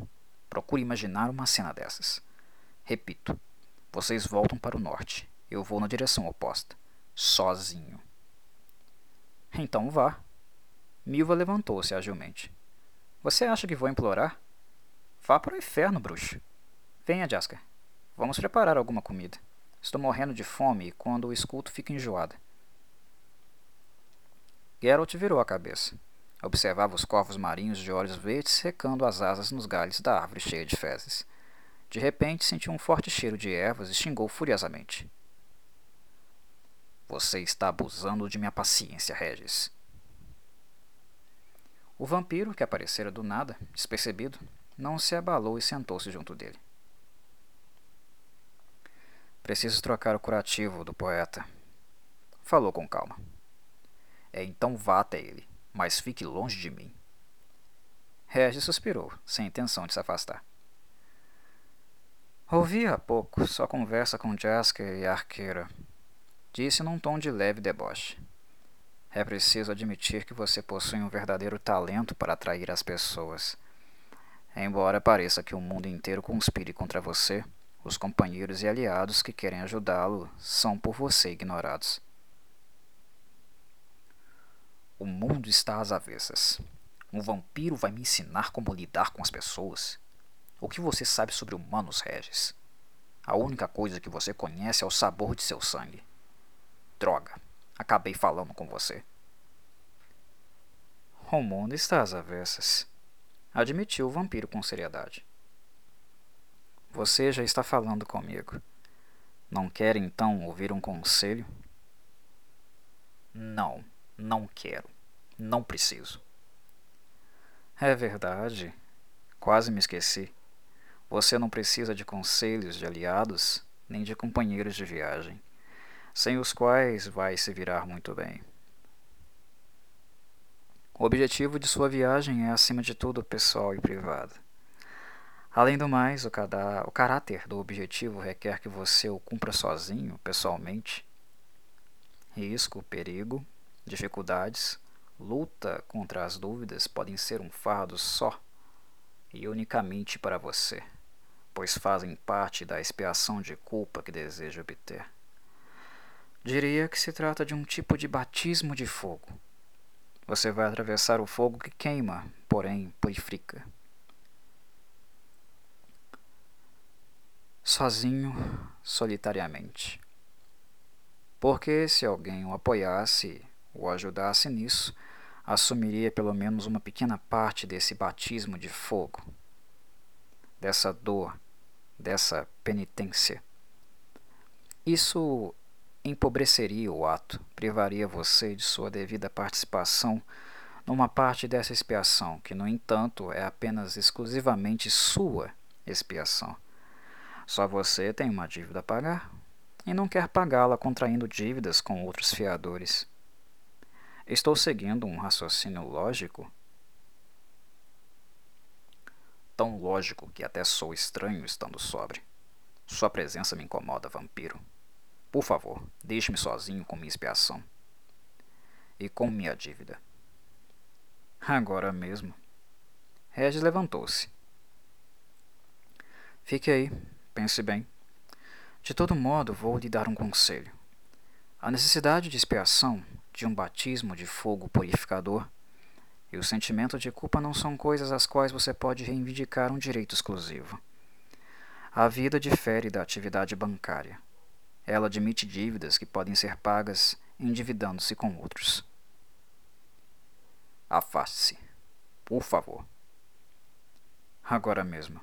Procure imaginar uma cena dessas. Repito, vocês voltam para o norte. Eu vou na direção oposta. Sozinho. Então vá. Milva levantou-se agilmente. Você acha que vou implorar? Vá para o inferno, bruxo. Venha, Jasker. Vamos preparar alguma comida. Estou morrendo de fome e quando o escuto fica enjoada. Geralt virou a cabeça. Observava os corvos marinhos de olhos verdes secando as asas nos galhos da árvore cheia de fezes. De repente sentiu um forte cheiro de ervas e xingou furiosamente. Você está abusando de minha paciência, Regis. O vampiro, que aparecera do nada, despercebido, não se abalou e sentou-se junto dele. Preciso trocar o curativo do poeta. Falou com calma. É então vá até ele mas fique longe de mim. Regis suspirou, sem intenção de se afastar. Ouvi há pouco sua conversa com Jasker e a arqueira. Disse num tom de leve deboche. É preciso admitir que você possui um verdadeiro talento para atrair as pessoas. Embora pareça que o mundo inteiro conspire contra você, os companheiros e aliados que querem ajudá-lo são por você ignorados. O mundo está às avessas. Um vampiro vai me ensinar como lidar com as pessoas. O que você sabe sobre humanos, Regis? A única coisa que você conhece é o sabor de seu sangue. Droga, acabei falando com você. O mundo está às avessas, admitiu o vampiro com seriedade. Você já está falando comigo. Não quer então ouvir um conselho? Não, não quero. Não preciso. É verdade. Quase me esqueci. Você não precisa de conselhos de aliados, nem de companheiros de viagem, sem os quais vai se virar muito bem. O objetivo de sua viagem é, acima de tudo, pessoal e privado. Além do mais, o, cada, o caráter do objetivo requer que você o cumpra sozinho, pessoalmente. Risco, perigo, dificuldades, luta contra as dúvidas podem ser um fardo só e unicamente para você, pois fazem parte da expiação de culpa que deseja obter. Diria que se trata de um tipo de batismo de fogo. Você vai atravessar o fogo que queima, porém purifica. sozinho, solitariamente. Porque se alguém o apoiasse, o ajudasse nisso, assumiria pelo menos uma pequena parte desse batismo de fogo, dessa dor, dessa penitência. Isso empobreceria o ato, privaria você de sua devida participação numa parte dessa expiação, que, no entanto, é apenas exclusivamente sua expiação. Só você tem uma dívida a pagar e não quer pagá-la contraindo dívidas com outros fiadores. Estou seguindo um raciocínio lógico? Tão lógico que até sou estranho estando sobre. Sua presença me incomoda, vampiro. Por favor, deixe-me sozinho com minha expiação. E com minha dívida. Agora mesmo. Regis levantou-se. Fique aí, Pense bem. De todo modo, vou lhe dar um conselho. A necessidade de expiação, de um batismo de fogo purificador, e o sentimento de culpa não são coisas às quais você pode reivindicar um direito exclusivo. A vida difere da atividade bancária. Ela admite dívidas que podem ser pagas endividando-se com outros. Afaste-se, por favor. Agora mesmo.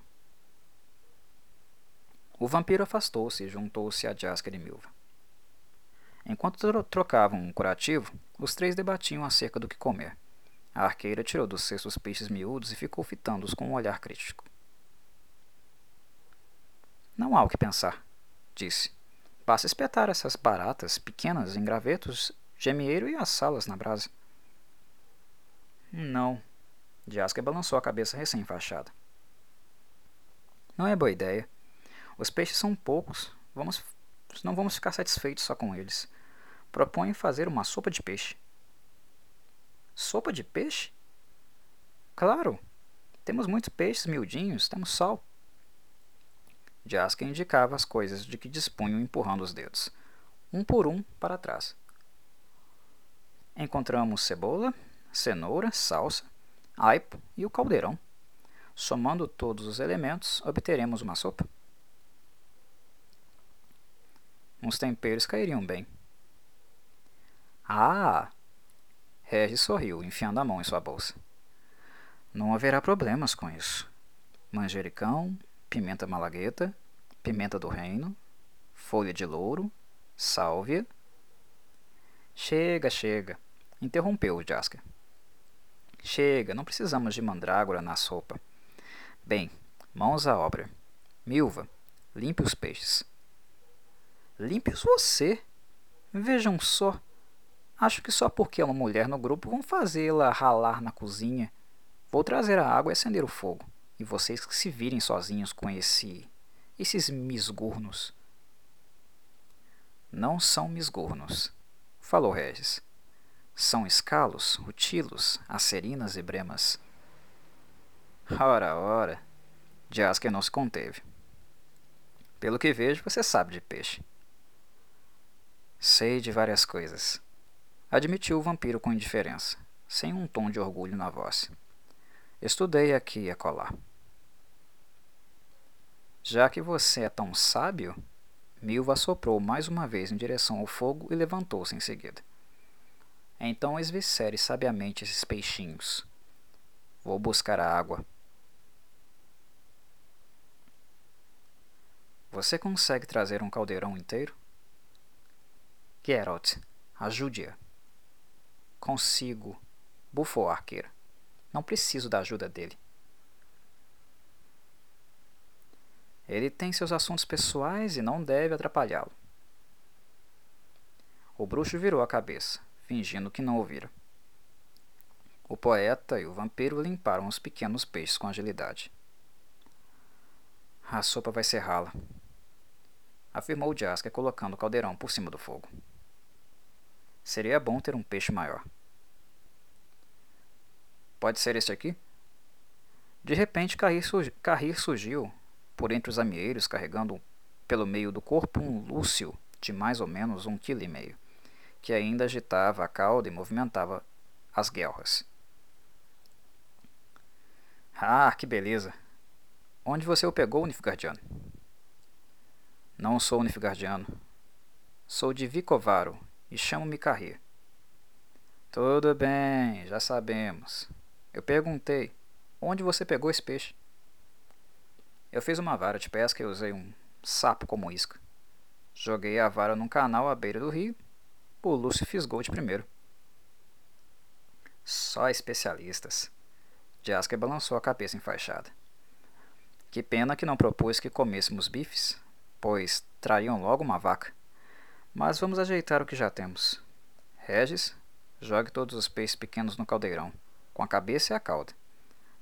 O vampiro afastou-se e juntou-se a Jasker e Milva. Enquanto tro trocavam um curativo, os três debatiam acerca do que comer. A arqueira tirou do cesto os peixes miúdos e ficou fitando-os com um olhar crítico. Não há o que pensar, disse. Basta espetar essas baratas pequenas em gravetos, gemieiro e assá-las na brasa. Não. Jasker balançou a cabeça recém-fachada. Não é boa ideia. Os peixes são poucos, vamos, não vamos ficar satisfeitos só com eles. Proponho fazer uma sopa de peixe. Sopa de peixe? Claro! Temos muitos peixes miudinhos, temos sal. Jaska indicava as coisas de que dispunham empurrando os dedos, um por um para trás. Encontramos cebola, cenoura, salsa, aipo e o caldeirão. Somando todos os elementos, obteremos uma sopa. Uns temperos cairiam bem. Ah! Regis sorriu, enfiando a mão em sua bolsa. Não haverá problemas com isso. Manjericão, pimenta malagueta, pimenta do reino, folha de louro, sálvia. Chega, chega, interrompeu Jasker. Chega, não precisamos de mandrágora na sopa. Bem, mãos à obra. Milva, limpe os peixes. Limpe-os você. Vejam só. Acho que só porque é uma mulher no grupo vão fazê-la ralar na cozinha. Vou trazer a água e acender o fogo. E vocês que se virem sozinhos com esse. esses misgurnos. Não são misgurnos, falou Regis. São escalos, rutilos, acerinas e bremas. Ora, ora. Jasker não se conteve. Pelo que vejo, você sabe de peixe. Sei de várias coisas. Admitiu o vampiro com indiferença, sem um tom de orgulho na voz. Estudei aqui e acolá. Já que você é tão sábio, Milva soprou mais uma vez em direção ao fogo e levantou-se em seguida. Então esvicere sabiamente esses peixinhos. Vou buscar a água. Você consegue trazer um caldeirão inteiro? Geralt, ajude-a. Consigo, bufou a. Não preciso da ajuda dele. Ele tem seus assuntos pessoais e não deve atrapalhá-lo. O bruxo virou a cabeça, fingindo que não ouvira. O poeta e o vampiro limparam os pequenos peixes com agilidade. A sopa vai ser rala, afirmou Jasker colocando o caldeirão por cima do fogo. Seria bom ter um peixe maior. Pode ser este aqui? De repente, Carrir, surgiu por entre os amieiros, carregando pelo meio do corpo um lúcio de mais ou menos um quilo e meio, que ainda agitava a cauda e movimentava as guelras. Ah, que beleza! Onde você o pegou, Nifgardiano? Não sou Nifgardiano. Sou de Vicovaro e chamo-me Carrir. Tudo bem, já sabemos. Eu perguntei, onde você pegou esse peixe? Eu fiz uma vara de pesca e usei um sapo como isca. Joguei a vara num canal à beira do rio. O Lúcio fisgou de primeiro. Só especialistas. Jasker balançou a cabeça enfaixada. Que pena que não propôs que comêssemos bifes, pois trariam logo uma vaca. Mas vamos ajeitar o que já temos. Regis, jogue todos os peixes pequenos no caldeirão, com a cabeça e a cauda.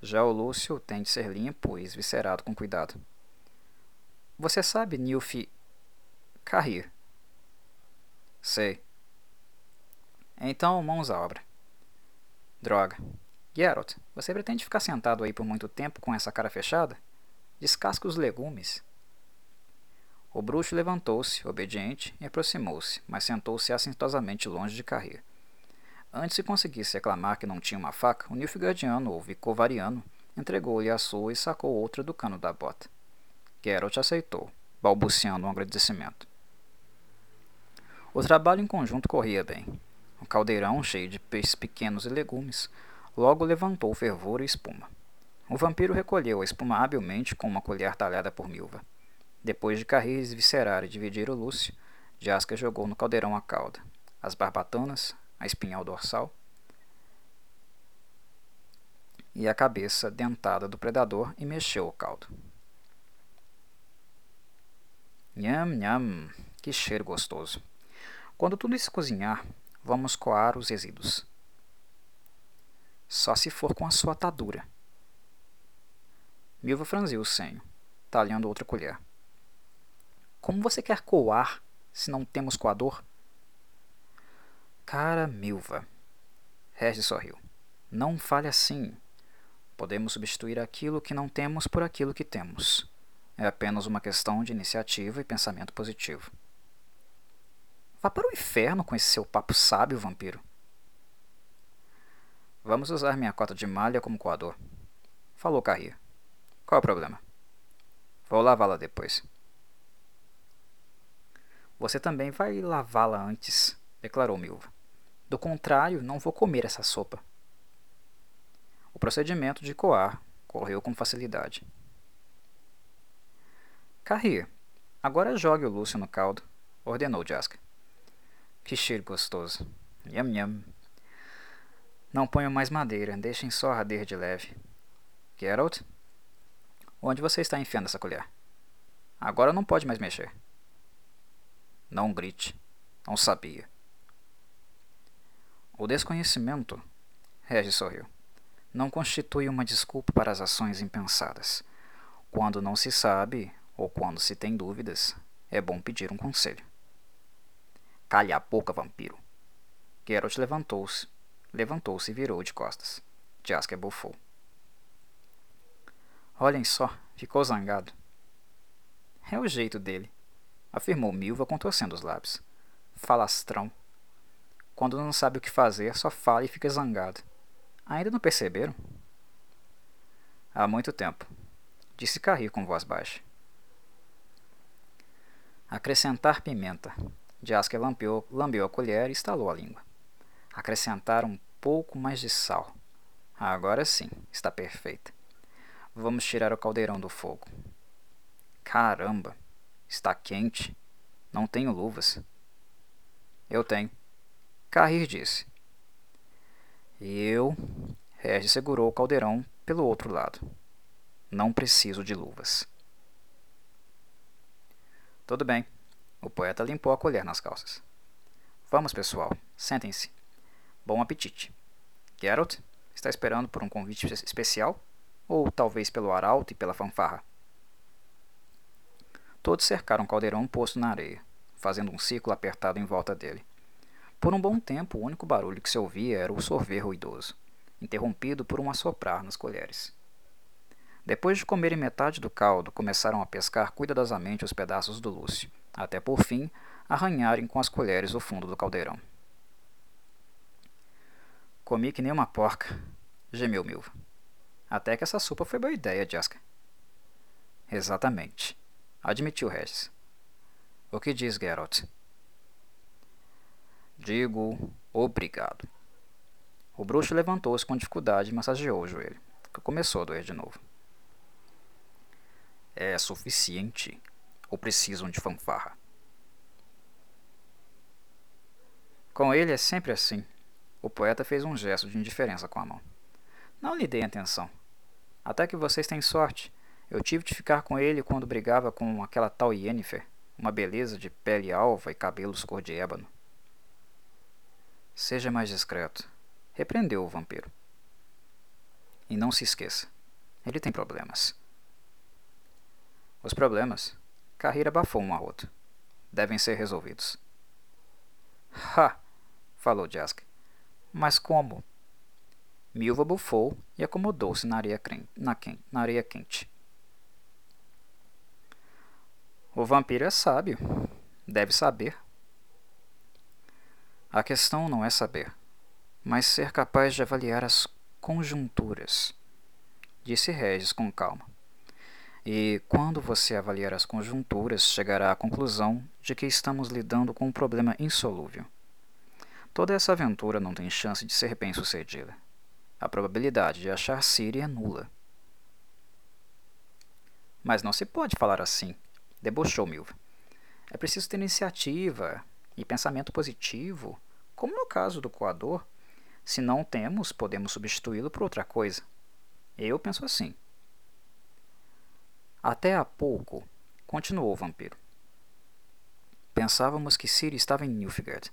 Já o Lúcio tem de ser limpo e esviscerado com cuidado. Você sabe Nilfi Carrir? Sei. Então, mãos à obra. Droga. Geralt, você pretende ficar sentado aí por muito tempo com essa cara fechada? Descasca os legumes. O bruxo levantou-se, obediente, e aproximou-se, mas sentou-se assintosamente longe de Carrir. Antes de conseguisse reclamar que não tinha uma faca, o Nilfgaardiano ou Vicovariano entregou-lhe a sua e sacou outra do cano da bota. Geralt aceitou, balbuciando um agradecimento. O trabalho em conjunto corria bem. O caldeirão, cheio de peixes pequenos e legumes, logo levantou fervor e espuma. O vampiro recolheu a espuma habilmente com uma colher talhada por Milva. Depois de carrir, viscerar e dividir o Lúcio, Jaska jogou no caldeirão a cauda, as barbatanas, a espinhal dorsal e a cabeça dentada do predador e mexeu o caldo. Nham, nham, que cheiro gostoso. Quando tudo isso cozinhar, vamos coar os resíduos. Só se for com a sua atadura. Milva franziu o senho, talhando outra colher. Como você quer coar se não temos coador? Cara Milva. Regis sorriu. Não fale assim. Podemos substituir aquilo que não temos por aquilo que temos. É apenas uma questão de iniciativa e pensamento positivo. Vá para o inferno com esse seu papo sábio, vampiro. Vamos usar minha cota de malha como coador. Falou Carria. Qual é o problema? Vou lavá-la depois. Você também vai lavá-la antes, declarou Milva. Do contrário, não vou comer essa sopa. O procedimento de coar correu com facilidade. Carrir, agora jogue o Lúcio no caldo, ordenou Jaska. Que cheiro gostoso. Nham nham. Não ponham mais madeira, deixem só arder de leve. Geralt? Onde você está enfiando essa colher? Agora não pode mais mexer. Não grite. Não sabia. O desconhecimento, Regis sorriu, não constitui uma desculpa para as ações impensadas. Quando não se sabe, ou quando se tem dúvidas, é bom pedir um conselho. Calhe a boca, vampiro. Geralt levantou-se, levantou-se e virou de costas. Jasker bufou. Olhem só, ficou zangado. É o jeito dele, afirmou Milva contorcendo os lábios. Falastrão. Quando não sabe o que fazer, só fala e fica zangado. Ainda não perceberam? Há muito tempo, disse Carri com voz baixa. Acrescentar pimenta. Jasker lambeou, lambeu a colher e estalou a língua. Acrescentar um pouco mais de sal. Agora sim, está perfeita. Vamos tirar o caldeirão do fogo. Caramba, está quente. Não tenho luvas. Eu tenho. Carrir disse. Eu, Regis segurou o caldeirão pelo outro lado. Não preciso de luvas. Tudo bem. O poeta limpou a colher nas calças. Vamos, pessoal. Sentem-se. Bom apetite. Geralt, está esperando por um convite especial? Ou talvez pelo arauto e pela fanfarra? Todos cercaram o caldeirão posto na areia, fazendo um círculo apertado em volta dele. Por um bom tempo, o único barulho que se ouvia era o sorver ruidoso, interrompido por um assoprar nas colheres. Depois de comerem metade do caldo, começaram a pescar cuidadosamente os pedaços do Lúcio, até por fim arranharem com as colheres o fundo do caldeirão. Comi que nem uma porca, gemeu Milva. Até que essa sopa foi boa ideia, Jaska. Exatamente, admitiu Regis. O que diz Geralt? Digo obrigado. O bruxo levantou-se com dificuldade e massageou o joelho, que começou a doer de novo. É suficiente? Ou precisam de fanfarra? Com ele é sempre assim. O poeta fez um gesto de indiferença com a mão. Não lhe dei atenção. Até que vocês têm sorte. Eu tive de ficar com ele quando brigava com aquela tal Yennefer, uma beleza de pele alva e cabelos cor de ébano. Seja mais discreto, repreendeu o vampiro. E não se esqueça, ele tem problemas. Os problemas? Carreira abafou um arroto. Devem ser resolvidos. Ha! falou Jask. Mas como? Milva bufou e acomodou-se na, na, na areia quente. O vampiro é sábio. Deve saber. A questão não é saber, mas ser capaz de avaliar as conjunturas, disse Regis com calma. E quando você avaliar as conjunturas, chegará à conclusão de que estamos lidando com um problema insolúvel. Toda essa aventura não tem chance de ser bem-sucedida. A probabilidade de achar Siri é nula. Mas não se pode falar assim, debochou Milva. É preciso ter iniciativa e pensamento positivo, como no caso do coador. Se não temos, podemos substituí-lo por outra coisa. Eu penso assim. Até há pouco, continuou o vampiro. Pensávamos que Ciri estava em Nilfgaard.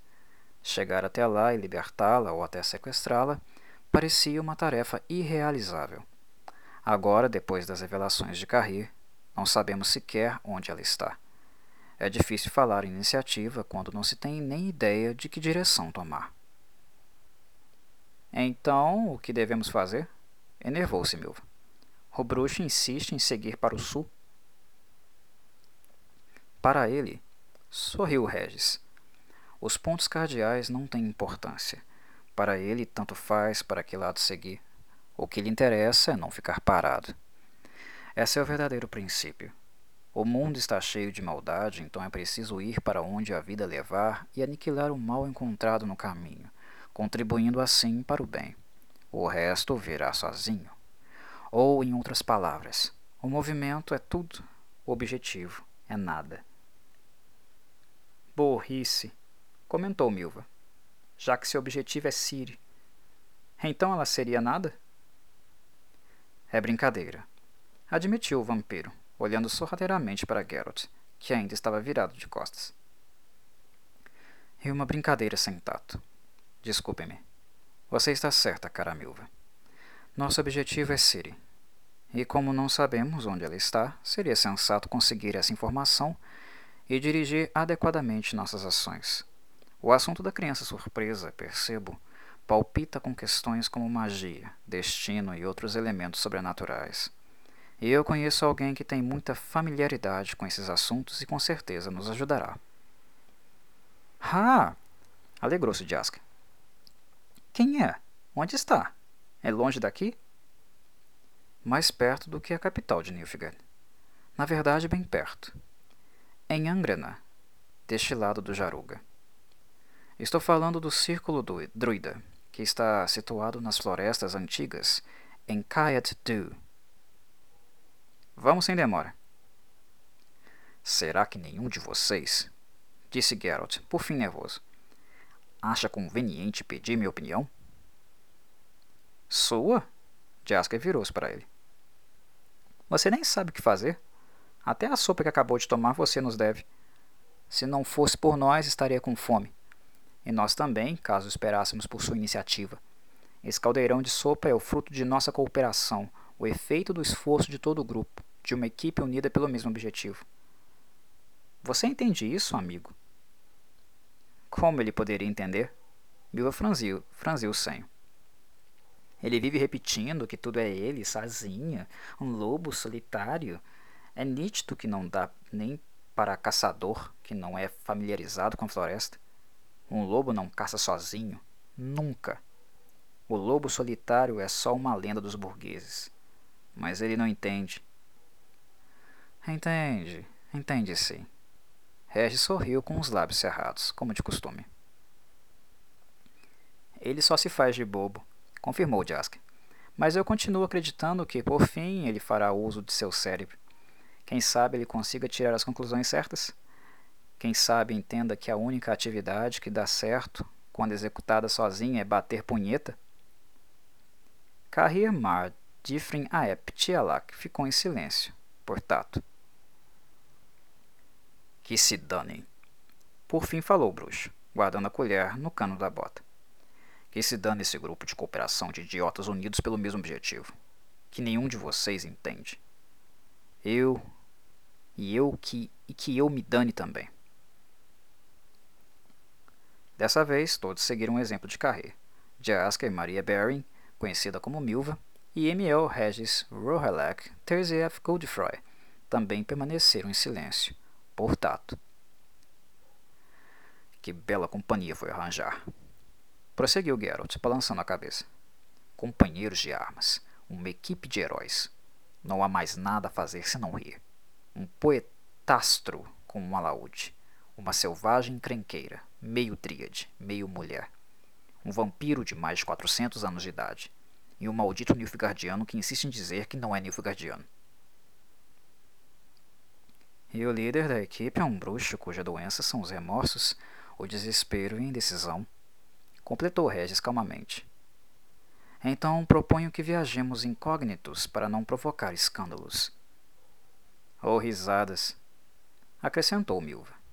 Chegar até lá e libertá-la ou até sequestrá-la parecia uma tarefa irrealizável. Agora, depois das revelações de Carrir, não sabemos sequer onde ela está. É difícil falar iniciativa quando não se tem nem ideia de que direção tomar. Então, o que devemos fazer? Enervou-se Milva. O bruxo insiste em seguir para o sul. Para ele, sorriu Regis. Os pontos cardeais não têm importância. Para ele, tanto faz para que lado seguir. O que lhe interessa é não ficar parado. Esse é o verdadeiro princípio. O mundo está cheio de maldade, então é preciso ir para onde a vida levar e aniquilar o mal encontrado no caminho, contribuindo assim para o bem. O resto virá sozinho. Ou, em outras palavras, o movimento é tudo, o objetivo é nada. Borrice, comentou Milva, já que seu objetivo é Siri. Então ela seria nada? É brincadeira, admitiu o vampiro, olhando sorrateiramente para Geralt, que ainda estava virado de costas. E uma brincadeira sem tato. Desculpe-me. Você está certa, cara Milva. Nosso objetivo é Siri. E como não sabemos onde ela está, seria sensato conseguir essa informação e dirigir adequadamente nossas ações. O assunto da criança surpresa, percebo, palpita com questões como magia, destino e outros elementos sobrenaturais. E eu conheço alguém que tem muita familiaridade com esses assuntos e com certeza nos ajudará. Ah! alegrou-se Jaska. Quem é? Onde está? É longe daqui? mais perto do que a capital de Nilfgaard. Na verdade, bem perto. Em Angrena, deste lado do Jaruga. Estou falando do Círculo Druida, que está situado nas florestas antigas, em Kayat Du. Vamos sem demora. Será que nenhum de vocês, disse Geralt, por fim nervoso, acha conveniente pedir minha opinião? Sua? Jasker virou-se para ele. Você nem sabe o que fazer. Até a sopa que acabou de tomar você nos deve. Se não fosse por nós, estaria com fome. E nós também, caso esperássemos por sua iniciativa. Esse caldeirão de sopa é o fruto de nossa cooperação, o efeito do esforço de todo o grupo, de uma equipe unida pelo mesmo objetivo. Você entende isso, amigo? Como ele poderia entender? Milva franziu, franziu o senho. Ele vive repetindo que tudo é ele, sozinha, um lobo solitário. É nítido que não dá nem para caçador que não é familiarizado com a floresta. Um lobo não caça sozinho, nunca. O lobo solitário é só uma lenda dos burgueses. Mas ele não entende. Entende, entende sim. Regis sorriu com os lábios cerrados, como de costume. Ele só se faz de bobo, confirmou Jask. Mas eu continuo acreditando que, por fim, ele fará uso de seu cérebro. Quem sabe ele consiga tirar as conclusões certas? Quem sabe entenda que a única atividade que dá certo, quando executada sozinha, é bater punheta? Carrir Mar Difrin Aep Tialak ficou em silêncio, por tato. Que se danem. Por fim falou o bruxo, guardando a colher no cano da bota. Que se dane esse grupo de cooperação de idiotas unidos pelo mesmo objetivo, que nenhum de vocês entende. Eu e eu que e que eu me dane também. Dessa vez, todos seguiram o exemplo de Carré. Jaska e Maria Bering, conhecida como Milva, e Emiel Regis Rohelek Terzieff Godefroy também permaneceram em silêncio, por tato. Que bela companhia foi arranjar. Prosseguiu Geralt, balançando a cabeça. Companheiros de armas, uma equipe de heróis. Não há mais nada a fazer senão rir. Um poetastro com um alaúde. Uma selvagem crenqueira, meio tríade, meio mulher. Um vampiro de mais de 400 anos de idade. E um maldito Nilfgaardiano que insiste em dizer que não é Nilfgaardiano. E o líder da equipe é um bruxo cuja doença são os remorsos, o desespero e a indecisão. Completou Regis calmamente. Então proponho que viajemos incógnitos para não provocar escândalos. Ou risadas, acrescentou Milva.